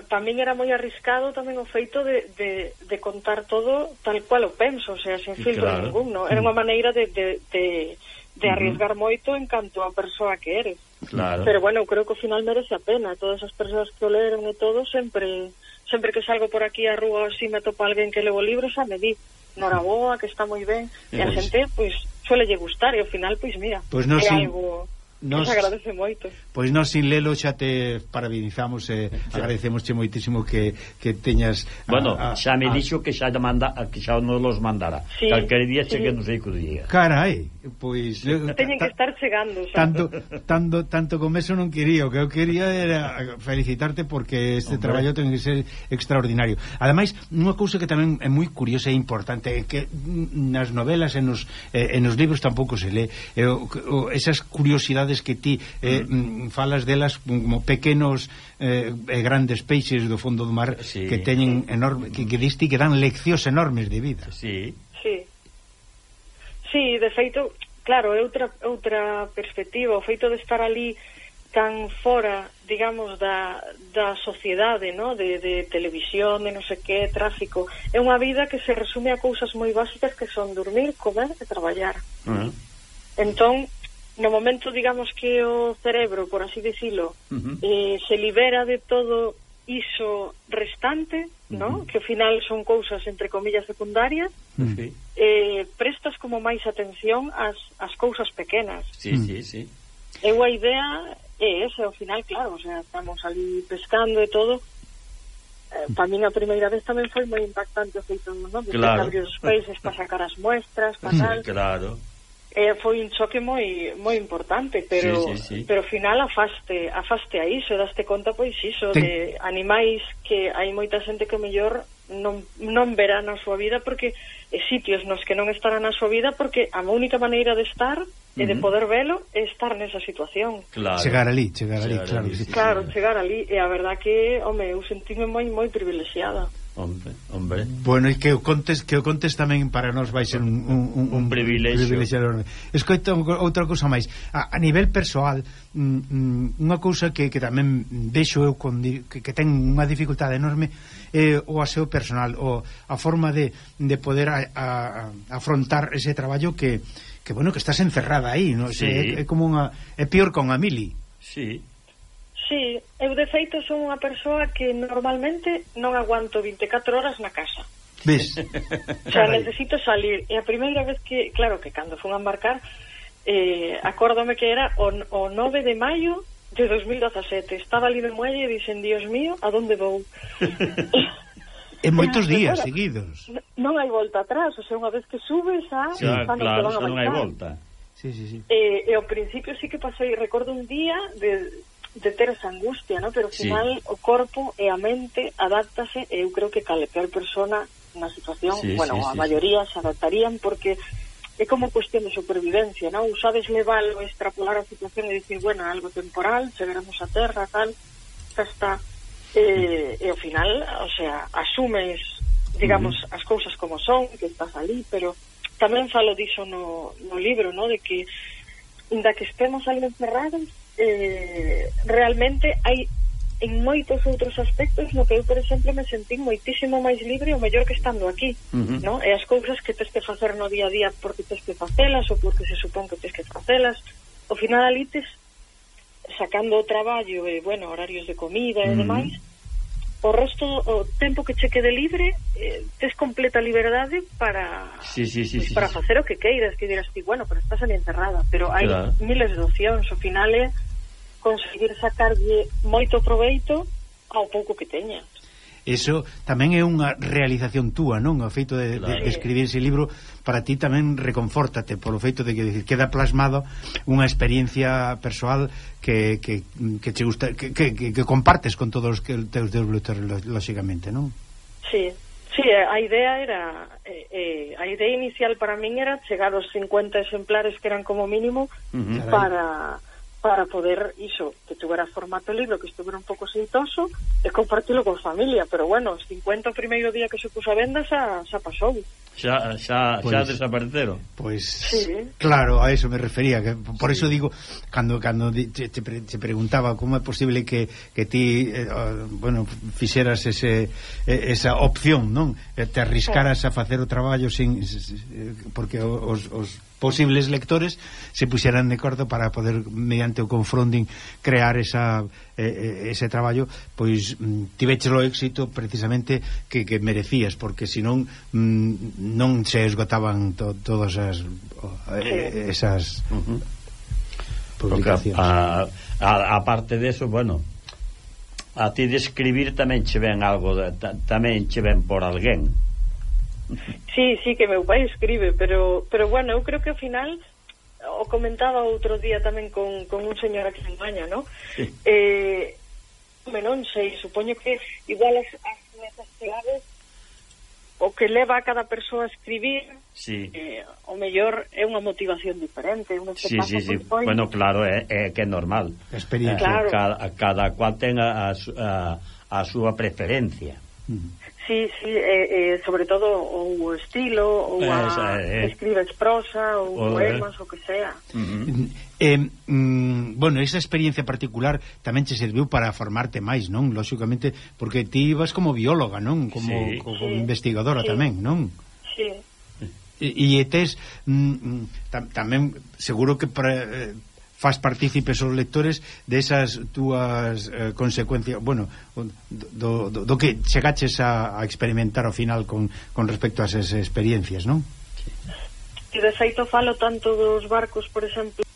tamén era moi arriscado tamén o feito de, de, de contar todo tal cual o penso, o sea, sin filtro claro. ningún, no? Era mm. unha maneira de, de, de, de mm-hmm. arriesgar moito en canto a persoa que eres. Claro. Pero bueno, creo que ao final merece a pena. Todas as persoas que o leron e todo, sempre sempre que salgo por aquí a rúa así si me topa alguén que levo libros, xa me di, noraboa, que está moi ben. E a pois. xente, pois, pues, lle gustar e ao final, pois mira, pues non é sí. algo Nos, nos agradece moito. Pois nós sin lelo xa te parabenizamos e eh, sí. agradecemosche moitísimo que, que teñas a, Bueno, a, a, xa me a, dixo que xa manda que xa nos los mandara. Sí, Calquer día sí. que non sei que día. Carai, pois teñen eh, que estar chegando, xa. Tanto tanto tanto como eso non quería, o que eu quería era felicitarte porque este Hombre. traballo ten que ser extraordinario. Ademais, unha cousa que tamén é moi curiosa e importante é que nas novelas e nos, eh, e nos libros tampouco se lee eh, o, o, esas curiosidades enfermidades que ti eh, mm. mm. falas delas como pequenos eh, e grandes peixes do fondo do mar sí. que teñen enorme que, que diste que dan leccións enormes de vida. Sí. Sí. Sí, de feito, claro, é outra outra perspectiva, o feito de estar ali tan fora, digamos, da, da sociedade, no? de, de televisión, de non sei que, tráfico. É unha vida que se resume a cousas moi básicas que son dormir, comer e traballar. Uh -huh. Entón, no momento, digamos, que o cerebro, por así decirlo, uh -huh. eh, se libera de todo iso restante, uh -huh. ¿no? que ao final son cousas, entre comillas, secundarias, uh -huh. eh, prestas como máis atención ás, ás cousas pequenas. Sí, uh -huh. sí, sí. Eu a idea é esa, ao final, claro, o sea, estamos ali pescando e todo, eh, para min a primeira vez tamén foi moi impactante o feito, non? Claro. Abrir os peixes para sacar as muestras, para tal. Claro eh, foi un choque moi moi importante, pero sí, sí, sí. pero ao final afaste, afaste a iso, daste conta pois iso Ten... de animais que hai moita xente que mellor non, non verá na súa vida porque e sitios nos que non estará na súa vida porque a única maneira de estar e de poder velo é estar nesa situación. Claro. Chegar ali, chegar ali, chegar claro. Ali, sí, claro, sí. chegar ali e a verdad que, home, eu sentime moi moi privilexiada. Hombre, hombre. Bueno, e que o contes que o contes tamén para nós vai ser un un un, un privilexio. privilexio enorme. Escoita outra cousa máis. A, a nivel persoal, mm, mm, unha cousa que, que tamén vexo eu con, que, que ten unha dificultade enorme é eh, o aseo personal, o a forma de, de poder a, a, afrontar ese traballo que que bueno, que estás encerrada aí, no? Sí. É, é como unha é peor con a mili. Sí. Sí, eu de feito son unha persoa que normalmente non aguanto 24 horas na casa. Ves? O sea, necesito salir. E a primeira vez que, claro, que cando fun a embarcar, eh, acórdome que era o, o 9 de maio de 2017. Estaba ali no muelle e dixen, Dios mío, a donde vou? En moitos días seguidos. Non hai volta atrás, o sea, unha vez que subes a... Sí, xa, claro, non hai volta. Sí, sí, sí. Eh, e ao principio sí que pasei, recordo un día de de ter esa angustia, ¿no? pero ao final sí. o corpo e a mente adáptase e eu creo que calquer persona na situación, sí, bueno, sí, a sí, maioría sí. se adaptarían porque é como cuestión de supervivencia, ¿no? Sabes leválo, extrapolar a situación e dicir, bueno, algo temporal, chegaremos a terra, tal, xa está. Eh, e ao final, o sea, asumes, digamos, as cousas como son, que estás ali, pero tamén falo diso no, no libro, ¿no? De que, inda que estemos ali encerrados, eh, realmente hai en moitos outros aspectos no que eu, por exemplo, me sentí moitísimo máis libre o mellor que estando aquí, uh -huh. no? E as cousas que tes que facer no día a día porque tes que facelas ou porque se supón que tes que facelas, ao final ali tes sacando o traballo e, bueno, horarios de comida e uh -huh. demais, o resto, o tempo que che quede libre, eh, tes completa liberdade para sí, sí, sí, pues, sí, para sí, facer sí. o que queiras, que dirás ti, bueno, pero estás ali encerrada, pero hai claro. miles de opcións, o final é conseguir sacarlle moito proveito ao pouco que teñas. Eso tamén é unha realización túa, non? O feito de, claro. de, de escribir ese libro para ti tamén reconfórtate polo feito de que decir, queda plasmado unha experiencia persoal que, que, que che gusta que, que, que compartes con todos os que teus teus lectores lógicamente, non? Sí. Sí, eh, a idea era eh, eh, a idea inicial para min era chegar aos 50 exemplares que eran como mínimo uh -huh. para para poder iso, que tuvera formato libro, que estuvera un pouco xeitoso e compartilo con familia, pero bueno, os 50 o primeiro día que se puso a venda xa, xa pasou. Xa, xa, pues, xa pois, desapareceron. Pois, pues, sí. claro, a eso me refería, que por sí. eso digo, cando, cando te, te, pre, te preguntaba como é posible que, que ti, eh, ah, bueno, fixeras ese, esa opción, non? Te arriscaras sí. a facer o traballo sin, eh, porque os, os posibles lectores se puxeran de acordo para poder mediante o confronting crear esa, eh, eh ese traballo pois mm, tiveches o éxito precisamente que, que merecías porque senón mm, non se esgotaban to, todas as eh, esas publicacións. A, a, a parte deso, bueno a ti de escribir tamén che ven algo de, ta, tamén che ven por alguén. Sí, sí, que meu pai escribe, pero, pero bueno, eu creo que ao final o comentaba outro día tamén con, con un señor aquí en Maña, ¿no? Sí. Eh, me non sei, supoño que igual as, as claves o que leva a cada persoa a escribir sí. eh, o mellor é unha motivación diferente un sí, sí, sí. Foi... bueno, claro, é, é que é normal experiencia eh, claro. cada, cada cual ten a, a, a súa preferencia mm. Sí, sí, eh, eh, sobre todo ou o estilo, ou a, Esa, eh. escribes prosa, ou o, poemas, eh. o que sea. Uh -huh. eh, mm, bueno, esa experiencia particular tamén che serviu para formarte máis, non? Lóxicamente, porque ti ibas como bióloga, non? Como, sí. como sí. investigadora sí. tamén, non? Sí. E, e tes mm, mm tam, tamén seguro que pre, eh, faz partícipes os lectores desas túas eh, consecuencias, bueno, do, do, do que chegaches a, a experimentar ao final con, con respecto a esas experiencias, non? Que de feito falo tanto dos barcos, por exemplo.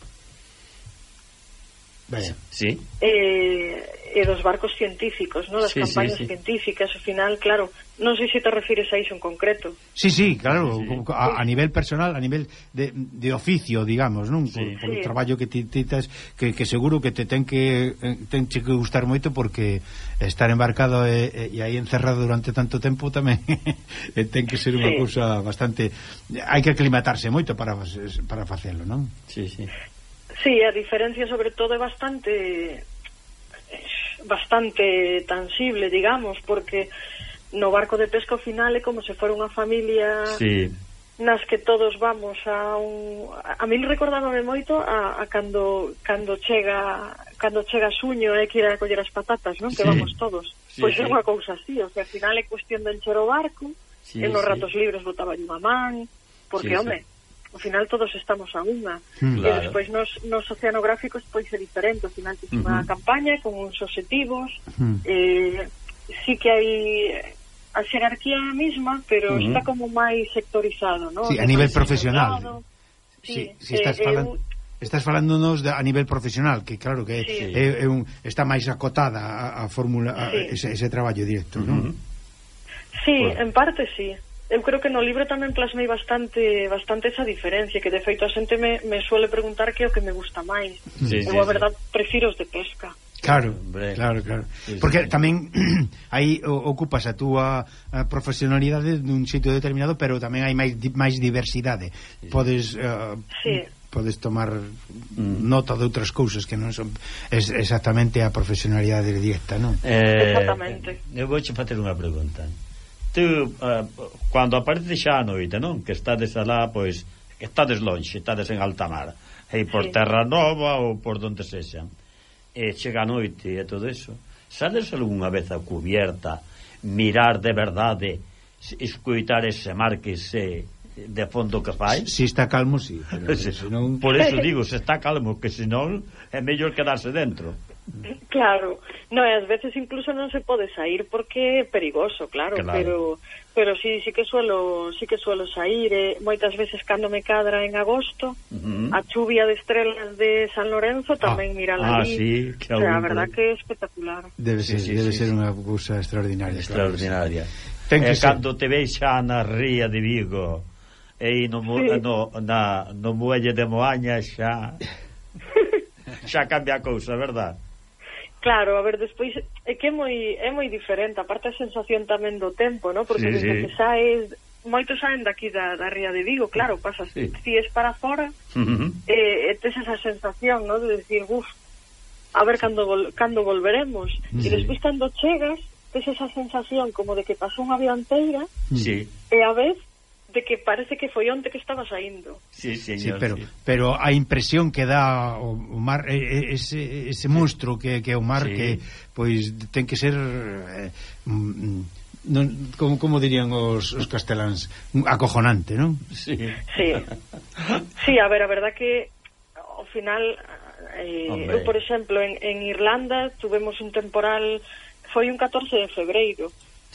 Vaya. Sí. Eh, e dos barcos científicos, ¿no? das sí, campañas sí, sí. científicas, ao final, claro, non sei se te refires a iso en concreto. Sí, sí, claro, sí. A, a nivel personal, a nivel de, de oficio, digamos, non? Sí. Por, por sí. o traballo que ti titas que, que seguro que te ten que eh, ten que gustar moito porque estar embarcado e, e, e aí encerrado durante tanto tempo tamén eh, ten que ser unha sí. cousa bastante hai que aclimatarse moito para para facelo, non? Sí, sí. Sí, a diferencia sobre todo é bastante bastante tangible, digamos, porque no barco de pesca ao final é como se fora unha familia sí. nas que todos vamos a un... A min recordábame moito a, a cando, cando chega cando chega xuño e que ir a coller as patatas, non? Que sí. vamos todos. Sí, pois sí. é unha cousa así, o sea, ao final é cuestión de encher o barco, sí, e nos sí. ratos libres botaba unha man, porque, sí, home, sí ao final todos estamos a unha hmm. claro. e despois nos, nos oceanográficos pois é diferente, ao final tens uh -huh. unha campaña con uns objetivos uh hmm. -huh. eh, sí que hai a xerarquía mesma pero uh -huh. está como máis sectorizado, ¿no? Sí, a nivel profesional. Sí, sí, sí, estás eh, eh, falando eu... Estás falándonos de, a nivel profesional, que claro que sí. é, é un, está máis acotada a, a fórmula sí. a ese, ese traballo directo, uh -huh. non? Sí, bueno. en parte sí eu creo que no libro tamén plasmei bastante bastante esa diferencia, que de feito a xente me, me suele preguntar que é o que me gusta máis. Sí, eu, sí, a verdad, sí. prefiro os de pesca. Claro, Hombre. claro, claro. Sí, Porque sí. tamén aí ocupas a túa eh, profesionalidade dun sitio determinado, pero tamén hai máis máis diversidade. Podes uh, sí podes tomar mm. nota de outras cousas que non son es, exactamente a profesionalidade directa, non? Eh, exactamente. Eh, eu vou che facer unha pregunta tú, eh, cando aparece xa a noite, non? Que estades alá, pois, que estades lonxe, estades en alta mar, e por sí. Terra Nova ou por donde sexan. E chega a noite e todo eso. Sales algunha vez a cubierta, mirar de verdade, escuitar ese mar que se de fondo que fai. Si está calmo, si. Sí, pero, senón... Por eso digo, se está calmo, que senón é mellor quedarse dentro. Claro, no, e ás veces incluso non se pode sair porque é perigoso, claro, claro. pero pero sí, sí que suelo, sí que suelo sair, eh, moitas veces cando me cadra en agosto, uh -huh. a chuvia de estrelas de San Lorenzo tamén ah, mira la ah, sí, que o sea, a verdad que é espectacular. Debe ser, sí, sí, debe sí, ser sí. unha cousa extraordinaria, extraordinaria. Claro. Ten que eh, ser. cando te veis xa na ría de Vigo e no, sí. no, na, no muelle de Moaña xa xa cambia a cousa, verdad? Claro, a ver, despois é que é moi é moi diferente, aparte a sensación tamén do tempo, ¿no? Porque sí, desde sí. que saes moitos saen daqui da, da Ría de Vigo, claro, pasas sí. si es para fora, uh -huh. eh, tes esa sensación, ¿no? De decir, uff, a ver cando vol, cando volveremos. Sí. E despois cando chegas, tes esa sensación como de que pasou unha vida inteira. Sí. E a vez de que parece que foi onte que estaba saindo. Sí, señor, sí, pero, sí. pero a impresión que dá o, o mar ese, ese monstruo que, que é o mar sí. que pois ten que ser eh, mm, mm, non, como, como dirían os, os casteláns acojonante, non? Sí. sí. Sí, a ver, a verdad que ao final eh, Hombre. eu, por exemplo, en, en Irlanda tuvemos un temporal foi un 14 de febreiro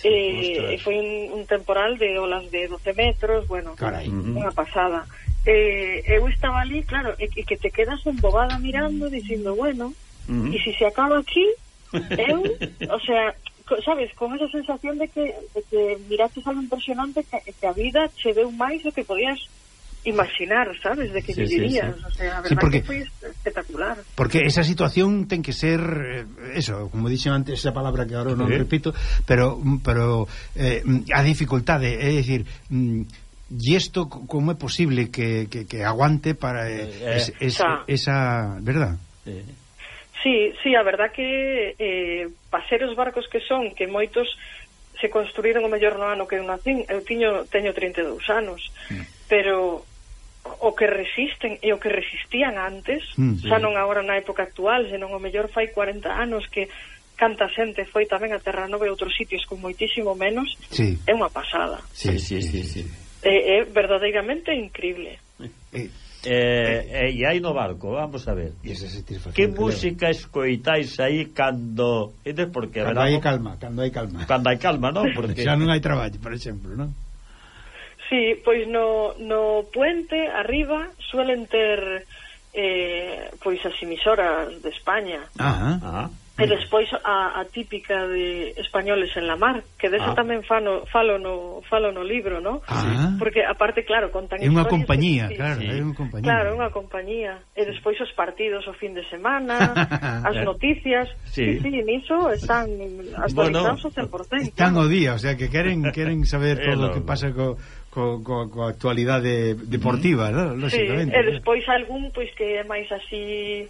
Eh, e foi un, un temporal de olas de 12 metros, bueno, Carai. unha pasada. Eh, eu estaba ali, claro, e, e que te quedas embobada mirando, dicindo, bueno, uh -huh. e se si se acaba aquí, eu, o sea, sabes, con esa sensación de que, de que miraste algo impresionante que, que a vida che deu máis o que podías imaginar, sabes, de que sí, vivirías. Sí, sí. O sea, a verdade sí, porque, que foi espectacular. Porque esa situación ten que ser, eh, eso, como dixen antes, esa palabra que ahora non repito, pero pero eh, a dificultade, é dicir... Mm, E isto como é posible que, que, que aguante para eh, eh, es, es, xa, esa, verdad? Sí, sí, a verdad que eh, paser os barcos que son, que moitos se construíron o mellor no ano que eu nacín, eu tiño, teño 32 anos, mm. pero o que resisten e o que resistían antes, mm, xa non agora na época actual, senón o mellor fai 40 anos que canta xente foi tamén a Terra Nova e outros sitios con moitísimo menos, sí. é unha pasada. Sí, sí, sí, sí. É, é verdadeiramente increíble. Eh, eh, eh, eh, e hai no barco, vamos a ver. Que música escoitáis aí cando... Entonces, porque, cando hai calma, cando hai calma. Cando hai calma, non? Porque... Xa non hai traballo, por exemplo, non? Sí, pois no, no puente arriba suelen ter eh, pois as emisoras de España. Ajá, ajá. E despois a, a típica de españoles en la mar, que desa de ah. tamén fano, falo no falo no libro, ¿no? Ah. Porque aparte claro, contan É unha compañía, que, claro, sí. é unha compañía. Claro, unha compañía. E despois os partidos o fin de semana, as noticias, sí, sí, sí niso están actualizados bueno, 100%. Están o día, o sea, que queren queren saber todo o que pasa co co, co, co actualidade deportiva, mm. -hmm. non? Lógicamente. Sí, e despois algún pois que é máis así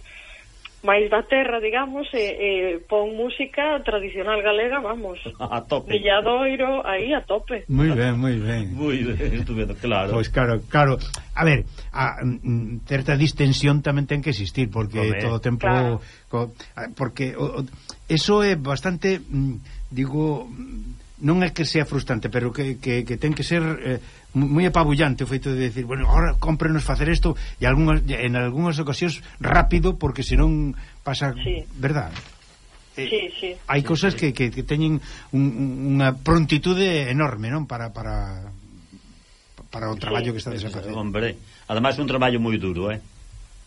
máis da terra, digamos, e, e pon música tradicional galega, vamos. A tope. Villadoiro, aí a tope. Moi ben, moi ben. moi ben, estupendo, claro. Pois claro, claro. A ver, a, mm, mm certa distensión tamén ten que existir, porque Home, todo o tempo... Claro. Co, porque o, o, eso é bastante, mm, digo, mm, non é que sea frustrante, pero que, que, que ten que ser... Eh, moi apabullante o feito de decir, bueno, agora cómprenos facer isto e algunhas en algunhas ocasións rápido porque senón pasa, sí. verdad? Eh, sí, sí. Hai cousas que, que, que teñen un, unha prontitude enorme, non, para para para o traballo sí. que está a facer. Hombre, además un traballo moi duro, eh?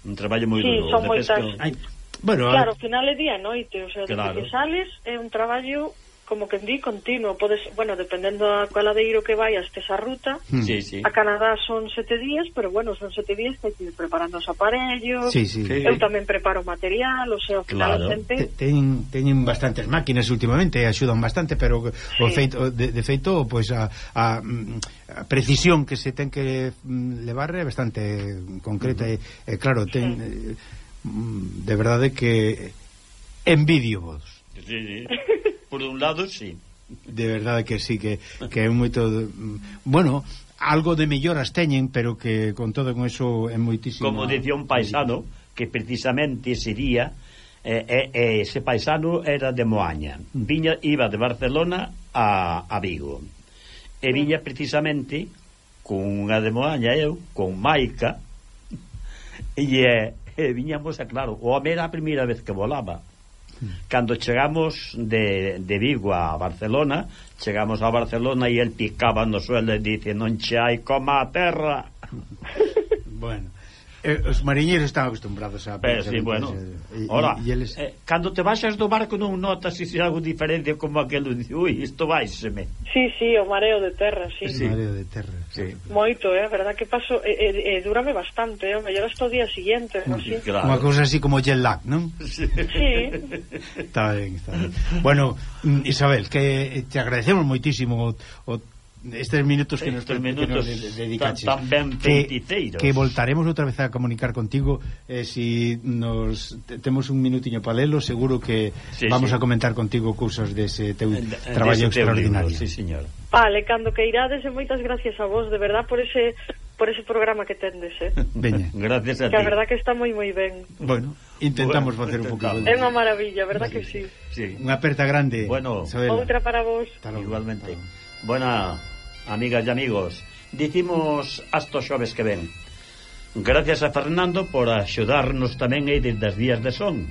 Un traballo moi sí, duro. Son moitas... que... Ai, bueno, claro, al final é día e noite, o sea, claro. que sales é un traballo como que di continuo, podes, bueno, dependendo a caladeiro que vayas, tes a ruta. Hmm. Sí, sí. A Canadá son sete días, pero bueno, son sete días que ir preparando os aparellos. Sí, sí. Eu tamén preparo material, o sea, claro. gente... Ten, teñen bastantes máquinas últimamente, axudan bastante, pero sí. o feito, de, de feito, pois pues, a, a, a precisión que se ten que mm, levar é bastante concreta uh -huh. e, e claro, ten sí. Mm, de verdade que envidio vos sí, sí. Por un lado, sí. De verdade que sí, que, que é moito... Bueno, algo de melloras teñen, pero que con todo con eso é moitísimo... Como dicía un paisano, que precisamente ese día, eh, eh, eh ese paisano era de Moaña, mm. viña, iba de Barcelona a, a Vigo, e mm. viña precisamente con unha de Moaña eu, con Maica, e, eh, e viñamos, a, claro, o home era a primeira vez que volaba, Cando chegamos de, de Vigo a Barcelona, chegamos a Barcelona e el picaba no suelo e dice non che hai coma a terra. bueno. Eh, os mariñeiros están acostumbrados a Pero, sí, bueno. Eh, e, Ora, eles... eh, cando te baixas do barco non notas se algo diferente como aquel de, ui, isto baixeme. Sí, sí, o mareo de terra, sí. sí. Mareo de terra. Sí. sí. Moito, é, eh, verdad que paso eh, eh, durame bastante, eh, o mellor hasta o día siguiente, no, así. Claro. Unha cousa así como jet lag, non? Sí. sí. está ben, está ben. Bueno, mm, Isabel, que te agradecemos moitísimo o, o estes minutos que estes nos, minutos que nos dedicaches tan, tan ben pentiteiros que, que voltaremos outra vez a comunicar contigo eh, si nos temos un minutiño palelo seguro que sí, vamos sí. a comentar contigo cursos dese teu traballo de extraordinario libro, sí, señor. vale, cando que irades moitas gracias a vos de verdad por ese por ese programa que tendes, eh. Veña. Gracias a que ti. Verdad que está moi moi ben. Bueno, intentamos bueno, facer un pouco. É unha maravilla, verdad que sí. sí. Unha aperta grande. Bueno, Isabel. outra para vos. Igualmente. Buena amigas e amigos. Dicimos hasta os xoves que ven. Gracias a Fernando por axudarnos tamén aí desde as vías de son.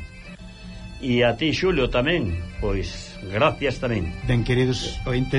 E a ti, Xulio, tamén. Pois, gracias tamén. Ben, queridos ointes,